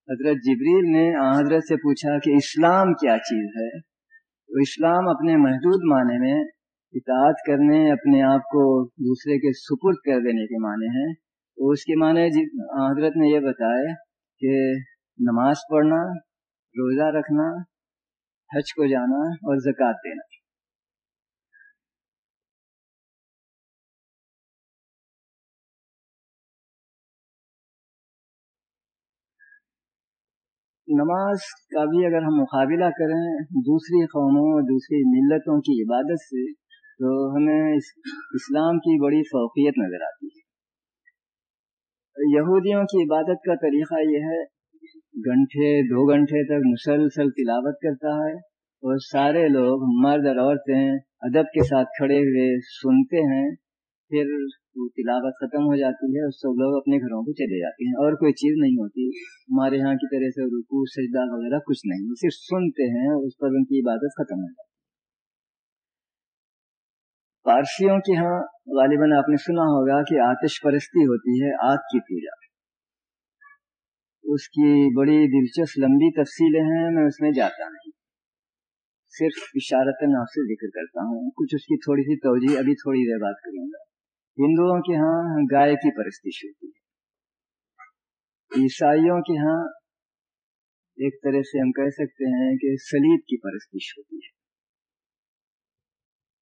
حضرت جبریل نے حضرت سے پوچھا کہ اسلام کیا چیز ہے، تو اسلام اپنے محدود معنی میں اطاعت کرنے، اپنے آپ کو دوسرے کے سپرد کر دینے کے معنی ہیں تو اس کے معنی جی، حضرت نے یہ بتائے کہ نماز پڑھنا، روزہ رکھنا، حج کو جانا اور زکوٰۃ دینا۔ نماز کا بھی اگر ہم مقابلہ کریں دوسری قوموں اور دوسری ملتوں کی عبادت سے، تو ہمیں اسلام کی بڑی فوقیت نظر آتی ہے۔ یہودیوں کی عبادت کا طریقہ یہ ہے، گھنٹے، دو گھنٹے تک مسلسل تلاوت کرتا ہے اور سارے لوگ مرد اور عورتیں ادب کے ساتھ کھڑے ہوئے سنتے ہیں۔ پھر وہ تلاوت ختم ہو جاتی ہے اور سب لوگ اپنے گھروں کو چلے جاتے ہیں اور کوئی چیز نہیں ہوتی۔ ہمارے یہاں کی طرح سے رکو سجدہ وغیرہ کچھ نہیں صرف سنتے ہیں اور اس پر ان کی عبادت ختم ہو جاتی ہے۔ پارسیوں کے ہاں غالباً آپ نے سنا ہوگا کہ آتش پرستی ہوتی ہے، آگ کی پوجا۔ اس کی بڑی دلچسپ لمبی تفصیلیں ہیں، میں اس میں جاتا نہیں۔ صرف اشارت آپ سے ذکر کرتا ہوں، کچھ اس کی تھوڑی سی توجہ، ابھی تھوڑی دیر بات کروں گا۔ ہندوؤں کے ہاں گائے کی پرستش ہوتی ہے۔ عیسائیوں کے ہاں ایک طرح سے ہم کہہ سکتے ہیں کہ سلیب کی پرستش ہوتی ہے۔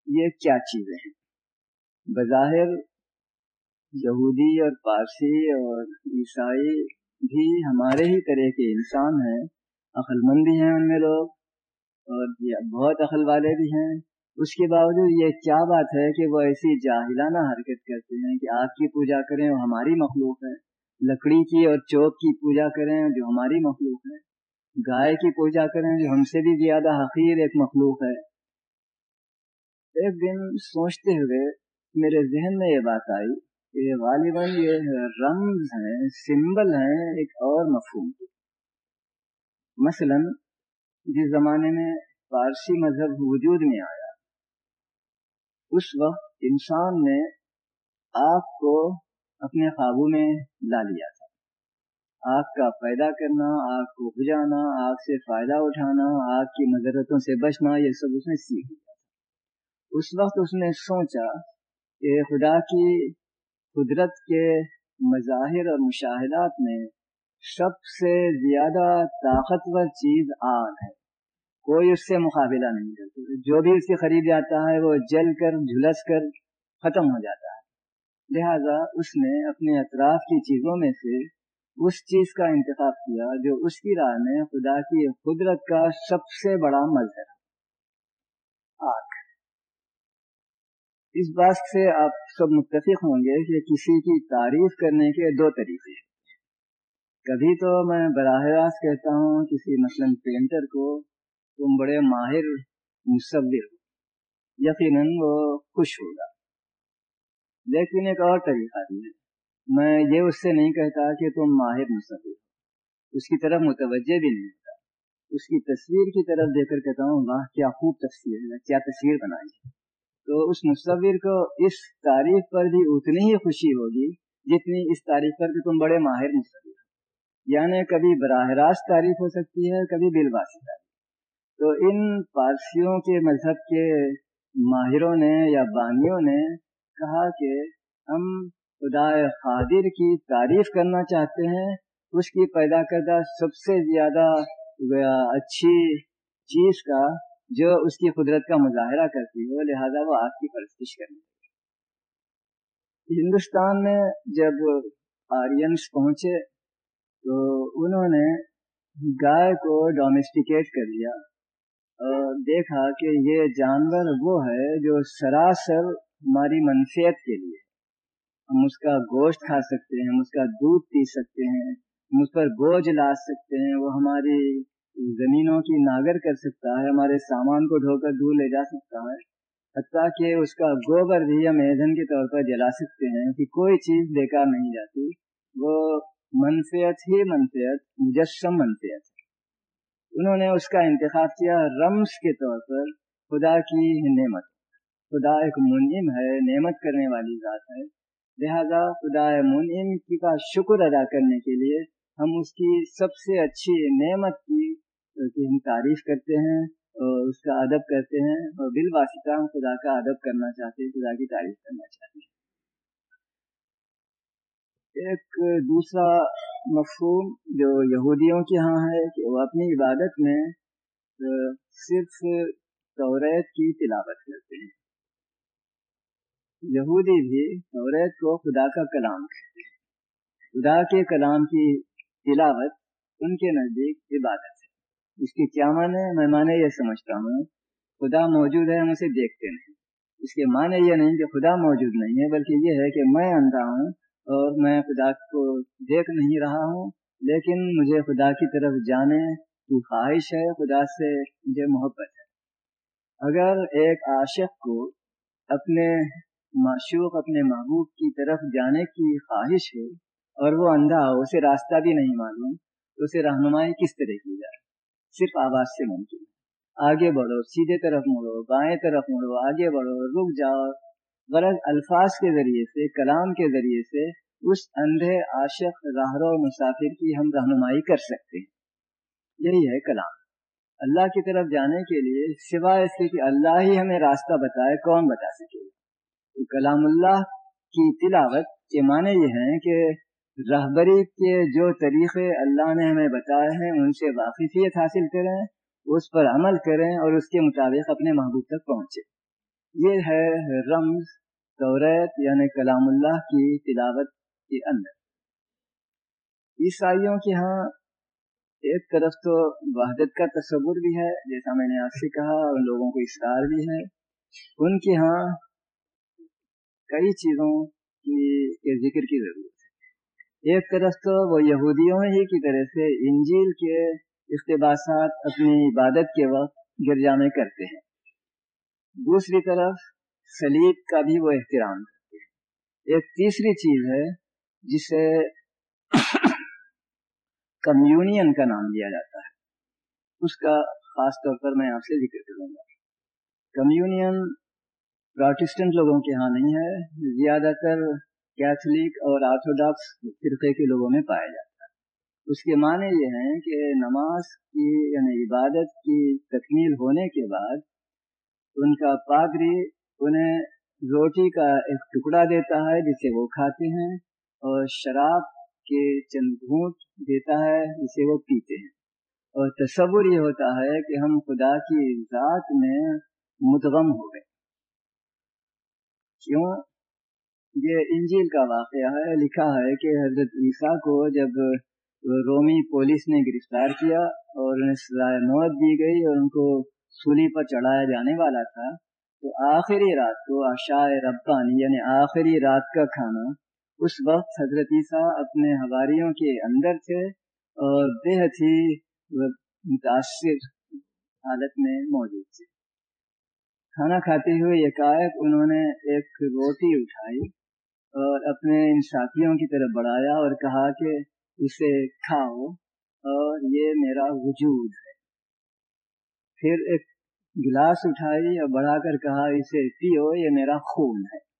یہ کیا چیزیں ہیں؟ بظاہر یہودی اور پارسی اور عیسائی بھی ہمارے ہی طرح کے انسان ہیں عقل مند بھی ہیں ان میں لوگ اور بہت عقل والے بھی ہیں۔ اس کے باوجود یہ کیا بات ہے کہ وہ ایسی جاہلانہ حرکت کرتے ہیں کہ آگ کی پوجا کریں وہ ہماری مخلوق ہے لکڑی کی اور چوک کی پوجا کریں جو ہماری مخلوق ہے گائے کی پوجا کریں جو ہم سے بھی زیادہ حقیر ایک مخلوق ہے۔ ایک دن سوچتے ہوئے میرے ذہن میں یہ بات آئی کہ غالباً یہ رمز ہیں، سمبل ہیں ایک اور مفہوم کی مثلا، جس زمانے میں فارسی مذہب وجود میں آیا اس وقت انسان نے آگ کو اپنے قابو میں لا لیا تھا۔ آگ کا پیدا کرنا، آگ کو بجانا آگ سے فائدہ اٹھانا، آگ کی مذرتوں سے بچنا، یہ سب اس نے سیکھ لیا تھا۔ اس وقت اس نے سوچا کہ خدا کی قدرت کے مظاہر اور مشاہدات میں سب سے زیادہ طاقتور چیز آگ ہے۔ کوئی اس سے مقابلہ نہیں کرتا۔ جو بھی اس کے قریب جاتا ہے، وہ جل کر، جھلس کر ختم ہو جاتا ہے۔ لہذا اس نے اپنے اطراف کی چیزوں میں سے اس چیز کا انتخاب کیا جو اس کی راہ میں خدا کی قدرت کا سب سے بڑا مظہر آگ۔ اس بات سے آپ سب متفق ہوں گے کہ کسی کی تعریف کرنے کے دو طریقے کبھی تو میں براہ راست کہتا ہوں، کسی مثلا پینٹر کو تم بڑے ماہر مصور ہو یقیناً وہ خوش ہوگا۔ لیکن ایک اور طریقہ بھی ہے میں یہ اس سے نہیں کہتا کہ تم ماہر مصور ہو۔ اس کی طرف متوجہ بھی نہیں ہوتا۔ اس کی تصویر کی طرف دیکھ کر کہتا ہوں، واہ، کیا خوب تصویر ہے، کیا تصویر بنائی ہے۔ تو اس مصور کو اس تعریف پر بھی اتنی ہی خوشی ہوگی جتنی اس تعریف پر کہ تم بڑے ماہر مصور یعنی کبھی براہ راست تعریف ہو سکتی ہے، کبھی بل تعریف تو ان پارسیوں کے مذہب کے ماہروں نے یا بانیوں نے کہا کہ ہم خدا قادر کی تعریف کرنا چاہتے ہیں، اس کی پیدا کردہ سب سے زیادہ اچھی چیز کا جو اس کی قدرت کا مظاہرہ کرتی ہو لہذا وہ آگ کی پرستش کرنی ہندوستان میں جب آرینس پہنچے تو انہوں نے گائے کو ڈومیسٹیکیٹ کر لیا دیکھا کہ یہ جانور وہ ہے جو سراسر ہماری منفیت کے لیے ہم اس کا گوشت کھا سکتے ہیں، ہم اس کا دودھ پی سکتے ہیں، ہم اس پر بوجھ لا سکتے ہیں، وہ ہماری زمینوں کی ناگر کر سکتا ہے، ہمارے سامان کو ڈھو کر دور لے جا سکتا ہے۔ حتیٰ کہ اس کا گوبر بھی ہم ایندھن کے طور پر جلا سکتے ہیں کہ کوئی چیز بیکار نہیں جاتی۔ وہ منفیت ہی منفیت، مجسم منفیت ہے۔ انہوں نے اس کا انتخاب کیا رمز کے طور پر، خدا کی نعمت۔ خدا ایک منعم ہے، نعمت کرنے والی ذات ہے۔ لہذا خدا منعم کی کا شکر ادا کرنے کے لیے ہم اس کی سب سے اچھی نعمت کی ہم تعریف کرتے ہیں اور اس کا ادب کرتے ہیں۔ اور بال واسطہ ہم خدا کا ادب کرنا چاہتے ہیں، خدا کی تعریف کرنا چاہتے ہیں۔ ایک دوسرا مفہوم جو یہودیوں کے ہاں ہے کہ وہ اپنی عبادت میں صرف توریت کی تلاوت کرتے ہیں۔ یہودی بھی توریت کو خدا کا کلام کہتے ہیں۔ خدا کے کلام کی تلاوت ان کے نزدیک عبادت ہے۔ اس کی کیا معنی ہے؟ میں معنی یہ سمجھتا ہوں، خدا موجود ہے، ہم اسے دیکھتے نہیں۔ اس کے معنی یہ نہیں کہ خدا موجود نہیں ہے، بلکہ یہ ہے کہ میں اندھا ہوں اور میں خدا کو دیکھ نہیں رہا ہوں، لیکن مجھے خدا کی طرف جانے کی خواہش ہے، خدا سے مجھے محبت ہے۔ اگر ایک عاشق کو اپنے معشوق، اپنے محبوب کی طرف جانے کی خواہش ہو اور وہ اندھا ہو، اسے راستہ بھی نہیں معلوم، تو اسے رہنمائی کس طرح کی جائے؟ صرف آواز سے ممکن ہے۔ آگے بڑھو، سیدھے طرف مڑو، بائیں طرف مڑو، آگے بڑھو، رک جاؤ غرض الفاظ کے ذریعے سے، کلام کے ذریعے سے اس اندھے عاشق راہرو مسافر کی ہم رہنمائی کر سکتے ہیں۔ یہی ہے کلام۔ اللہ کی طرف جانے کے لیے سوائے اس کے کہ اللہ ہی ہمیں راستہ بتائے کون بتا سکے۔ تو کلام اللہ کی تلاوت کے معنی یہ ہیں کہ رہبری کے جو طریقے اللہ نے ہمیں بتائے ہیں، ان سے واقفیت حاصل کریں، اس پر عمل کریں اور اس کے مطابق اپنے محبوب تک پہنچے۔ یہ ہے رمز توریت یعنی کلام اللہ کی تلاوت کے اندر۔ عیسائیوں کے ہاں ایک طرف تو وحدت کا تصور بھی ہے، جیسا میں نے آپ سے کہا ان لوگوں کو اشار بھی ہے۔ ان کے ہاں کئی چیزوں کی ذکر کی ضرورت ہے۔ ایک طرف تو وہ یہودیوں ہی کی طرح سے انجیل کے اقتباسات اپنی عبادت کے وقت گرجا میں کرتے ہیں۔ دوسری طرف سلیب کا بھی وہ احترام کرتے ہیں۔ ایک تیسری چیز ہے جسے کمیونین کا نام دیا جاتا ہے۔ اس کا خاص طور پر میں آپ سے ذکر کروں گا۔ کمیونین پروٹسٹنٹ لوگوں کے ہاں نہیں ہے، زیادہ تر کیتھولک اور آرتھوڈاکس فرقے کے لوگوں میں پایا جاتا ہے۔ اس کے معنی یہ ہیں کہ نماز کی یعنی عبادت کی تکمیل ہونے کے بعد ان کا پادری انہیں روٹی کا ایک ٹکڑا دیتا ہے جسے وہ کھاتے ہیں اور شراب کے چند گھونٹ دیتا ہے جسے وہ پیتے ہیں۔ اور تصور یہ ہوتا ہے کہ ہم خدا کی ذات میں متغم ہو گئے۔ کیوں؟ یہ انجیل کا واقعہ ہے۔ لکھا ہے کہ حضرت عیسیٰ کو جب رومی پولیس نے گرفتار کیا اور انہیں سزائے موت دی گئی اور ان کو سولی پر چڑھایا جانے والا تھا، تو آخری رات کو عشاء ربانی یعنی آخری رات کا کھانا، اس وقت حضرت عیسیٰ اپنے ہواریوں کے اندر تھے اور بےحد ہی متاثر حالت میں موجود تھے۔ کھانا کھاتے ہوئے یکایک انہوں نے ایک روٹی اٹھائی اور اپنے ان ساتھیوں کی طرف بڑھایا اور کہا کہ اسے کھاؤ اور یہ میرا وجود ہے۔ پھر ایک گلاس اٹھائی اور بڑھا کر کہا، اسے پیو، یہ میرا خون ہے۔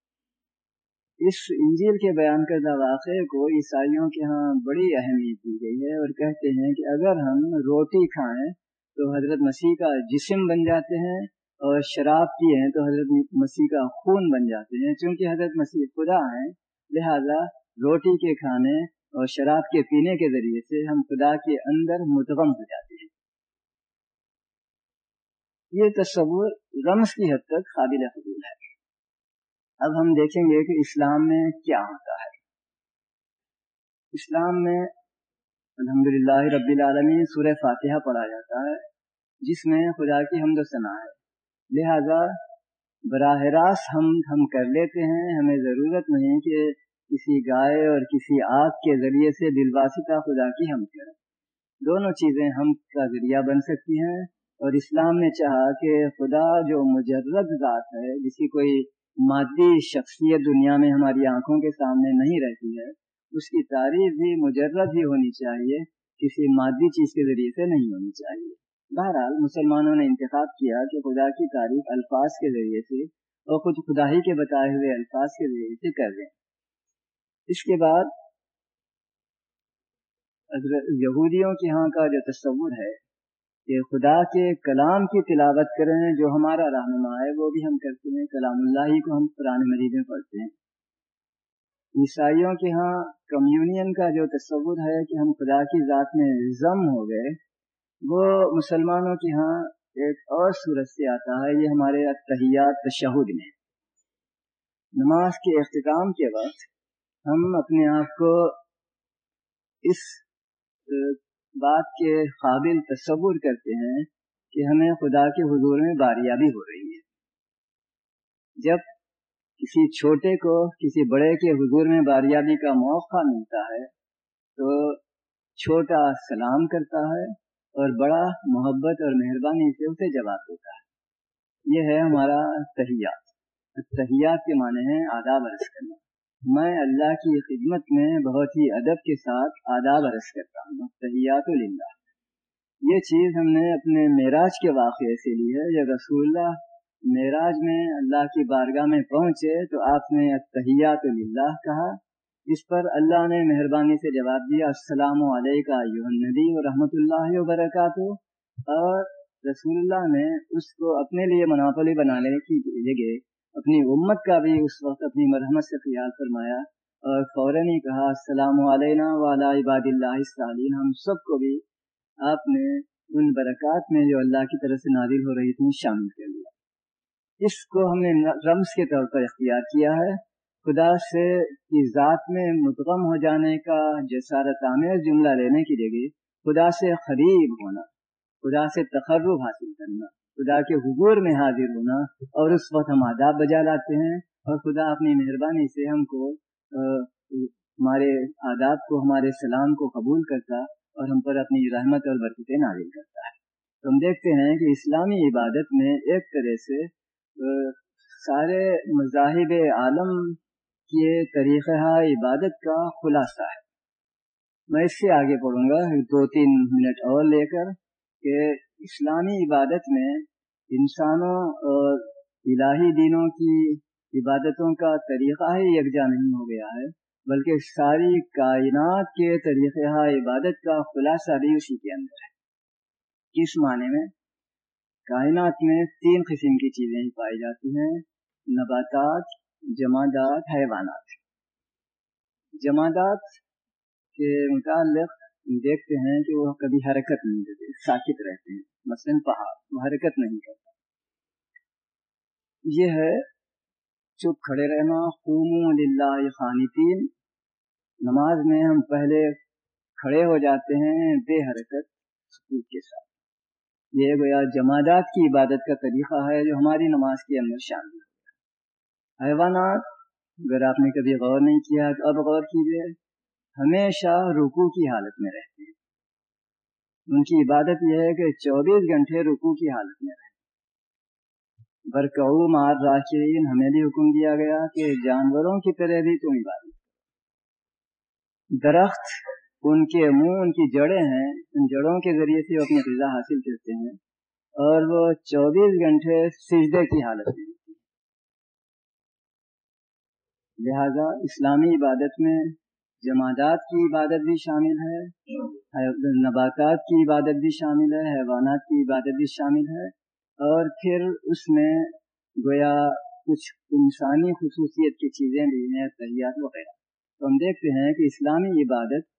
اس انجیل کے بیان کردہ واقعے کو عیسائیوں کے ہاں بڑی اہمیت دی گئی ہے اور کہتے ہیں کہ اگر ہم روٹی کھائیں تو حضرت مسیح کا جسم بن جاتے ہیں اور شراب پیئیں تو حضرت مسیح کا خون بن جاتے ہیں۔ چونکہ حضرت مسیح خدا ہیں، لہذا روٹی کے کھانے اور شراب کے پینے کے ذریعے سے ہم خدا کے اندر متغم ہو جاتے ہیں۔ یہ تصور رمز کی حد تک قابل قبول ہے۔ اب ہم دیکھیں گے کہ اسلام میں کیا ہوتا ہے۔ اسلام میں الحمد للہ رب العالمین سورہ فاتحہ پڑھا جاتا ہے، جس میں خدا کی حمد و ثناء ہے۔ لہذا براہ راست ہم ہم کر لیتے ہیں، ہمیں ضرورت نہیں کہ کسی گائے اور کسی آگ کے ذریعے سے دلواسطہ خدا کی ہم کریں۔ دونوں چیزیں ہم کا ذریعہ بن سکتی ہیں۔ اور اسلام نے چاہا کہ خدا جو مجرد ذات ہے، جس کی کوئی مادی شخصیت دنیا میں ہماری آنکھوں کے سامنے نہیں رہتی ہے، اس کی تعریف بھی مجرد ہی ہونی چاہیے، کسی مادی چیز کے ذریعے سے نہیں ہونی چاہیے۔ بہرحال، مسلمانوں نے انتخاب کیا کہ خدا کی تعریف الفاظ کے ذریعے سے اور خود خدا ہی کے بتائے ہوئے الفاظ کے ذریعے سے کر دیں اس کے بعد یہودیوں کے ہاں کا جو تصور ہے کہ خدا کے کلام کی تلاوت کریں، جو ہمارا رہنما ہے، وہ بھی ہم کرتے ہیں، کلام اللہ ہی کو ہم قرآن مجید میں پڑھتے ہیں۔ عیسائیوں کے ہاں کمیونین کا جو تصور ہے کہ ہم خدا کی ذات میں ضم ہو گئے، وہ مسلمانوں کے ہاں ایک اور صورت سے آتا ہے، یہ ہمارے اتحیات تشہد میں۔ نماز کے اختتام کے وقت ہم اپنے آپ کو اس بات کے قابل تصور کرتے ہیں کہ ہمیں خدا کے حضور میں باریابی ہو رہی ہے۔ جب کسی چھوٹے کو کسی بڑے کے حضور میں باریابی کا موقع ملتا ہے، تو چھوٹا سلام کرتا ہے اور بڑا محبت اور مہربانی سے اسے جواب دیتا ہے۔ یہ ہے ہمارا تحیات۔ تحیات کے معنی ہیں آداب عرض کرنا۔ میں اللہ کی خدمت میں بہت ہی ادب کے ساتھ آداب عرض کرتا ہوں۔ تحیات اللہ یہ چیز ہم نے اپنے معراج کے واقعے سے لی ہے۔ جب رسول اللہ معراج میں اللہ کی بارگاہ میں پہنچے تو آپ نے تحیات اللہ کہا، جس پر اللہ نے مہربانی سے جواب دیا، السلام علیکم ندی و رحمۃ اللہ وبرکاتہ۔ اور رسول اللہ نے اس کو اپنے لیے منافلی بنانے کی جگہ اپنی امت کا بھی اس وقت اپنی مرحمت سے خیال فرمایا اور فوراً ہی کہا، السلام علینا وعلی عباد اللہ السلین ہم سب کو بھی آپ نے ان برکات میں جو اللہ کی طرف سے نازل ہو رہی تھیں شامل کر لیا۔ اس کو ہم نے رمز کے طور پر اختیار کیا ہے۔ خدا سے کی ذات میں مدغم ہو جانے کا جسارت آمیز جملہ لینے کی جگہ خدا سے قریب ہونا، خدا سے تقرب حاصل کرنا۔ خدا کے حضور میں حاضر ہونا اور اس وقت ہم آداب بجا لاتے ہیں اور خدا اپنی مہربانی سے ہم کو ہمارے آداب کو، ہمارے سلام کو قبول کرتا اور ہم پر اپنی رحمت اور برکتیں نازل کرتا ہے۔ تو ہم دیکھتے ہیں کہ اسلامی عبادت میں ایک طرح سے سارے مذاہب عالم کے طریقہ عبادت کا خلاصہ ہے۔ میں اس سے آگے پڑھوں گا، دو تین منٹ اور لے کر کہ اسلامی عبادت میں انسانوں اور الہی دینوں کی عبادتوں کا طریقہ ہی یکجا نہیں ہو گیا ہے، بلکہ ساری کائنات کے طریقہ ہاں عبادت کا خلاصہ بھی اسی کے اندر ہے۔ کس معنی میں؟ کائنات میں تین قسم کی چیزیں ہی پائی جاتی ہیں، نباتات، جمادات، حیوانات۔ جمادات کے متعلق دیکھتے ہیں کہ وہ کبھی حرکت نہیں کرتے ساکت رہتے ہیں۔ مثلاً پہاڑ، وہ حرکت نہیں کرتا۔ یہ ہے چپ کھڑے رہنا قوم للہ خانتین۔ نماز میں ہم پہلے کھڑے ہو جاتے ہیں بے حرکت، سکوت کے ساتھ۔ یہ گویا جماعت کی عبادت کا طریقہ ہے جو ہماری نماز کے اندر شامل ہے۔ حیوانات، اگر آپ نے کبھی غور نہیں کیا تو اب غور کیجیے ہمیشہ رکو کی حالت میں رہتے ہیں۔ ان کی عبادت یہ ہے کہ چوبیس گھنٹے رکو کی حالت میں رہتے برکعو مار راکین ہمیں بھی حکم دیا گیا کہ جانوروں کی طرح بھی تم عبادت درخت، ان کے منہ، ان کی جڑیں ہیں، ان جڑوں کے ذریعے سے وہ اپنی غذا حاصل کرتے ہیں اور وہ چوبیس گھنٹے سجدے کی حالت میں لہذا اسلامی عبادت میں جماعت کی عبادت بھی شامل ہے نباتات کی عبادت بھی شامل ہے، حیوانات کی عبادت بھی شامل ہے، اور پھر اس میں گویا کچھ انسانی خصوصیت کی چیزیں بھی ہیں، تحیات وغیرہ۔ تو ہم دیکھتے ہیں کہ اسلامی عبادت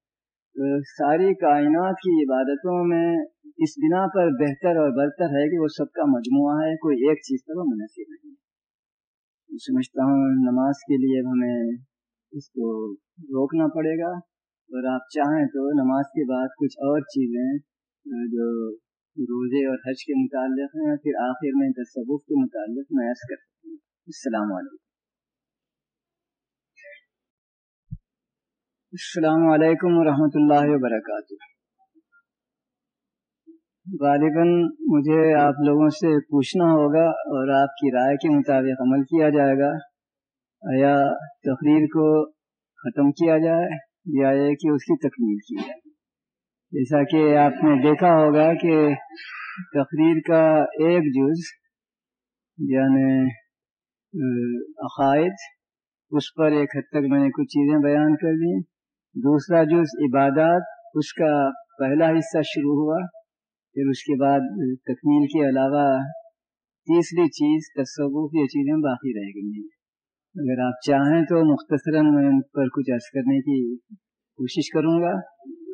ساری کائنات کی عبادتوں میں اس بنا پر بہتر اور برتر ہے کہ وہ سب کا مجموعہ ہے، کوئی ایک چیز پر وہ منحصر نہیں سمجھتا ہوں نماز کے لیے ہمیں اس کو روکنا پڑے گا۔ اور آپ چاہیں تو نماز کے بعد کچھ اور چیزیں، جو روزے اور حج کے متعلق ہیں پھر آخر میں تصوف کے متعلق میں ایس کر سکتی ہوں۔ السلام علیکم۔ السلام علیکم ورحمۃ اللہ وبرکاتہ۔ غالباً مجھے آپ لوگوں سے پوچھنا ہوگا اور آپ کی رائے کے مطابق عمل کیا جائے گا۔ یا تقریر کو ختم کیا جائے یا یہ کہ اس کی تکمیل کی جائے۔ جیسا کہ آپ نے دیکھا ہوگا کہ تقریر کا ایک جز یعنی عقائد، اس پر ایک حد تک میں نے کچھ چیزیں بیان کر دیں۔ دوسرا جز، عبادات، اس کا پہلا حصہ شروع ہوا، پھر اس کے بعد تکمیل کے علاوہ تیسری چیز، تصوف، یہ چیزیں باقی رہ گئی ہیں۔ اگر آپ چاہیں تو مختصراً میں ان پر کچھ عرض کرنے کی کوشش کروں گا۔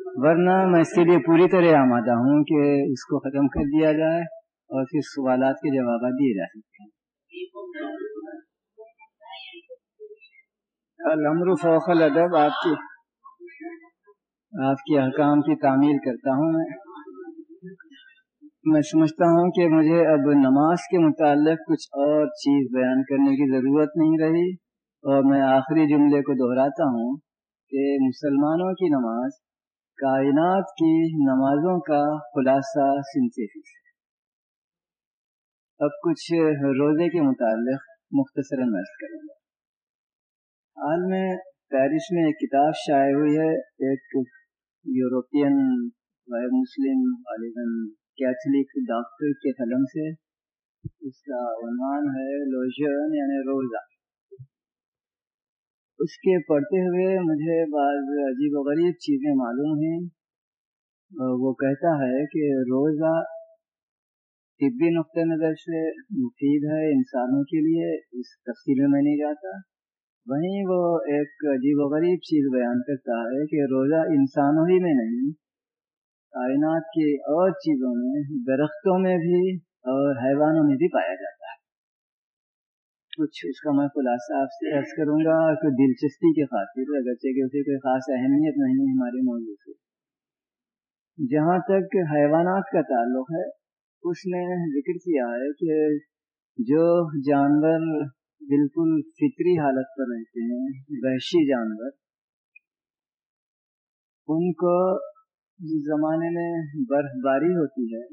ورنہ میں اس کے لیے پوری طرح آمادہ ہوں کہ اس کو ختم کر دیا جائے اور پھر سوالات کے جوابات دیے جا سکتے ہیں۔ الامر فوق الادب، آپ کی آپ کے احکام کی تعمیل کرتا ہوں میں۔ میں سمجھتا ہوں کہ مجھے اب نماز کے متعلق کچھ اور چیز بیان کرنے کی ضرورت نہیں رہی اور میں آخری جملے کو دہراتا ہوں کہ مسلمانوں کی نماز کائنات کی نمازوں کا خلاصہ سنتھس ہے۔ اب کچھ روزے کے متعلق مختصر مرض کریں گے حال میں پیرس میں ایک کتاب شائع ہوئی ہے، ایک یورپین، غیر مسلم غالباً کیتھولک ڈاکٹر کے قلم سے اس کا عنوان ہے لوژن یعنی روزہ۔ اس کے پڑھتے ہوئے مجھے بعض عجیب و غریب چیزیں معلوم ہیں۔ وہ کہتا ہے کہ روزہ طبی نقطۂ نظر سے مفید ہے انسانوں کے لیے، اس تفصیل میں نہیں جاتا۔ وہیں وہ ایک عجیب و غریب چیز بیان کرتا ہے کہ روزہ انسانوں ہی میں نہیں کائنات کی اور چیزوں میں، درختوں میں بھی اور حیوانوں میں بھی پایا جاتا ہے۔ کچھ اس کا میں خلاصہ آپ سے عرض کروں گا کوئی دلچسپی کی خاطر، اگرچہ کہ اسے کوئی خاص اہمیت نہیں ہے ہمارے موضوع سے۔ جہاں تک حیوانات کا تعلق ہے، اس نے ذکر کیا ہے کہ جو جانور بالکل فطری حالت پر رہتے ہیں، وحشی جانور، ان کو جس زمانے میں برف باری ہوتی ہے،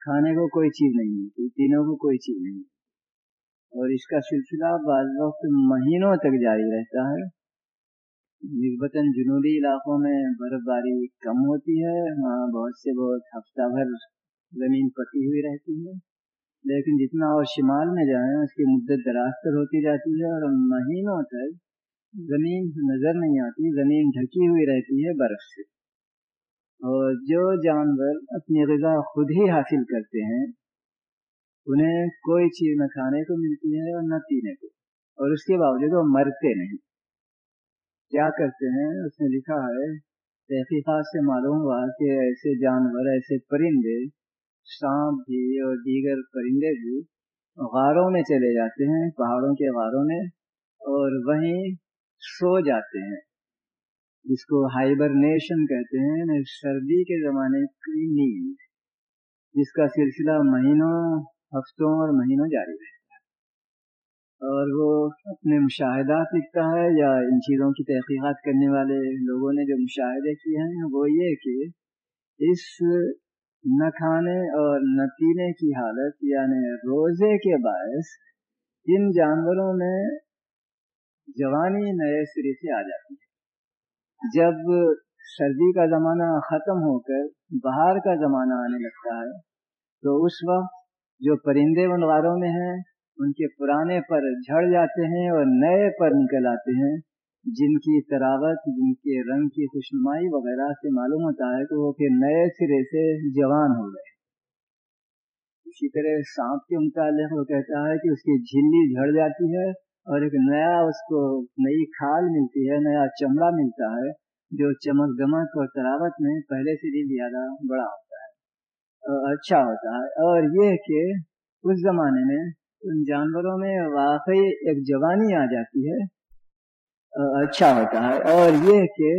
کھانے کو کوئی چیز نہیں ملتی تینوں کو کوئی چیز نہیں ملتی۔ اور اس کا سلسلہ بعض وقت مہینوں تک جاری رہتا ہے۔ نسبتاً جنوبی علاقوں میں برف باری کم ہوتی ہے، وہاں بہت سے بہت ہفتہ بھر زمین پٹی ہوئی رہتی ہے۔ لیکن جتنا اور شمال میں جائیں، اس کی مدت دراز تر ہوتی جاتی ہے اور مہینوں تک زمین نظر نہیں آتی، زمین ڈھکی ہوئی رہتی ہے برف سے۔ اور جو جانور اپنی غذا خود ہی حاصل کرتے ہیں، انہیں کوئی چیز نہ کھانے کو ملتی ہے اور نہ پینے کو، اور اس کے باوجود وہ مرتے نہیں۔ کیا کرتے ہیں؟ اس نے لکھا ہے، تحقیقات سے معلوم ہوا کہ ایسے جانور، ایسے پرندے، سانپ بھی اور دیگر پرندے بھی غاروں میں چلے جاتے ہیں، پہاڑوں کے غاروں میں، اور وہیں سو جاتے ہیں۔ جس کو ہائبرنیشن کہتے ہیں یعنی سردی کے زمانے کی نیند، جس کا سلسلہ مہینوں، ہفتوں اور مہینوں جاری رہتا ہے۔ اور وہ اپنے مشاہدات لکھتا ہے یا ان چیزوں کی تحقیقات کرنے والے لوگوں نے جو مشاہدے کیے ہیں، وہ یہ کہ اس نہ کھانے اور نہ پینے کی حالت یعنی روزے کے باعث ان جانوروں میں جوانی نئے سرے سے آ جاتی ہے۔ جب سردی کا زمانہ ختم ہو کر باہر کا زمانہ آنے لگتا ہے، تو اس وقت جو پرندے ان غاروں میں ہیں، ان کے پرانے پر جھڑ جاتے ہیں اور نئے پر نکل آتے ہیں۔ جن کی تراوت جن کے رنگ کی خوشنمائی وغیرہ سے معلوم ہوتا ہے کہ وہ پھر نئے سرے سے جوان ہو گئے۔ اسی طرح سانپ کے متعلق وہ کہتا ہے کہ اس کی جھلی جھڑ جاتی ہے اور ایک نیا اس کو نئی کھال ملتی ہے، نیا چمڑا ملتا ہے، جو چمک دمک اور تراوت میں پہلے سے بھی زیادہ بڑا ہوتا ہے اچھا ہوتا ہے۔ اور یہ کہ اس زمانے میں ان جانوروں میں واقعی ایک جوانی آ جاتی ہے اچھا ہوتا ہے۔ اور یہ کہ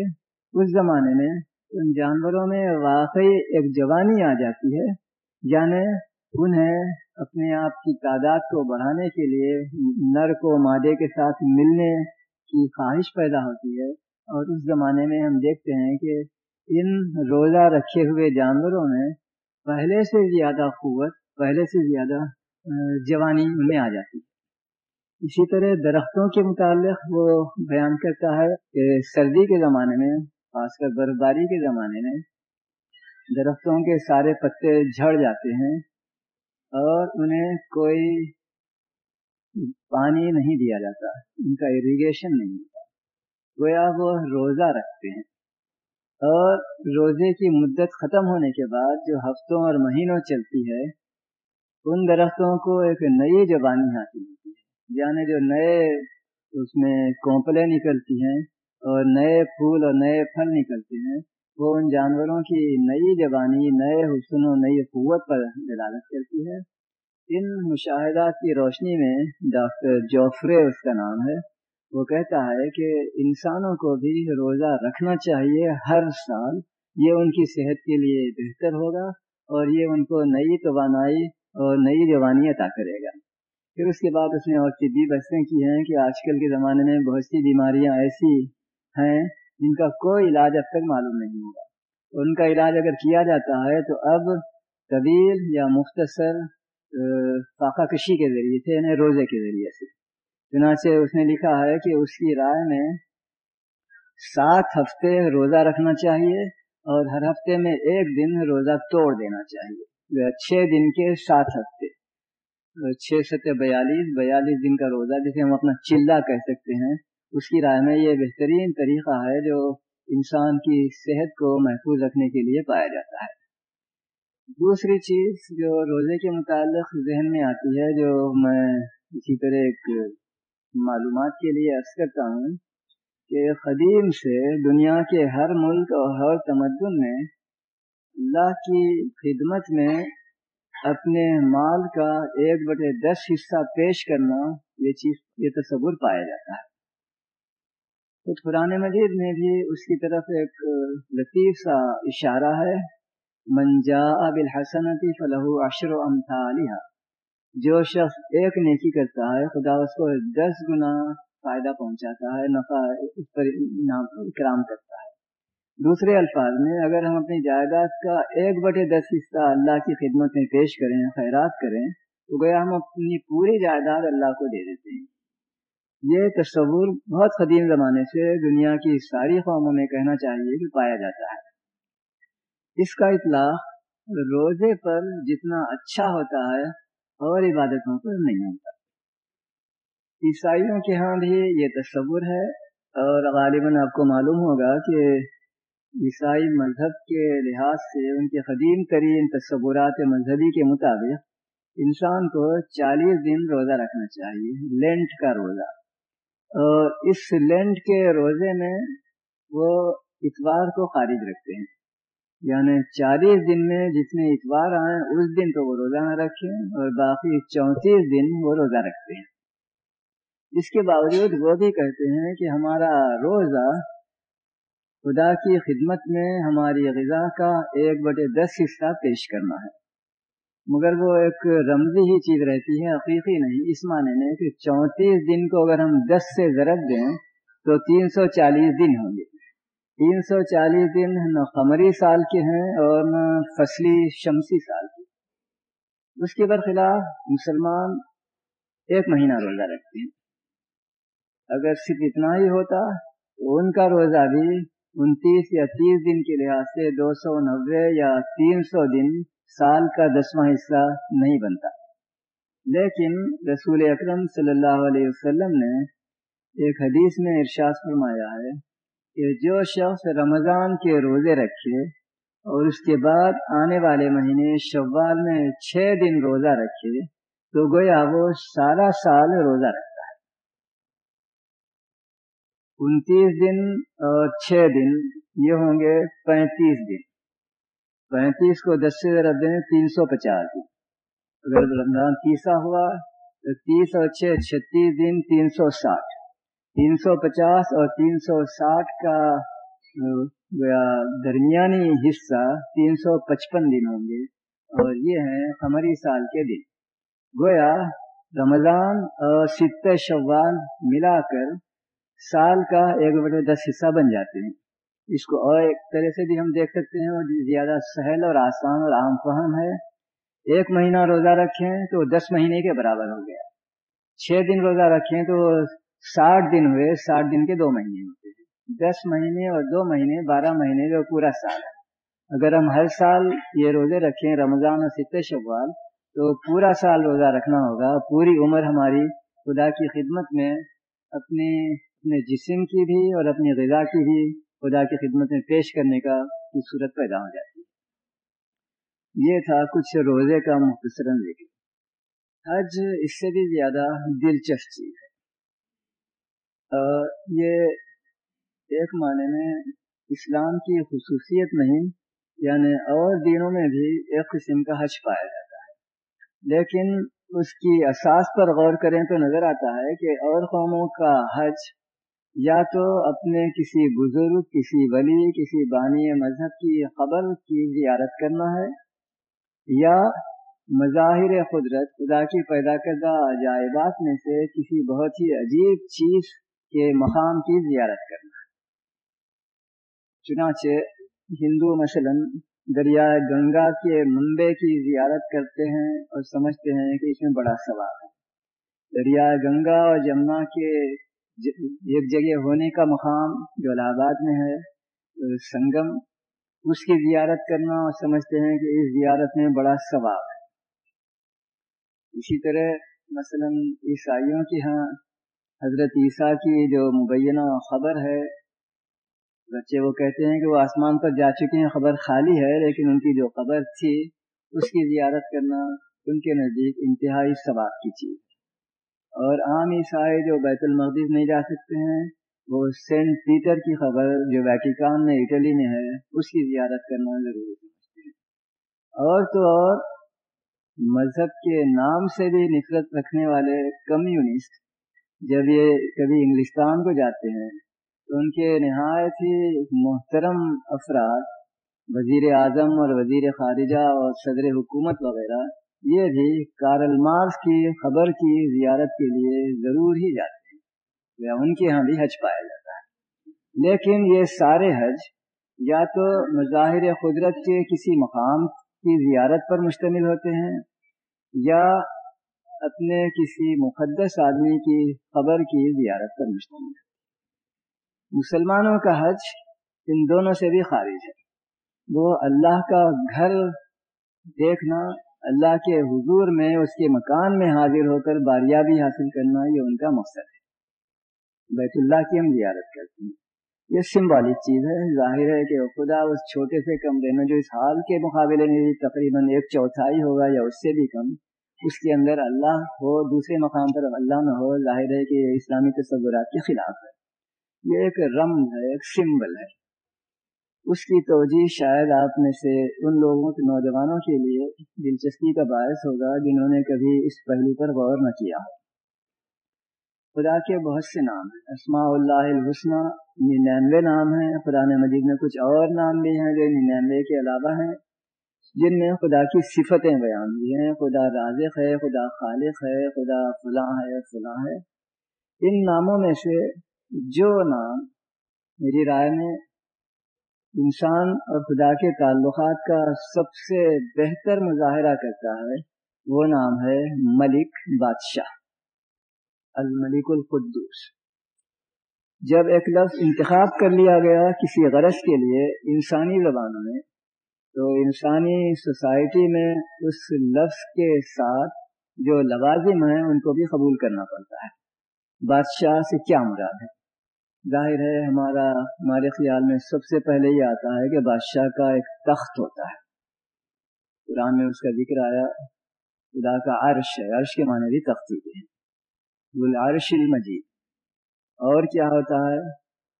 اس زمانے میں ان جانوروں میں واقعی ایک جوانی آ جاتی ہے یعنی انہیں اپنے آپ کی تعداد کو بڑھانے کے لیے نر کو مادے کے ساتھ ملنے کی خواہش پیدا ہوتی ہے۔ اور اس زمانے میں ہم دیکھتے ہیں کہ ان روزہ رکھے ہوئے جانوروں میں پہلے سے زیادہ قوت، پہلے سے زیادہ جوانی میں آ جاتی اسی طرح درختوں کے متعلق وہ بیان کرتا ہے کہ سردی کے زمانے میں، خاص کر برف باری کے زمانے میں درختوں کے سارے پتے جھڑ جاتے ہیں۔ اور انہیں کوئی پانی نہیں دیا جاتا، ان کا اریگیشن نہیں ہوتا۔ گویا وہ روزہ رکھتے ہیں۔ اور روزے کی مدت ختم ہونے کے بعد جو ہفتوں اور مہینوں چلتی ہے، ان درختوں کو ایک نئی جوانی حاصل ہوتی ہے۔ یعنی جو نئے اس میں کونپلیں نکلتی ہیں اور نئے پھول اور نئے پھل نکلتے ہیں وہ ان جانوروں کی نئی جوانی، نئے حسن و نئی قوت پر دلالت کرتی ہے۔ ان مشاہدات کی روشنی میں ڈاکٹر جوفرے اس کا نام ہے۔ وہ کہتا ہے کہ انسانوں کو بھی روزہ رکھنا چاہیے ہر سال۔ یہ ان کی صحت کے لیے بہتر ہوگا اور یہ ان کو نئی توانائی اور نئی جوانی عطا کرے گا۔ پھر اس کے بعد اس نے اور طبی بحثیں کی ہیں کہ آج کل کے زمانے میں بہت سی بیماریاں ایسی ہیں جن کا کوئی علاج اب تک معلوم نہیں ہوگا۔ ان کا علاج اگر کیا جاتا ہے تو اب طویل یا مختصر فاقہ کشی کے ذریعے سے یعنی روزے کے ذریعے سے۔ چنانچہ اس نے لکھا ہے کہ اس کی رائے میں سات ہفتے روزہ رکھنا چاہیے اور ہر ہفتے میں ایک دن روزہ توڑ دینا چاہیے۔ چھ دن کے سات ہفتے۔ چھ ستہ بیالیس بیالیس دن کا روزہ، جسے ہم اپنا چلہ کہہ سکتے ہیں۔ اس کی رائے میں یہ بہترین طریقہ ہے جو انسان کی صحت کو محفوظ رکھنے کے لیے پایا جاتا ہے۔ دوسری چیز جو روزے کے متعلق ذہن میں آتی ہے، جو میں اسی طرح ایک معلومات کے لیے عرض کرتا ہوں کہ قدیم سے دنیا کے ہر ملک اور ہر تمدن میں اللہ کی خدمت میں اپنے مال کا ایک بٹے دس حصہ پیش کرنا یہ چیز، یہ تصور پایا جاتا ہے۔ خود قرآن مجید میں بھی اس کی طرف ایک لطیف سا اشارہ ہے منجا بالحسنتی فلاح عشر و جو شخص ایک نیکی کرتا ہے، خدا اس کو دس گنا فائدہ پہنچاتا ہے، نفع اس پر اکرام کرتا ہے۔ دوسرے الفاظ میں، اگر ہم اپنی جائیداد کا ایک بٹے دس حصہ اللہ کی خدمت میں پیش کریں، خیرات کریں، تو گیا ہم اپنی پوری جائیداد اللہ کو دے دیتے ہیں۔ یہ تصور بہت قدیم زمانے سے دنیا کی ساری قوموں میں کہنا چاہیے کہ پایا جاتا ہے۔ اس کا اطلاع روزے پر جتنا اچھا ہوتا ہے اور عبادتوں پر نہیں ہوتا۔ عیسائیوں کے ہاں بھی یہ تصور ہے اور غالباً آپ کو معلوم ہوگا کہ عیسائی مذہب کے لحاظ سے ان کے قدیم ترین تصورات مذہبی کے مطابق انسان کو چالیس دن روزہ رکھنا چاہیے، لینٹ کا روزہ۔ اس لینٹ کے روزے میں وہ اتوار کو خارج رکھتے ہیں۔ یعنی چالیس دن میں جتنے اتوار آئیں اس دن تو وہ روزہ نہ رکھیں اور باقی چونتیس دن وہ روزہ رکھتے ہیں۔ اس کے باوجود وہ بھی کہتے ہیں کہ ہمارا روزہ خدا کی خدمت میں ہماری غذا کا ایک بٹے دس حصہ پیش کرنا ہے۔ مگر وہ ایک رمزی ہی چیز رہتی ہے، حقیقی نہیں، اس معنی میں کہ چونتیس دن کو اگر ہم دس سے ضرب دیں تو تین سو چالیس دن ہوں گے۔ تین سو چالیس دن نہ قمری سال کے ہیں اور نہ فصلی شمسی سال کے۔ اس کے برخلاف مسلمان ایک مہینہ روزہ رکھتے ہیں۔ اگر صرف اتنا ہی ہوتا تو ان کا روزہ بھی انتیس یا تیس دن کے لحاظ سے دو سو نوے یا تین سو دن سال کا دسواں حصہ نہیں بنتا۔ لیکن رسول اکرم صلی اللہ علیہ وسلم نے ایک حدیث میں ارشاد فرمایا ہے کہ جو شخص رمضان کے روزے رکھے اور اس کے بعد آنے والے مہینے شوال میں چھ دن روزہ رکھے، تو گویا وہ سارا سال روزہ رکھے انتیس دن اور چھ دن، یہ ہوں گے پینتیس دن۔ پینتیس کو دس سے ذرا دیں، تین سو پچاس دن اگر رمضان تیسا ہوا، تو تیس اور چھ، چھتیس دن، تین سو ساٹھ۔ تین سو پچاس اور تین سو ساٹھ کا درمیانی حصہ تین سو پچپن دن ہوں گے۔ اور یہ ہیں ہماری سال کے دن۔ گویا رمضان اور ست شوال ملا کر سال کا ایک بٹے دس حصہ بن جاتے ہیں۔ اس کو اور ایک طرح سے بھی ہم دیکھ سکتے ہیں اور زیادہ سہل اور آسان اور عام فہم ہے۔ ایک مہینہ روزہ رکھیں تو دس مہینے کے برابر ہو گیا۔ چھ دن روزہ رکھیں تو ساٹھ دن ہوئے، ساٹھ دن کے دو مہینے ہوتے ہیں۔ دس مہینے اور دو مہینے، بارہ مہینے جو پورا سال ہے۔ اگر ہم ہر سال یہ روزے رکھیں، رمضان اور ست شوال، تو پورا سال روزہ رکھنا ہوگا۔ پوری عمر ہماری خدا کی خدمت میں اپنی اپنے جسم کی بھی اور اپنی غذا کی بھی خدا کی خدمت میں پیش کرنے کا کی صورت پیدا ہو جاتی ہے۔ یہ تھا کچھ روزے کا مختصر ذکر۔ حج اس سے بھی زیادہ دلچسپ چیز ہے۔ یہ ایک معنی میں اسلام کی خصوصیت نہیں یعنی اور دینوں میں بھی ایک قسم کا حج پایا جاتا ہے۔ لیکن اس کی اساس پر غور کریں تو نظر آتا ہے کہ اور قوموں کا حج یا تو اپنے کسی بزرگ، کسی ولی، کسی بانی مذہب کی خبر کی زیارت کرنا ہے، یا مظاہر قدرت، خدا کی پیدا کردہ عجائبات میں سے کسی بہت ہی عجیب چیز کے مقام کی زیارت کرنا ہے۔ چنانچہ ہندو مثلا دریائے گنگا کے منبے کی زیارت کرتے ہیں اور سمجھتے ہیں کہ اس میں بڑا ثواب ہے۔ دریائے گنگا اور جمنا کے جی، ایک جگہ ہونے کا مقام جو الہ آباد میں ہے، سنگم، اس کی زیارت کرنا اور سمجھتے ہیں کہ اس زیارت میں بڑا ثواب ہے۔ اسی طرح مثلا عیسائیوں کی ہاں حضرت عیسیٰ کی جو مبینہ خبر ہے، بچے وہ کہتے ہیں کہ وہ آسمان پر جا چکے ہیں، خبر خالی ہے، لیکن ان کی جو خبر تھی، اس کی زیارت کرنا ان کے نزدیک انتہائی ثواب کی چیز اور عام عیسائی جو بیت المقدس نہیں جا سکتے ہیں، وہ سینٹ پیٹر کی خبر جو ویٹیکان میں، اٹلی میں ہے، اس کی زیارت کرنا ضروری سمجھتے ہیں اور تو اور، مذہب کے نام سے بھی نفرت رکھنے والے کمیونسٹ جب یہ کبھی انگلستان کو جاتے ہیں، تو ان کے نہایت ہی محترم افراد، وزیر اعظم اور وزیر خارجہ اور صدر حکومت وغیرہ یہ بھی کارل مارس کی خبر کی زیارت کے لیے ضرور ہی جاتے ہیں یا ان کے ہاں بھی حج پایا جاتا ہے۔ لیکن یہ سارے حج یا تو مظاہر قدرت کے کسی مقام کی زیارت پر مشتمل ہوتے ہیں یا اپنے کسی مقدس آدمی کی خبر کی زیارت پر مشتمل ہے مسلمانوں کا حج ان دونوں سے بھی خارج ہے۔ وہ اللہ کا گھر دیکھنا اللہ کے حضور میں اس کے مکان میں حاضر ہو کر باریابی حاصل کرنا یہ ان کا مقصد ہے۔ بیت اللہ کی ہم زیارت کرتے ہیں۔ یہ سمبولک چیز ہے۔ ظاہر ہے کہ خدا اس چھوٹے سے کمرے میں جو اس حال کے مقابلے میں تقریباً ایک چوتھائی ہوگا یا اس سے بھی کم، اس کے اندر اللہ ہو، دوسرے مقام پر اللہ نہ ہو، ظاہر ہے کہ اسلامی تصورات کے خلاف ہے۔ یہ ایک رمز ہے، ایک سمبل ہے۔ اس کی توجہ شاید آپ میں سے ان لوگوں کے نوجوانوں کے لیے دلچسپی کا باعث ہوگا جنہوں نے کبھی اس پہلو پر غور نہ کیا خدا کے بہت سے نام ہیں۔ اسماء اللہ الحسنہ، ننانوے نام ہیں۔ قرآن مجید میں کچھ اور نام بھی ہیں جو ننانوے کے علاوہ ہیں، جن میں خدا کی صفتیں بیان ہوئی ہیں۔ خدا رازق ہے، خدا خالق ہے، خدا فلاں ہے فلاں ہے۔ ان ناموں میں سے جو نام میری رائے میں انسان اور خدا کے تعلقات کا سب سے بہتر مظاہرہ کرتا ہے، وہ نام ہے ملک بادشاہ، الملک القدوس۔ جب ایک لفظ انتخاب کر لیا گیا کسی غرض کے لیے انسانی زبانوں میں، تو انسانی سوسائٹی میں اس لفظ کے ساتھ جو لوازم ہیں، ان کو بھی قبول کرنا پڑتا ہے۔ بادشاہ سے کیا مراد ہے؟ ظاہر ہے ہمارا، ہمارے خیال میں سب سے پہلے یہ آتا ہے کہ بادشاہ کا ایک تخت ہوتا ہے۔ قرآن میں اس کا ذکر آیا، خدا کا عرش ہے، عرش کے معنی بھی تختی کے عرش المجید۔ اور کیا ہوتا ہے؟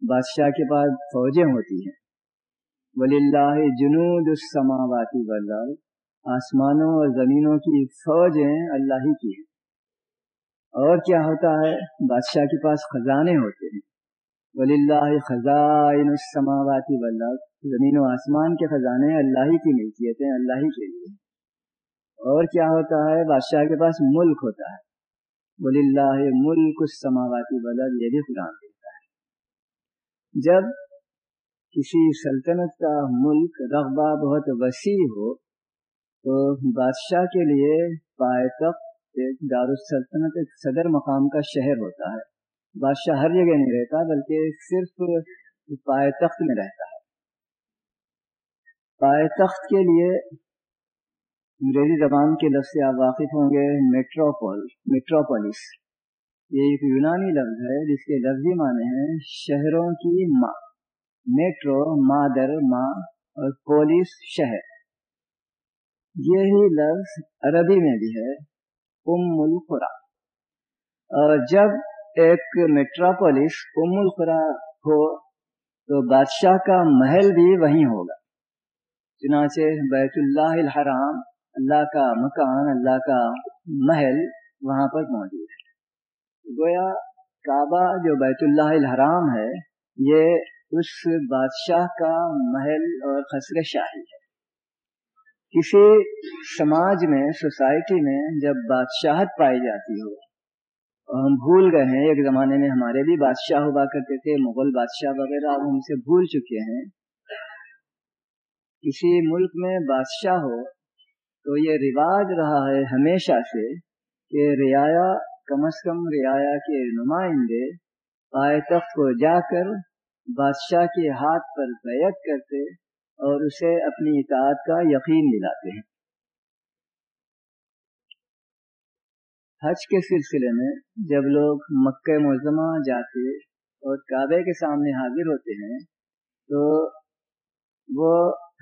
بادشاہ کے پاس فوجیں ہوتی ہیں۔ ولی اللہ جنوب السماواتی والارض۔ آسمانوں اور زمینوں کی فوجیں اللہ ہی کی ہیں۔ اور کیا ہوتا ہے؟ بادشاہ کے پاس خزانے ہوتے ہیں۔ ولی اللہ خزائن السماواتی والارض۔ زمین و آسمان کے خزانے اللہ ہی کی ملکیت ہیں اللہ ہی کے لیے۔ اور کیا ہوتا ہے؟ بادشاہ کے پاس ملک ہوتا ہے۔ ولی اللہ ملک السماواتی والارض، یہ بھی قرآن دیتا ہے۔ جب کسی سلطنت کا ملک رغبہ بہت وسیع ہو، تو بادشاہ کے لیے پائے تخت دارالسلطنت ایک صدر مقام کا شہر ہوتا ہے۔ بادشاہ ہر جگہ نہیں رہتا، بلکہ صرف پائے تخت میں رہتا ہے۔ پائے تخت کے لیے انگریزی زبان کے لفظ سے آپ واقف ہوں گے میٹروپول میٹروپولس یہ ایک یونانی لفظ ہے، جس کے لفظی معنی ہیں شہروں کی ماں۔ میٹرو، مادر، ماں اور پولیس شہر۔ یہی لفظ عربی میں بھی ہے، ام القرا اور جب ایک میٹروپولس ام القرا ہو تو بادشاہ کا محل بھی وہیں ہوگا۔ چنانچہ بیت اللہ الحرام، اللہ کا مکان، اللہ کا محل وہاں پر موجود ہے۔ گویا کعبہ جو بیت اللہ الحرام ہے، یہ اس بادشاہ کا محل اور خسر شاہی ہے۔ کسی سماج میں، سوسائٹی میں جب بادشاہت پائی جاتی ہو ہم بھول گئے ہیں۔ ایک زمانے میں ہمارے بھی بادشاہ ہوا کرتے تھے، مغل بادشاہ وغیرہ، اب ہم سے بھول چکے ہیں۔ کسی ملک میں بادشاہ ہو تو یہ رواج رہا ہے ہمیشہ سے کہ رعایا، کم از کم رعایا کے نمائندے پائے تخت کو جا کر بادشاہ کے ہاتھ پر بیعت کرتے اور اسے اپنی اطاعت کا یقین دلاتے ہیں۔ حج کے سلسلے میں جب لوگ مکہ معظمہ جاتے اور کعبے کے سامنے حاضر ہوتے ہیں، تو وہ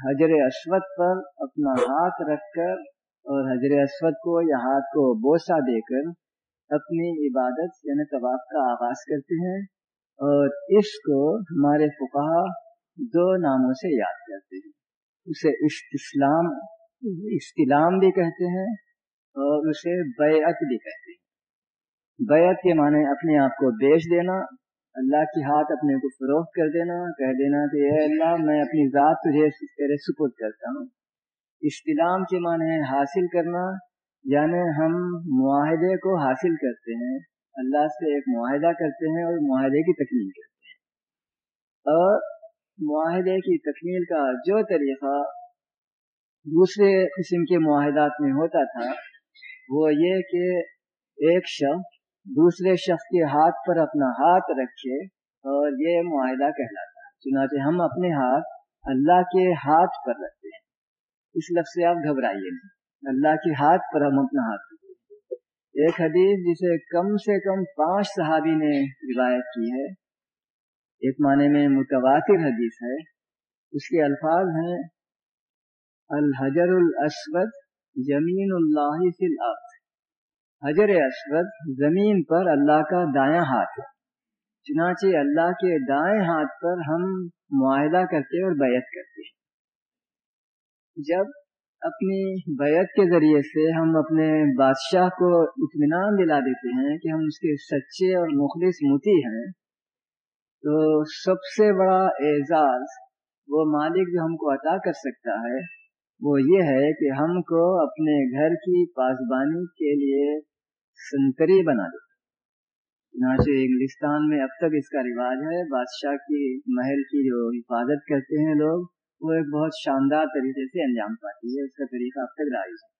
حجر اسود پر اپنا ہاتھ رکھ کر اور حجر اسود کو یا ہاتھ کو بوسا دے کر اپنی عبادت یعنی طواف کا آغاز کرتے ہیں اور اس کو ہمارے فقہ دو ناموں سے یاد کرتے ہیں۔ اسے استسلام استلام بھی کہتے ہیں اور اسے بیعت بھی کہتے ہیں۔ بیعت کے معنی اپنے آپ کو بیچ دینا، اللہ کی ہاتھ اپنے کو فروخت کر دینا، کہہ دینا کہ اے اللہ، میں اپنی ذات تجھے تیرے سپرد کرتا ہوں۔ استلام کے معنی حاصل کرنا یعنی ہم معاہدے کو حاصل کرتے ہیں، اللہ سے ایک معاہدہ کرتے ہیں اور معاہدے کی تکمیل کرتے ہیں۔ اور معاہدے کی تکمیل کا جو طریقہ دوسرے قسم کے معاہدات میں ہوتا تھا وہ یہ کہ ایک شخص دوسرے شخص کے ہاتھ پر اپنا ہاتھ رکھے اور یہ معاہدہ کہلاتا ہے۔ چنانچہ ہم اپنے ہاتھ اللہ کے ہاتھ پر رکھتے ہیں۔ اس لفظ سے آپ گھبرائیے نہیں۔ اللہ کے ہاتھ پر ہم اپنا ہاتھ رکھتے ہیں۔ ایک حدیث جسے کم سے کم پانچ صحابی نے روایت کی ہے، ایک معنی میں متواتر حدیث ہے۔ اس کے الفاظ ہیں، الحجر الاسود زمین اللہ فی الارض۔ حجر اسود زمین پر اللہ کا دایاں ہاتھ ہے۔ چنانچہ اللہ کے دائیں ہاتھ پر ہم معاہدہ کرتے اور بیعت کرتے ہیں۔ جب اپنی بیعت کے ذریعے سے ہم اپنے بادشاہ کو اطمینان دلا دیتے ہیں کہ ہم اس کے سچے اور مخلص متی ہیں، تو سب سے بڑا اعزاز وہ مالک جو ہم کو عطا کر سکتا ہے وہ یہ ہے کہ ہم کو اپنے گھر کی پاسبانی کے لیے سنتری بنا دے چنانچہ انگلستان میں اب تک اس کا رواج ہے۔ بادشاہ کی محل کی جو حفاظت کرتے ہیں لوگ، وہ ایک بہت شاندار طریقے سے انجام پاتی ہے اس کا طریقہ اب تک رائج ہے۔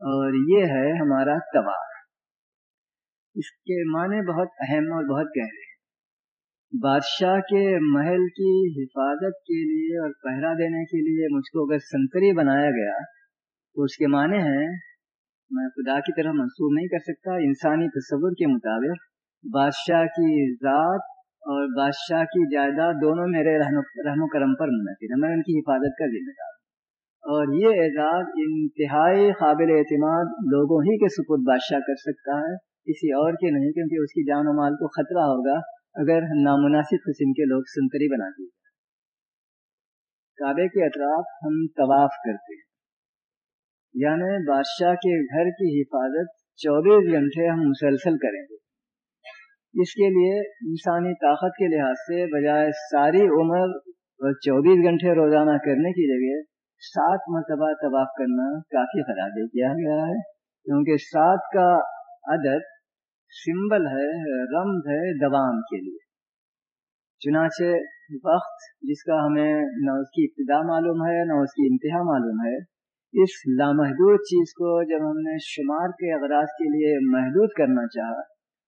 اور یہ ہے ہمارا طواف اس کے معنی بہت اہم اور بہت گہرے ہیں۔ بادشاہ کے محل کی حفاظت کے لیے اور پہرا دینے کے لیے مجھ کو اگر سنتری بنایا گیا تو اس کے معنی ہیں، میں خدا کی طرح منسوخ نہیں کر سکتا، انسانی تصور کے مطابق بادشاہ کی ذات اور بادشاہ کی جائیداد دونوں میرے رحم و کرم پر منحصر ہے میں ان کی حفاظت کا ذمہ دار اور یہ اعزاز انتہائی قابل اعتماد لوگوں ہی کے سپرد بادشاہ کر سکتا ہے، کسی اور کے نہیں، کیونکہ اس کی جان و مال کو خطرہ ہوگا۔ اگر نامناسب قسم کے لوگ سنتری بنا دیے کعبے کے اطراف ہم طواف کرتے ہیں۔ یعنی بادشاہ کے گھر کی حفاظت چوبیس گھنٹے ہم مسلسل کریں گے۔ اس کے لیے انسانی طاقت کے لحاظ سے بجائے ساری عمر اور چوبیس گھنٹے روزانہ کرنے کی جگہ سات مرتبہ طواف کرنا کافی خراب کیا گیا ہے۔ کیونکہ سات کا عدد سمبل ہے، رمز ہے دوام کے لیے۔ چنانچہ وقت جس کا ہمیں نہ اس کی ابتدا معلوم ہے، نہ اس کی انتہا معلوم ہے، اس لامحدود چیز کو جب ہم نے شمار کے اغراض کے لیے محدود کرنا چاہا،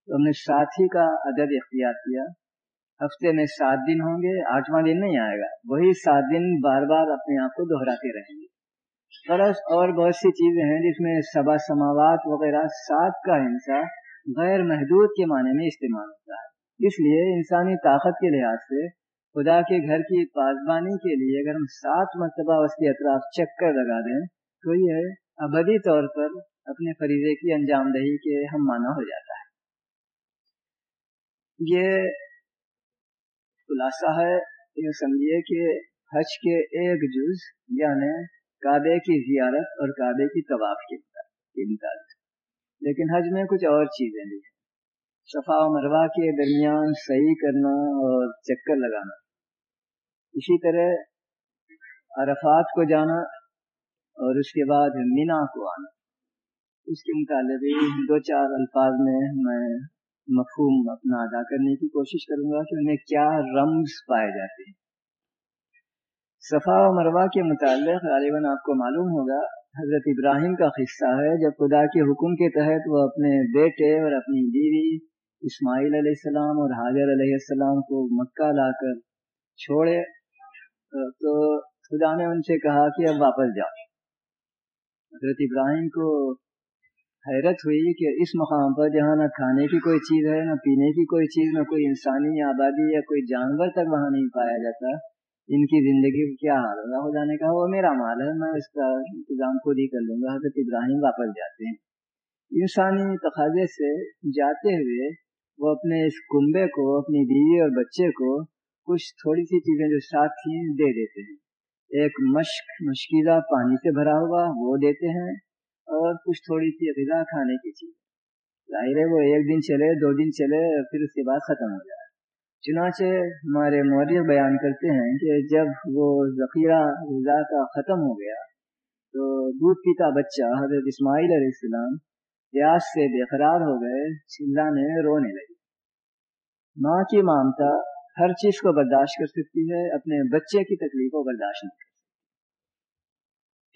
تو ہم نے ساتھی کا عدد اختیار کیا۔ ہفتے میں سات دن ہوں گے، آٹھواں دن نہیں آئے گا۔ وہی سات دن بار بار اپنے آپ کو دہراتے رہیں گے۔ فرض اور بہت سی چیزیں ہیں جس میں سبا سماوات وغیرہ سات کا ہنسا غیر محدود کے معنی میں استعمال ہوتا ہے۔ اس لیے انسانی طاقت کے لحاظ سے خدا کے گھر کی پاسبانی کے لیے اگر ہم سات مرتبہ اس کے اطراف چکر لگا دیں، تو یہ ابدی طور پر اپنے فریضے کی انجام دہی کے ہم مانا ہو جاتا ہے۔ یہ خلاصہ ہے، یہ سمجھیے کہ حج کے ایک جز یعنی کعبے کی زیارت اور کعبے کی طواف کے مطابق لیکن حج میں کچھ اور چیزیں بھی ہیں۔ صفا و مروا کے درمیان صحیح کرنا اور چکر لگانا۔ اسی طرح عرفات کو جانا اور اس کے بعد مینا کو آنا۔ اس کے متعلق دو چار الفاظ میں میں مفہوم اپنا ادا کرنے کی کوشش کروں گا کہ انہیں کیا رمز پائے جاتے ہیں۔ صفا و مروا کے متعلق غالباً آپ کو معلوم ہوگا حضرت ابراہیم کا قصہ ہے، جب خدا کے حکم کے تحت وہ اپنے بیٹے اور اپنی بیوی اسماعیل علیہ السلام اور حاضر علیہ السلام کو مکہ لا کر چھوڑے، تو خدا نے ان سے کہا کہ اب واپس جاؤ۔ حضرت ابراہیم کو حیرت ہوئی کہ اس مقام پر جہاں نہ کھانے کی کوئی چیز ہے، نہ پینے کی کوئی چیز، نہ کوئی انسانی آبادی یا کوئی جانور تک وہاں نہیں پایا جاتا۔ ان کی زندگی کیا حال ہوگا خدا نے کہا وہ میرا مال ہے، میں اس کا انتظام خود ہی کر لوں گا۔ حضرت ابراہیم واپس جاتے ہیں۔ انسانی تقاضے سے جاتے ہوئے وہ اپنے اس کنبے کو، اپنی بیوی اور بچے کو کچھ تھوڑی سی چیزیں جو ساتھ تھیں، دے دیتے ہیں۔ ایک مشق مشکیزہ پانی سے بھرا ہوا وہ دیتے ہیں اور کچھ تھوڑی سی غذا کھانے کی چیز ظاہر ہے وہ ایک دن چلے، دو دن چلے، پھر اس کے بعد ختم ہو جائے چنانچہ ہمارے مورخ بیان کرتے ہیں کہ جب وہ ذخیرہ غذا کا ختم ہو گیا تو دودھ پیتا بچہ حضرت اسماعیل علیہ السلام پیاس سے بے قرار ہو گئے چلانے رونے لگے ماں کی مامتا ہر چیز کو برداشت کر سکتی ہے، اپنے بچے کی تکلیف کو برداشت نہیں کر سکتی۔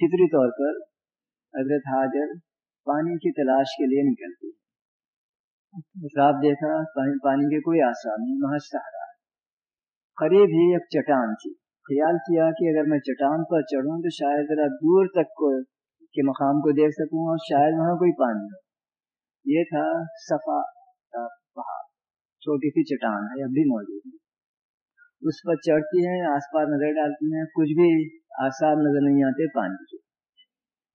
فطری طور پر حضرت حاضر پانی کی تلاش کے لیے نکلتی۔ ہے دیکھا پانی کے کوئی آسان نہیں محض سہارا قریب ہی ایک چٹان تھی۔ خیال کیا کہ اگر میں چٹان پر چڑھوں تو شاید ذرا دور تک کو، کے مقام کو دیکھ سکوں اور شاید وہاں کوئی پانی ہو۔ یہ تھا صفا پہاڑ چھوٹی سی چٹان ہے، اب بھی موجود ہے۔ اس پر چڑھتی ہیں، آس پاس نظر ڈالتی ہیں، کچھ بھی آسار نظر نہیں آتے پانی کے۔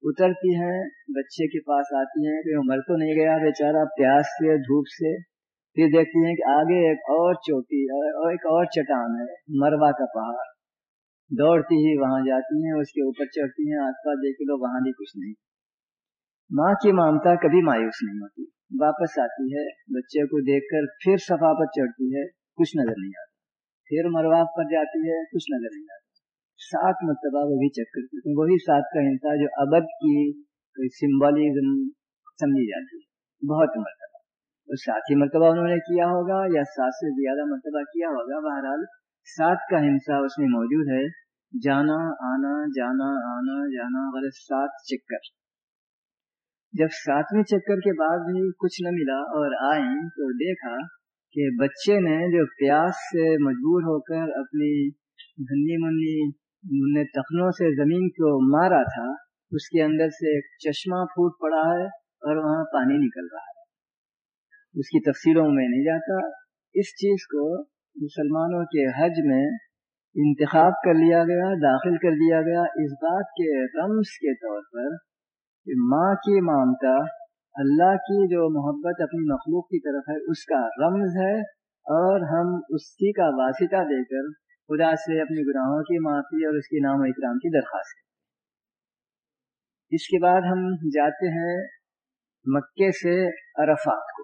اترتی ہیں، بچے کے پاس آتی ہیں کہ مر تو نہیں گیا، بیچارہ پیاس سے، دھوپ سے، پھر دیکھتی ہیں کہ آگے ایک اور چوٹی اور ایک اور چٹان ہے، مروا کا پہاڑ۔ دوڑتی ہی وہاں جاتی ہیں، اس کے اوپر چڑھتی ہیں، آس پاس دیکھ لو وہاں بھی کچھ نہیں۔ ماں کی مامتا کبھی مایوس نہیں ہوتی۔ واپس آتی ہے، بچے کو دیکھ کر پھر صفا پر چڑھتی ہے، کچھ نظر نہیں آتا۔ پھر مرواب پر جاتی ہے، کچھ نظر نہیں آتا۔ سات مرتبہ وہ بھی کرتے ہیں وہی سات کا ہنسا جو ابد کی سمبلزم سمجھی جاتی ہے۔ بہت مرتبہ۔ اور سات ہی مرتبہ انہوں نے کیا ہوگا یا سات سے زیادہ مرتبہ کیا ہوگا؟ بہرحال سات کا ہنسا اس میں موجود ہے جانا، آنا جانا آنا، جانا والے سات چکر۔ جب ساتویں چکر کے بعد بھی کچھ نہ ملا اور آئیں تو دیکھا کہ بچے نے جو پیاس سے مجبور ہو کر اپنی گندی منی تخنوں سے زمین کو مارا تھا، اس کے اندر سے ایک چشمہ پھوٹ پڑا ہے اور وہاں پانی نکل رہا ہے۔ اس کی تفصیلوں میں نہیں جاتا، اس چیز کو مسلمانوں کے حج میں انتخاب کر لیا گیا، داخل کر دیا گیا۔ اس بات کے رمز کے طور پر کہ ماں کی مامتا، اللہ کی جو محبت اپنی مخلوق کی طرف ہے، اس کا رمز ہے اور ہم اسی کا واسطہ دے کر خدا سے اپنی گناہوں کی معافی اور اس کی نام و اکرام کی درخواست کرتے اس کے بعد ہم جاتے ہیں مکے سے عرفات کو۔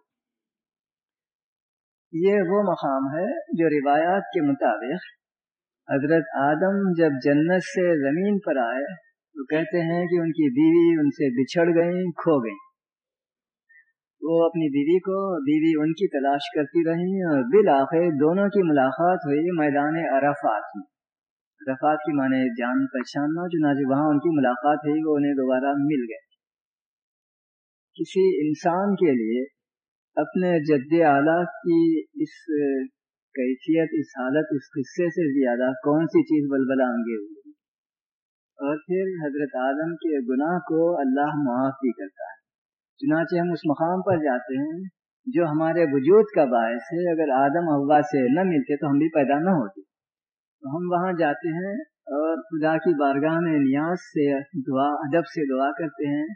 یہ وہ مقام ہے جو روایات کے مطابق حضرت آدم جب جنت سے زمین پر آئے تو کہتے ہیں کہ ان کی بیوی ان سے بچھڑ گئیں، کھو گئیں۔ وہ اپنی بیوی کو، بیوی ان کی تلاش کرتی رہی اور بالآخر دونوں کی ملاقات ہوئی میدان عرفات میں۔ عرفات کی معنی جان پہچاننا چنانچہ وہاں ان کی ملاقات ہوئی، وہ انہیں دوبارہ مل گئے۔ کسی انسان کے لیے اپنے جد اعلیٰ کی اس، کیفیت، اس حالت، اس قصے سے زیادہ کون سی چیز بلبلا انگے ہوئی؟ اور پھر حضرت آدم کے گناہ کو اللہ معاف بھی کرتا ہے۔ چنانچہ ہم اس مقام پر جاتے ہیں جو ہمارے وجود کا باعث ہے۔ اگر آدم ہوا سے نہ ملتے تو ہم بھی پیدا نہ ہوتے۔ تو ہم وہاں جاتے ہیں اور خدا کی بارگاہ میں نیاز سے دعا، ادب سے دعا کرتے ہیں۔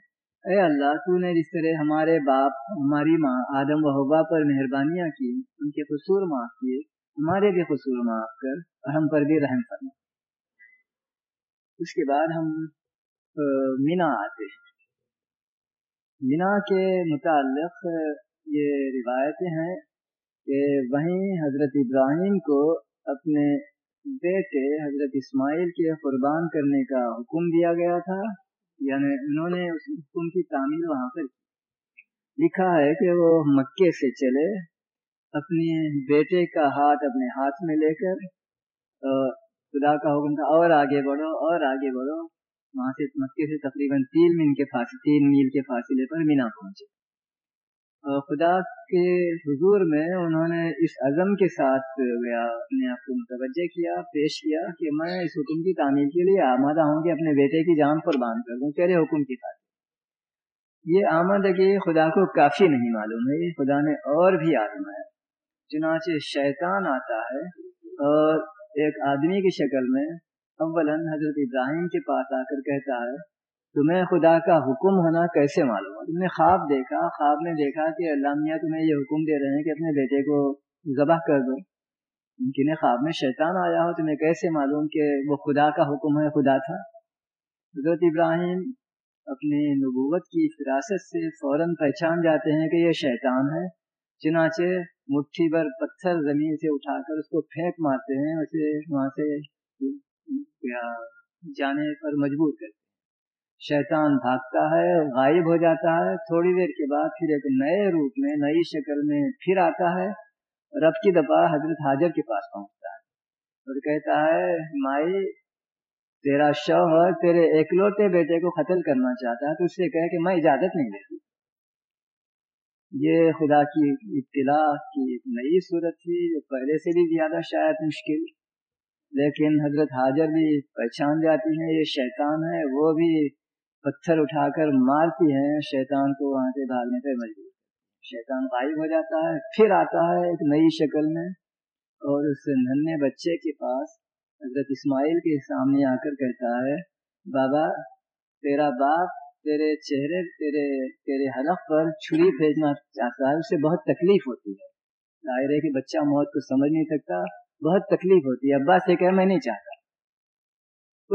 اے اللہ، تو نے جس طرح ہمارے باپ، ہماری ماں آدم و ہوا پر مہربانیاں کی، ان کے قصور معاف کیے، ہمارے بھی قصور معاف کر اور ہم پر بھی رحم فرما۔ اس کے بعد ہم مینا آتے ہیں۔ مینا کے متعلق یہ روایتیں ہیں کہ وہیں حضرت ابراہیم کو اپنے بیٹے حضرت اسماعیل کے قربان کرنے کا حکم دیا گیا تھا یعنی انہوں نے اس حکم کی تعمیل وہاں پر لکھا ہے کہ وہ مکے سے چلے، اپنے بیٹے کا ہاتھ اپنے ہاتھ میں لے کر خدا کا حکم تھا، اور آگے بڑھو، اور آگے بڑھو۔ وہاں سے مکے سے تقریباً تین میل کے فاصلے، تین میل کے فاصلے پر مینا پہنچے۔ اور خدا کے حضور میں انہوں نے اس عزم کے ساتھ گیا اپنے آپ کو متوجہ کیا، پیش کیا کہ میں اس حکم کی تعمیر کے لیے آمادہ ہوں کہ اپنے بیٹے کی جان قربان کر دوں، تیرے حکم کی خاطر یہ آمدگی خدا کو کافی نہیں معلوم ہے، خدا نے اور بھی آزمایا چنانچہ شیطان آتا ہے اور ایک آدمی کی شکل میں اولا حضرت ابراہیم کے پاس آ کر کہتا ہے، تمہیں خدا کا حکم ہونا کیسے معلوم ہے تم نے خواب دیکھا، خواب میں دیکھا کہ اللہ میاں تمہیں یہ حکم دے رہے ہیں کہ اپنے بیٹے کو ذبح کر دو۔ ممکن خواب میں شیطان آیا ہو، تمہیں کیسے معلوم کہ وہ خدا کا حکم ہے، خدا تھا؟ حضرت ابراہیم اپنی نبوت کی فراست سے فوراً پہچان جاتے ہیں کہ یہ شیطان ہے۔ چنانچہ مٹھی بھر پتھر زمین سے اٹھا کر اس کو پھینک مارتے ہیں، اسے وہاں سے جانے پر مجبور کرتے ہیں۔ شیطان بھاگتا ہے، غائب ہو جاتا ہے، تھوڑی دیر کے بعد پھر ایک نئے روپ میں، نئی شکل میں پھر آتا ہے اور اب کی دفعہ حضرت حاضر کے پاس پہنچتا ہے۔ اور کہتا ہے، مائی، تیرا شوہر، تیرے ایکلوتے بیٹے کو قتل کرنا چاہتا ہے، تو اس سے کہ میں اجازت نہیں دیتی۔ یہ خدا کی اطلاع کی ایک نئی صورت تھی، جو پہلے سے بھی زیادہ شاید مشکل لیکن حضرت حاضر بھی پہچان جاتی ہیں، یہ شیطان ہے، وہ بھی پتھر اٹھا کر مارتی ہیں، شیطان کو وہاں سے بھاگنے پہ مجبور شیطان غائب ہو جاتا ہے، پھر آتا ہے ایک نئی شکل میں اور اس ننے بچے کے پاس حضرت اسماعیل کے سامنے آ کر کہتا ہے، بابا، تیرا باپ تیرے چہرے، تیرے تیرے حلق پر چھری بھیجنا چاہتا ہے اس سے بہت تکلیف ہوتی ہے۔ ظاہر ہے کہ بچہ موت کو سمجھ نہیں سکتا بہت تکلیف ہوتی ہے ابا سے کہ میں نہیں چاہتا۔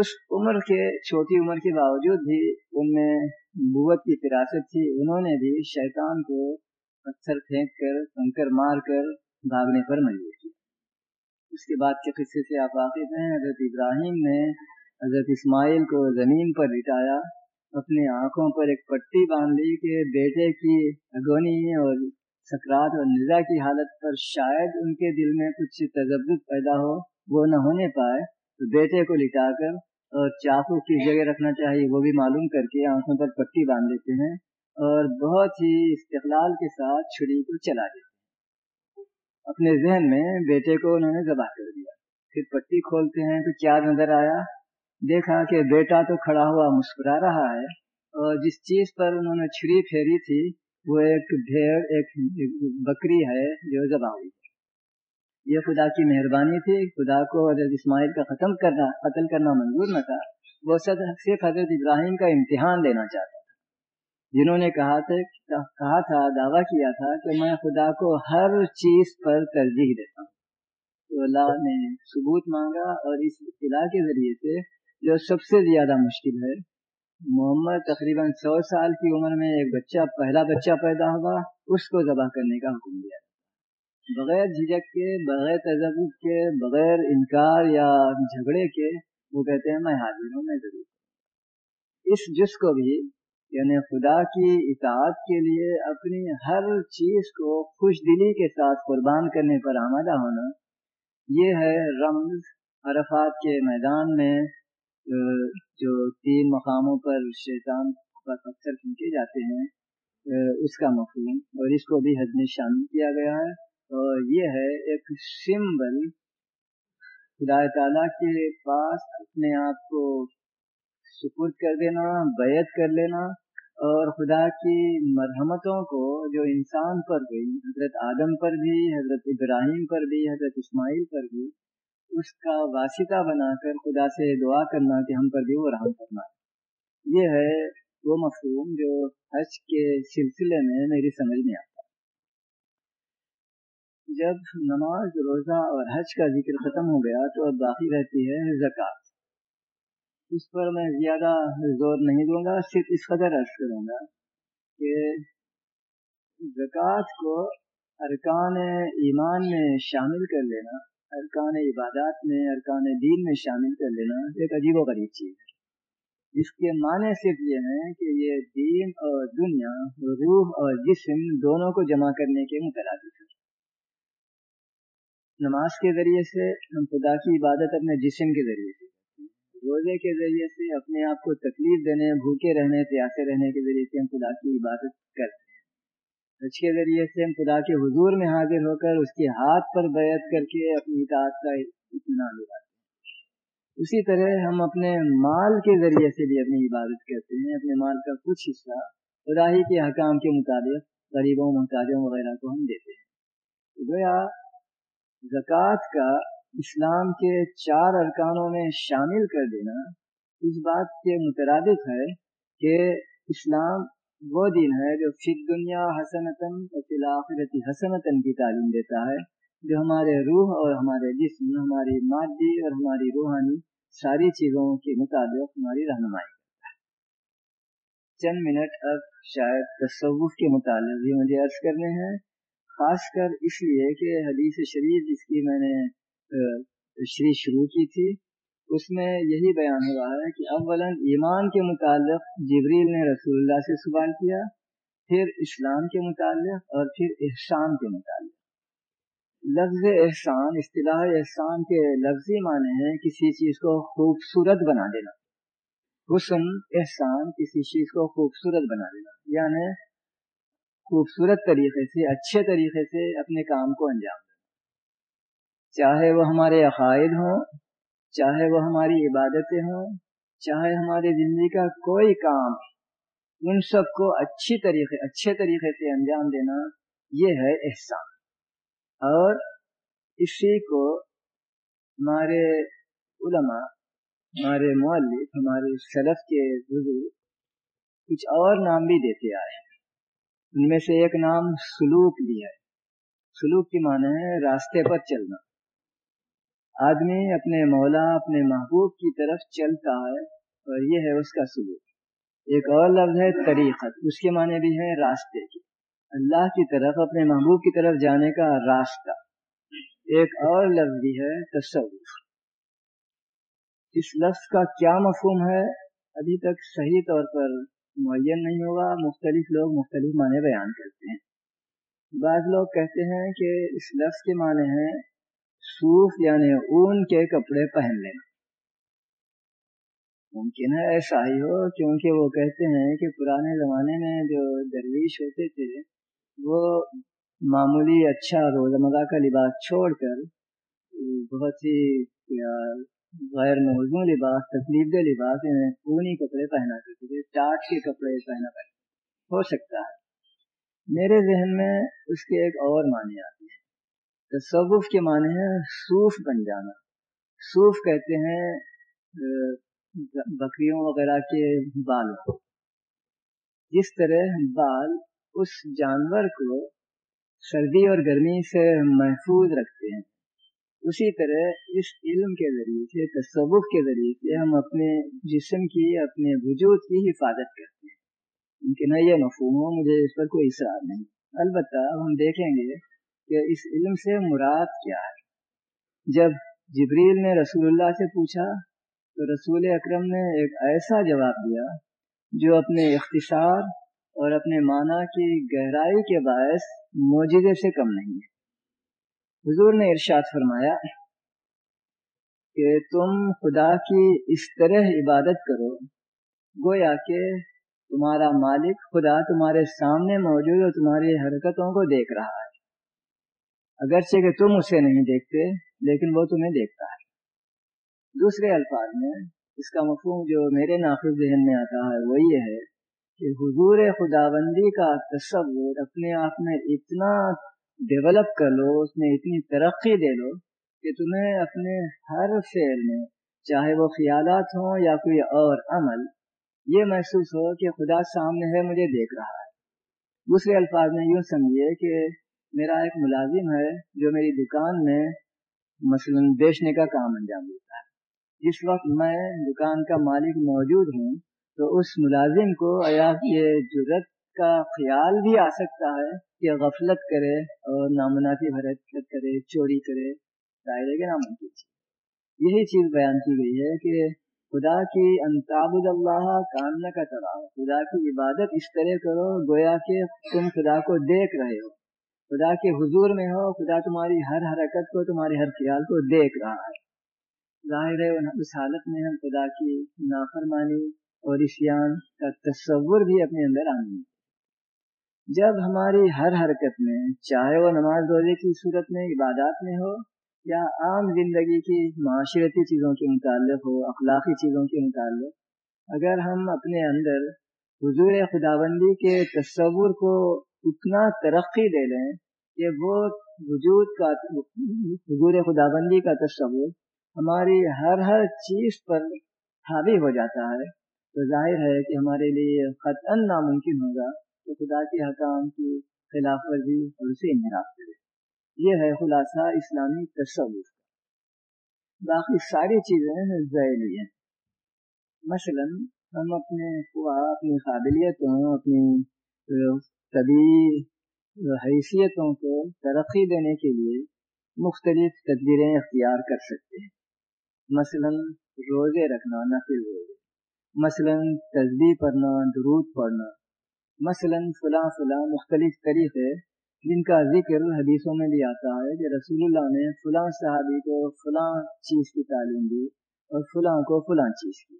اس عمر کے، چھوٹی عمر کے باوجود بھی ان میں بوت کی فراست تھی۔ انہوں نے بھی شیطان کو پتھر پھینک کر، کنکر مار کر بھاگنے پر مجبور کیا۔ اس کے بعد کے قصے سے آپ واقف ہیں۔ حضرت ابراہیم نے حضرت اسماعیل کو زمین پر لٹایا، اپنی آنکھوں پر ایک پٹی باندھ لی کہ بیٹے کی اگونی اور سکرات اور نزا کی حالت پر شاید ان کے دل میں کچھ تجبت پیدا ہو، وہ نہ ہونے پائے، تو بیٹے کو لٹا کر اور چاقو کس جگہ رکھنا چاہیے، وہ بھی معلوم کر کے آنکھوں پر پٹی باندھ دیتے ہیں اور بہت ہی استقلال کے ساتھ چھری کو چلا دیا اپنے ذہن میں بیٹے کو انہوں نے ذبح کر دیا۔ پھر پٹی کھولتے ہیں تو کیا نظر آیا؟ دیکھا کہ بیٹا تو کھڑا ہوا مسکرا رہا ہے اور جس چیز پر انہوں نے چھری پھیری تھی وہ ایک بھیڑ ایک بکری ہے جو ذبح ہوئی یہ خدا کی مہربانی تھی، خدا کو حضرت اسماعیل کا ختم کرنا، قتل کرنا منظور نہ تھا۔ وہ صرف حضرت ابراہیم کا امتحان لینا چاہتا جنہوں نے کہا تھا کہا تھا، دعویٰ کیا تھا کہ میں خدا کو ہر چیز پر ترجیح دیتا ہوں۔ تو اللہ نے ثبوت مانگا اور اس اطلاع کے ذریعے سے جو سب سے زیادہ مشکل ہے محمد تقریباً سو سال کی عمر میں ایک بچہ، پہلا بچہ پیدا ہوا، اس کو ذبح کرنے کا حکم دیا بغیر جھجک کے، بغیر تجرب کے، بغیر انکار یا جھگڑے کے، وہ کہتے ہیں، میں حاضر ہوں، میں ضرور اس جس کو بھی یعنی خدا کی اطاعت کے لیے اپنی ہر چیز کو خوش دلی کے ساتھ قربان کرنے پر آمادہ ہونا، یہ ہے رمض عرفات کے میدان میں جو تین مقاموں پر شیطان پر پتھر پھینکے جاتے ہیں اس کا مفہوم، اور اس کو بھی حد میں شامل کیا گیا ہے۔ اور یہ ہے ایک سمبل خدا تعالیٰ کے پاس اپنے آپ کو سپرد کر دینا، بیعت کر لینا، اور خدا کی مرحمتوں کو جو انسان پر گئی حضرت آدم پر بھی، حضرت ابراہیم پر بھی، حضرت اسماعیل پر بھی اس کا واسطہ بنا کر خدا سے دعا کرنا کہ ہم پر بھی وہ رحم کرنا یہ ہے وہ مفہوم جو حج کے سلسلے میں میری سمجھ میں آتا جب نماز، روزہ اور حج کا ذکر ختم ہو گیا تو اب باقی رہتی ہے زکوٰۃ۔ اس پر میں زیادہ زور نہیں دوں گا، صرف اس قدر عرض کروں گا کہ زکوٰۃ کو ارکان ایمان میں شامل کر لینا ارکان عبادات میں، ارکان دین میں شامل کر لینا ایک عجیب و غریب چیز ہے۔ اس کے معنی صرف یہ ہیں کہ یہ دین اور دنیا، روح اور جسم دونوں کو جمع کرنے کے مترادف ہے نماز کے ذریعے سے ہم خدا کی عبادت اپنے جسم کے ذریعے سے روزے کے ذریعے سے اپنے آپ کو تکلیف دینے، بھوکے رہنے، پیاسے رہنے کے ذریعے سے ہم خدا کی عبادت کرتے ہیں حج کے ذریعے سے ہم خدا کے حضور میں حاضر ہو کر اس کے ہاتھ پر بیعت کر کے اپنی اطاعت کا اطمینان لگاتے ہیں۔ اسی طرح ہم اپنے مال کے ذریعے سے بھی اپنی عبادت کرتے ہیں، اپنے مال کا کچھ حصہ خدا ہی کے حکام کے مطابق غریبوں، محتاجوں وغیرہ کو ہم دیتے ہیں۔ گویا زکوٰۃ کا اسلام کے چار ارکانوں میں شامل کر دینا اس بات کے مترادف ہے کہ اسلام وہ دن ہے جو فی دنیا حسنتاً اور فی الآخرتی حسنتاً کی تعلیم دیتا ہے، جو ہمارے روح اور ہمارے جسم، ہماری مادی اور ہماری روحانی ساری چیزوں کے مطابق ہماری رہنمائی چند منٹ اب شاید تصوف کے متعلق بھی مجھے عرض کرنے ہیں، خاص کر اس لیے کہ حدیث شریف جس کی میں نے تشریح شروع کی تھی اس میں یہی بیان ہوا ہے کہ اولا ایمان کے متعلق جبریل نے رسول اللہ سے سوال کیا، پھر اسلام کے متعلق اور پھر احسان کے متعلق۔ لفظ احسان، اصطلاح احسان کے لفظی معنی ہیں، کسی چیز کو خوبصورت بنا دینا۔ حسن، احسان، کسی چیز کو خوبصورت بنا دینا۔ یعنی خوبصورت طریقے سے، اچھے طریقے سے اپنے کام کو انجام دینا۔ چاہے وہ ہمارے عقائد ہوں چاہے وہ ہماری عبادتیں ہوں، چاہے ہماری زندگی کا کوئی کام، ان سب کو اچھی طریقے، اچھے طریقے سے انجام دینا یہ ہے احسان۔ اور اسی کو ہمارے علماء، ہمارے مولف ہمارے سلف کے بزرگ کچھ اور نام بھی دیتے آئے ہیں۔ ان میں سے ایک نام سلوک بھی ہے۔ سلوک کی معنی ہے راستے پر چلنا۔ آدمی اپنے مولا، اپنے محبوب کی طرف چلتا ہے اور یہ ہے اس کا سلوک ایک اور لفظ ہے طریقت، اس کے معنی بھی ہے راستے۔ کی اللہ کی طرف، اپنے محبوب کی طرف جانے کا راستہ۔ ایک اور لفظ بھی ہے تصور اس لفظ کا کیا مفہوم ہے؟ ابھی تک صحیح طور پر معین نہیں ہوگا، مختلف لوگ مختلف معنی بیان کرتے ہیں۔ بعض لوگ کہتے ہیں کہ اس لفظ کے معنی ہیں صوف یعنی اون کے کپڑے پہن لینا۔ ممکن ہے ایسا ہی ہو، کیونکہ وہ کہتے ہیں کہ پرانے زمانے میں جو درویش ہوتے تھے، وہ معمولی اچھا روزمرہ کا لباس چھوڑ کر بہت ہی غیر موزوں لباس، تکلیف دہ لباس انہیں پونی کپڑے پہنا کرتے تھے ٹاٹ کے کپڑے پہنا کرتے ہو سکتا ہے۔ میرے ذہن میں اس کے ایک اور معنی آتے تصوف کے معنی ہیں صوف بن جانا۔ صوف کہتے ہیں بکریوں وغیرہ کے بال جس طرح بال اس جانور کو سردی اور گرمی سے محفوظ رکھتے ہیں، اسی طرح اس علم کے ذریعے سے، تصوف کے ذریعے سے ہم اپنے جسم کی، اپنے وجود کی حفاظت کرتے ہیں۔ ممکن ہے یہ مفہوم ہو مجھے اس پر کوئی اصرار نہیں۔ البتہ ہم دیکھیں گے کہ اس علم سے مراد کیا ہے؟ جب جبریل نے رسول اللہ سے پوچھا، تو رسول اکرم نے ایک ایسا جواب دیا جو اپنے اختصار اور اپنے معنی کی گہرائی کے باعث موجودے سے کم نہیں ہے۔ حضور نے ارشاد فرمایا کہ تم خدا کی اس طرح عبادت کرو، گویا کہ تمہارا مالک خدا تمہارے سامنے موجود اور تمہاری حرکتوں کو دیکھ رہا ہے۔ اگرچہ کہ تم اسے نہیں دیکھتے، لیکن وہ تمہیں دیکھتا ہے۔ دوسرے الفاظ میں، اس کا مفہوم جو میرے ناقص ذہن میں آتا ہے، وہ یہ ہے کہ حضور خداوندی کا تصور اپنے آپ میں اتنا ڈیولپ کر لو، اس میں اتنی ترقی دے لو کہ تمہیں اپنے ہر فعل میں، چاہے وہ خیالات ہوں یا کوئی اور عمل، یہ محسوس ہو کہ خدا سامنے ہے، مجھے دیکھ رہا ہے۔ دوسرے الفاظ میں یوں سمجھیے کہ میرا ایک ملازم ہے جو میری دکان میں مثلاً بیچنے کا کام انجام دیتا ہے۔ جس وقت میں دکان کا مالک موجود ہوں تو اس ملازم کو یہ جرت کا خیال بھی آ سکتا ہے کہ غفلت کرے اور نامناسب حرکت کرے، چوری کرے، دائرے کے ناممکن چیز یہی چیز بیان کی گئی ہے کہ خدا کی انتاب اللہ کامنا کا طرح خدا کی عبادت اس طرح کرو گویا کہ تم خدا کو دیکھ رہے ہو۔ خدا کے حضور میں ہو، خدا تمہاری ہر حرکت کو، تمہارے ہر خیال کو دیکھ رہا ہے۔ ظاہر ہے اس حالت میں ہم خدا کی نافرمانی اور اسیان کا تصور بھی اپنے اندر آنے جب ہماری ہر حرکت میں چاہے وہ نماز روزے کی صورت میں عبادات میں ہو، یا عام زندگی کی معاشرتی چیزوں کے متعلق ہو، اخلاقی چیزوں کے متعلق، اگر ہم اپنے اندر حضور خداوندی کے تصور کو اتنا ترقی دے لیں کہ وہ وجود کا، حضور خداوندی کا تصور ہماری ہر ہر چیز پر حاوی ہو جاتا ہے۔ تو ظاہر ہے کہ ہمارے لیے قطعا ناممکن ہوگا کہ خدا کے حکام کی خلاف ورزی اور اسے انحراف کرے۔ یہ ہے خلاصہ اسلامی تصور۔ باقی ساری چیزیں ذیلی ہیں۔ مثلا ہم اپنے، اپنی قابلیتوں اپنی طبی حیثیتوں کو ترقی دینے کے لیے مختلف تدبیریں اختیار کر سکتے ہیں۔ مثلا روزے رکھنا نفل روزے، مثلا تصویر پڑھنا، درود پڑھنا، مثلا فلاں فلاں مختلف طریقے جن کا ذکر حدیثوں میں بھی آتا ہے کہ رسول اللہ نے فلاں صحابی کو فلاں چیز کی تعلیم دی اور فلاں کو فلاں چیز کی۔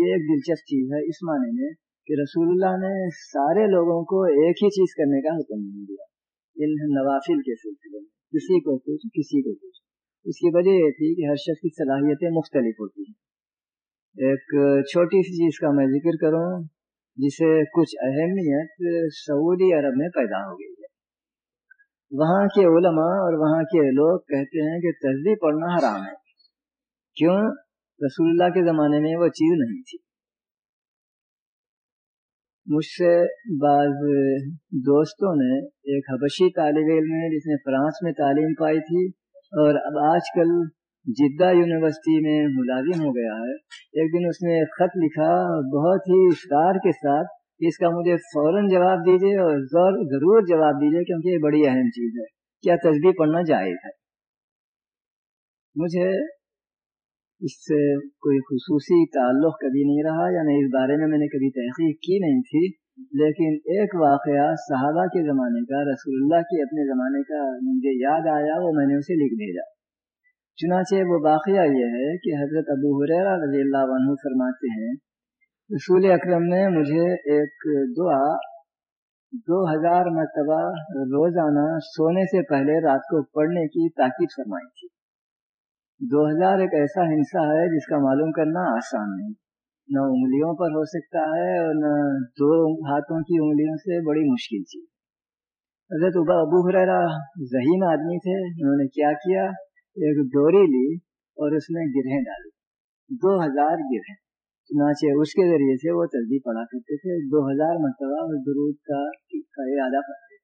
یہ ایک دلچسپ چیز ہے۔ اس معنی میں کہ رسول اللہ نے سارے لوگوں کو ایک ہی چیز کرنے کا حکم نہیں دیا۔ ان نوافل کے سلسلے میں کسی کو کچھ، کسی کو کچھ۔ اس کی وجہ یہ تھی کہ ہر شخص کی صلاحیتیں مختلف ہوتی ہیں۔ ایک چھوٹی سی چیز کا میں ذکر کروں، جسے کچھ اہمیت سعودی عرب میں پیدا ہو گئی ہے۔ وہاں کے علماء اور وہاں کے لوگ کہتے ہیں کہ تصدیق پڑھنا حرام ہے۔ کیوں؟ رسول اللہ کے زمانے میں وہ چیز نہیں تھی۔ مجھ سے بعض دوستوں نے ایک حبشی طالب علم ہے، جس نے فرانس میں تعلیم پائی تھی اور اب آج کل جدہ یونیورسٹی میں ملازم ہو گیا ہے۔ ایک دن اس نے ایک خط لکھا، بہت ہی اشتار کے ساتھ اس کا مجھے فوراً جواب دیجیے اور ضرور جواب دیجیے کیونکہ یہ بڑی اہم چیز ہے۔ کیا تصویر پڑھنا جائز ہے؟ مجھے اس سے کوئی خصوصی تعلق کبھی نہیں رہا یا نہیں اس بارے میں میں نے کبھی تحقیق کی نہیں تھی۔ لیکن ایک واقعہ صحابہ کے زمانے کا، رسول اللہ کے اپنے زمانے کا مجھے یاد آیا، وہ میں نے اسے لکھ بھیجا۔ چنانچہ وہ واقعہ یہ ہے کہ حضرت ابو حریرہ رضی اللہ عنہ فرماتے ہیں، رسول اکرم نے مجھے ایک دعا، دو ہزار مرتبہ روزانہ سونے سے پہلے رات کو پڑھنے کی تاکید فرمائی تھی۔ دو ہزار ایک ایسا ہنسا ہے جس کا معلوم کرنا آسان نہیں۔ نہ انگلیوں پر ہو سکتا ہے اور نہ دو ہاتھوں کی انگلیوں سے بڑی مشکل چیز۔ حضرت ابو حرا ذہین آدمی تھے۔ انہوں نے کیا کیا؟ ایک ڈوری لی اور اس میں گرہیں ڈالی۔ دو ہزار گرہیں۔ چنانچہ اس کے ذریعے سے وہ تصدیق پڑھا کرتے تھے۔ دو ہزار مرتبہ درود کا ارادہ کرتے تھے۔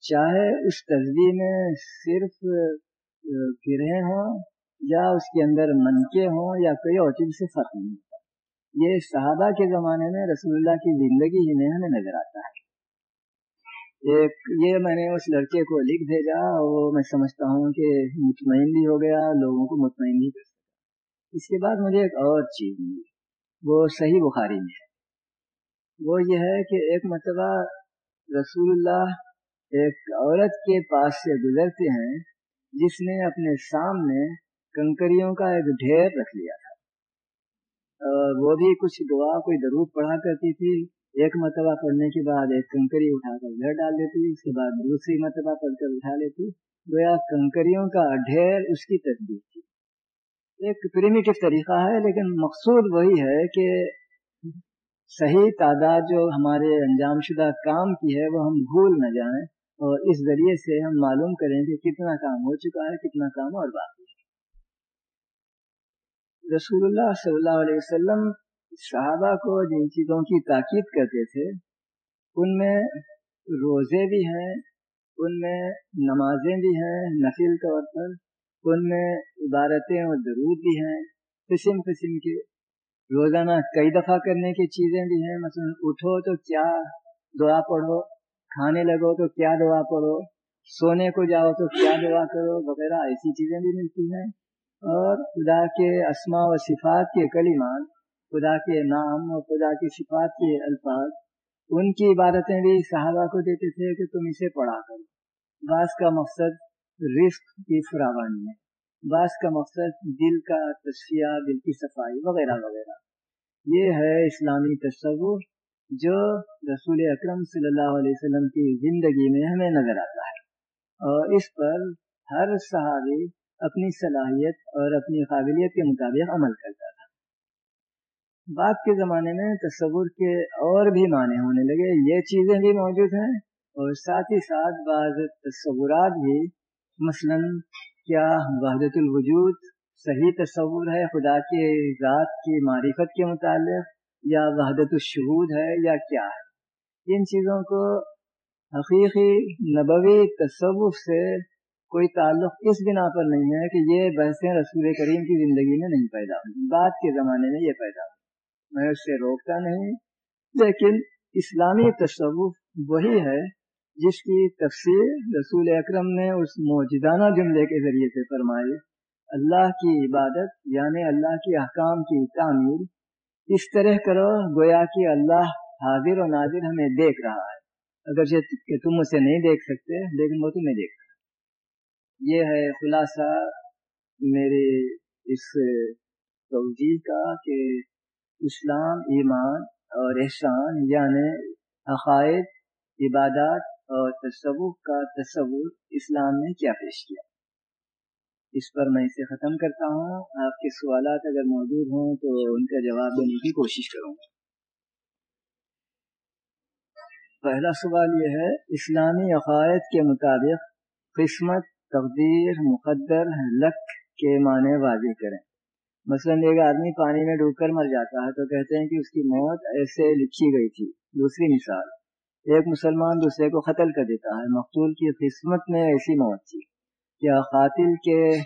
چاہے اس تصویر میں صرف گرے ہوں یا اس کے اندر منکے ہوں یا کوئی اور چیز سے فرق نہیں ہوتا۔ یہ صحابہ کے زمانے میں رسول اللہ کی زندگی ہی میں ہمیں نظر آتا ہے۔ ایک، یہ میں نے اس لڑکے کو لکھ بھیجا، وہ میں سمجھتا ہوں کہ مطمئن بھی ہو گیا، لوگوں کو مطمئن بھی کر سکتا اس کے بعد مجھے ایک اور چیز ملی، وہ صحیح بخاری میں ہے۔ وہ یہ ہے کہ ایک مرتبہ رسول اللہ ایک عورت کے پاس سے گزرتے ہیں جس نے اپنے سامنے کنکریوں کا ایک ڈھیر رکھ لیا تھا۔ اور وہ بھی کچھ دعا کوئی درود پڑھا کرتی تھی۔ ایک مرتبہ پڑھنے کے بعد ایک کنکری اٹھا کر گھر ڈال دیتی، اس کے بعد دوسری مرتبہ پڑھ کر اٹھا لیتی۔ گویا کنکریوں کا ڈھیر اس کی تصدیق تھی۔ ایک پریمیٹو طریقہ ہے، لیکن مقصود وہی ہے کہ صحیح تعداد جو ہمارے انجام شدہ کام کی ہے، وہ ہم بھول نہ جائیں۔ اور اس ذریعے سے ہم معلوم کریں کہ کتنا کام ہو چکا ہے، کتنا کام اور باقی ہے۔ رسول اللہ صلی اللہ علیہ وسلم صحابہ کو جن چیزوں کی تاکید کرتے تھے، ان میں روزے بھی ہیں، ان میں نمازیں بھی ہیں نفل طور پر، ان میں عبارتیں اور درود بھی ہیں۔ قسم قسم کے روزانہ کئی دفعہ کرنے کی چیزیں بھی ہیں، مثلا اٹھو تو کیا دعا پڑھو۔ کھانے لگو تو کیا دعا پڑھو؟ سونے کو جاؤ تو کیا دعا کرو؟ وغیرہ ایسی چیزیں بھی ملتی ہیں۔ اور خدا کے اسما و صفات کے کلمات، خدا کے نام اور خدا کی صفات کے الفاظ، ان کی عبادتیں بھی صحابہ کو دیتے تھے کہ تم اسے پڑھا کرو۔ بعض کا مقصد رزق کی فراوانی ہے۔ بعض کا مقصد دل کا تصفیہ دل کی صفائی، وغیرہ وغیرہ۔ یہ ہے اسلامی تصور۔ جو رسول اکرم صلی اللہ علیہ وسلم کی زندگی میں ہمیں نظر آتا ہے۔ اور اس پر ہر صحابی اپنی صلاحیت اور اپنی قابلیت کے مطابق عمل کرتا تھا۔ بعد کے زمانے میں تصور کے اور بھی معنی ہونے لگے۔ یہ چیزیں بھی موجود ہیں اور ساتھ ہی ساتھ بعض تصورات بھی۔ مثلا، کیا وحدت الوجود صحیح تصور ہے خدا کے ذات کی معرفت کے متعلق؟ یا وحدت الشہود ہے یا کیا ہے؟ ان چیزوں کو حقیقی نبوی تصوف سے کوئی تعلق اس بنا پر نہیں ہے کہ یہ بحثیں رسول کریم کی زندگی میں نہیں پیدا ہوئی بعد کے زمانے میں یہ پیدا ہوئی میں اس سے روکتا نہیں، لیکن اسلامی تصوف وہی ہے جس کی تفسیر رسول اکرم نے اس موجودانہ جملے کے ذریعے سے فرمائی۔ اللہ کی عبادت یعنی اللہ کی احکام کی تعمیر اس طرح کرو گویا کہ اللہ حاضر و ناظر ہمیں دیکھ رہا ہے۔ اگر کہ تم اسے نہیں دیکھ سکتے، لیکن وہ تمہیں دیکھ رہا یہ ہے خلاصہ میرے اس توجہ کا کہ اسلام، ایمان اور احسان یعنی عقائد، عبادات اور تصور کا تصور اسلام نے کیا پیش کیا۔ اس پر میں اسے ختم کرتا ہوں۔ آپ کے سوالات اگر موجود ہوں تو ان کا جواب دینے کی کوشش کروں گا۔ پہلا سوال یہ ہے، اسلامی عقائد کے مطابق قسمت، تقدیر، مقدر، لک کے معنی واضح کریں۔ مثلا ایک آدمی پانی میں ڈوب کر مر جاتا ہے تو کہتے ہیں کہ اس کی موت ایسے لکھی گئی تھی۔ دوسری مثال، ایک مسلمان دوسرے کو قتل کر دیتا ہے۔ مقتول کی قسمت میں ایسی موت تھی۔ کیا قاتل کے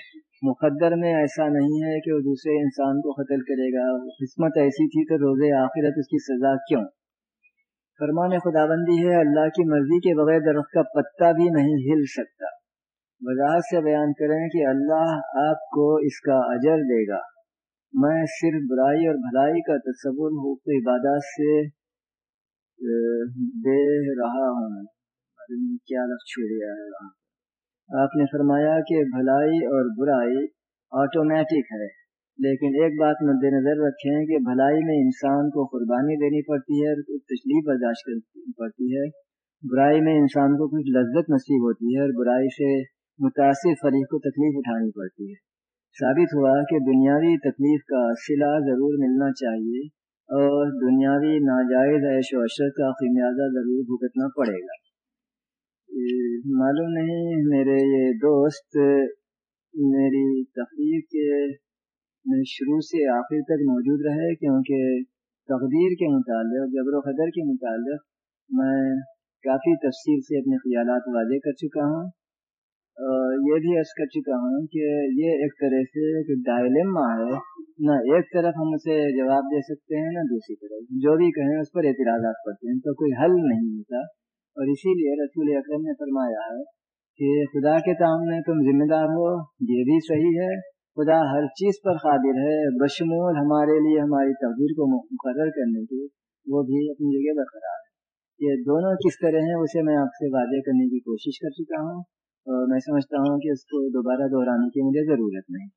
مقدر میں ایسا نہیں ہے کہ وہ دوسرے انسان کو قتل کرے گا۔ قسمت ایسی تھی تو روز آخرت اس کی سزا کیوں؟ فرمان خدا بندی ہے، اللہ کی مرضی کے بغیر درخت کا پتا بھی نہیں ہل سکتا۔ وضاحت سے بیان کریں کہ اللہ آپ کو اس کا اجر دے گا۔ میں صرف برائی اور بھلائی کا تصور حقوق عبادات سے دے رہا ہوں۔ کیا لفظ چھو گیا ہے آپ نے فرمایا کہ بھلائی اور برائی آٹومیٹک ہے۔ لیکن ایک بات مد نظر رکھیں کہ بھلائی میں انسان کو قربانی دینی پڑتی ہے اور تشریف برداشت کرنی پڑتی ہے۔ برائی میں انسان کو کچھ لذت نصیب ہوتی ہے اور برائی سے متاثر فریق کو تکلیف اٹھانی پڑتی ہے۔ ثابت ہوا کہ دنیاوی تکلیف کا صلہ ضرور ملنا چاہیے اور دنیاوی ناجائز عیش و عشرت کا خمیازہ ضرور بھگتنا پڑے گا۔ معلوم نہیں میرے یہ دوست، میری تقریر کے میں شروع سے آخر تک موجود رہے، کیونکہ تقدیر کے متعلق، جبر و قدر کے متعلق میں کافی تفصیل سے اپنے خیالات واضح کر چکا ہوں۔ اور یہ بھی عرض کر چکا ہوں کہ یہ ایک طرح سے ایک ڈائلما ہے۔ نہ ایک طرف ہم اسے جواب دے سکتے ہیں، نہ دوسری طرف۔ جو بھی کہیں اس پر اعتراضات پڑتے ہیں تو کوئی حل نہیں ہوتا۔ اور اسی لیے رسول اکرم نے فرمایا ہے کہ خدا کے سامنے تم ذمہ دار ہو، یہ بھی صحیح ہے۔ خدا ہر چیز پر قادر ہے، بشمول ہمارے لیے ہماری تقدیر کو مقرر کرنے کی وہ بھی اپنی جگہ برقرار ہے۔ یہ دونوں کس طرح ہیں، اسے میں آپ سے واضح کرنے کی کوشش کر چکا ہوں اور میں سمجھتا ہوں کہ اس کو دوبارہ دہرانے کی مجھے ضرورت نہیں۔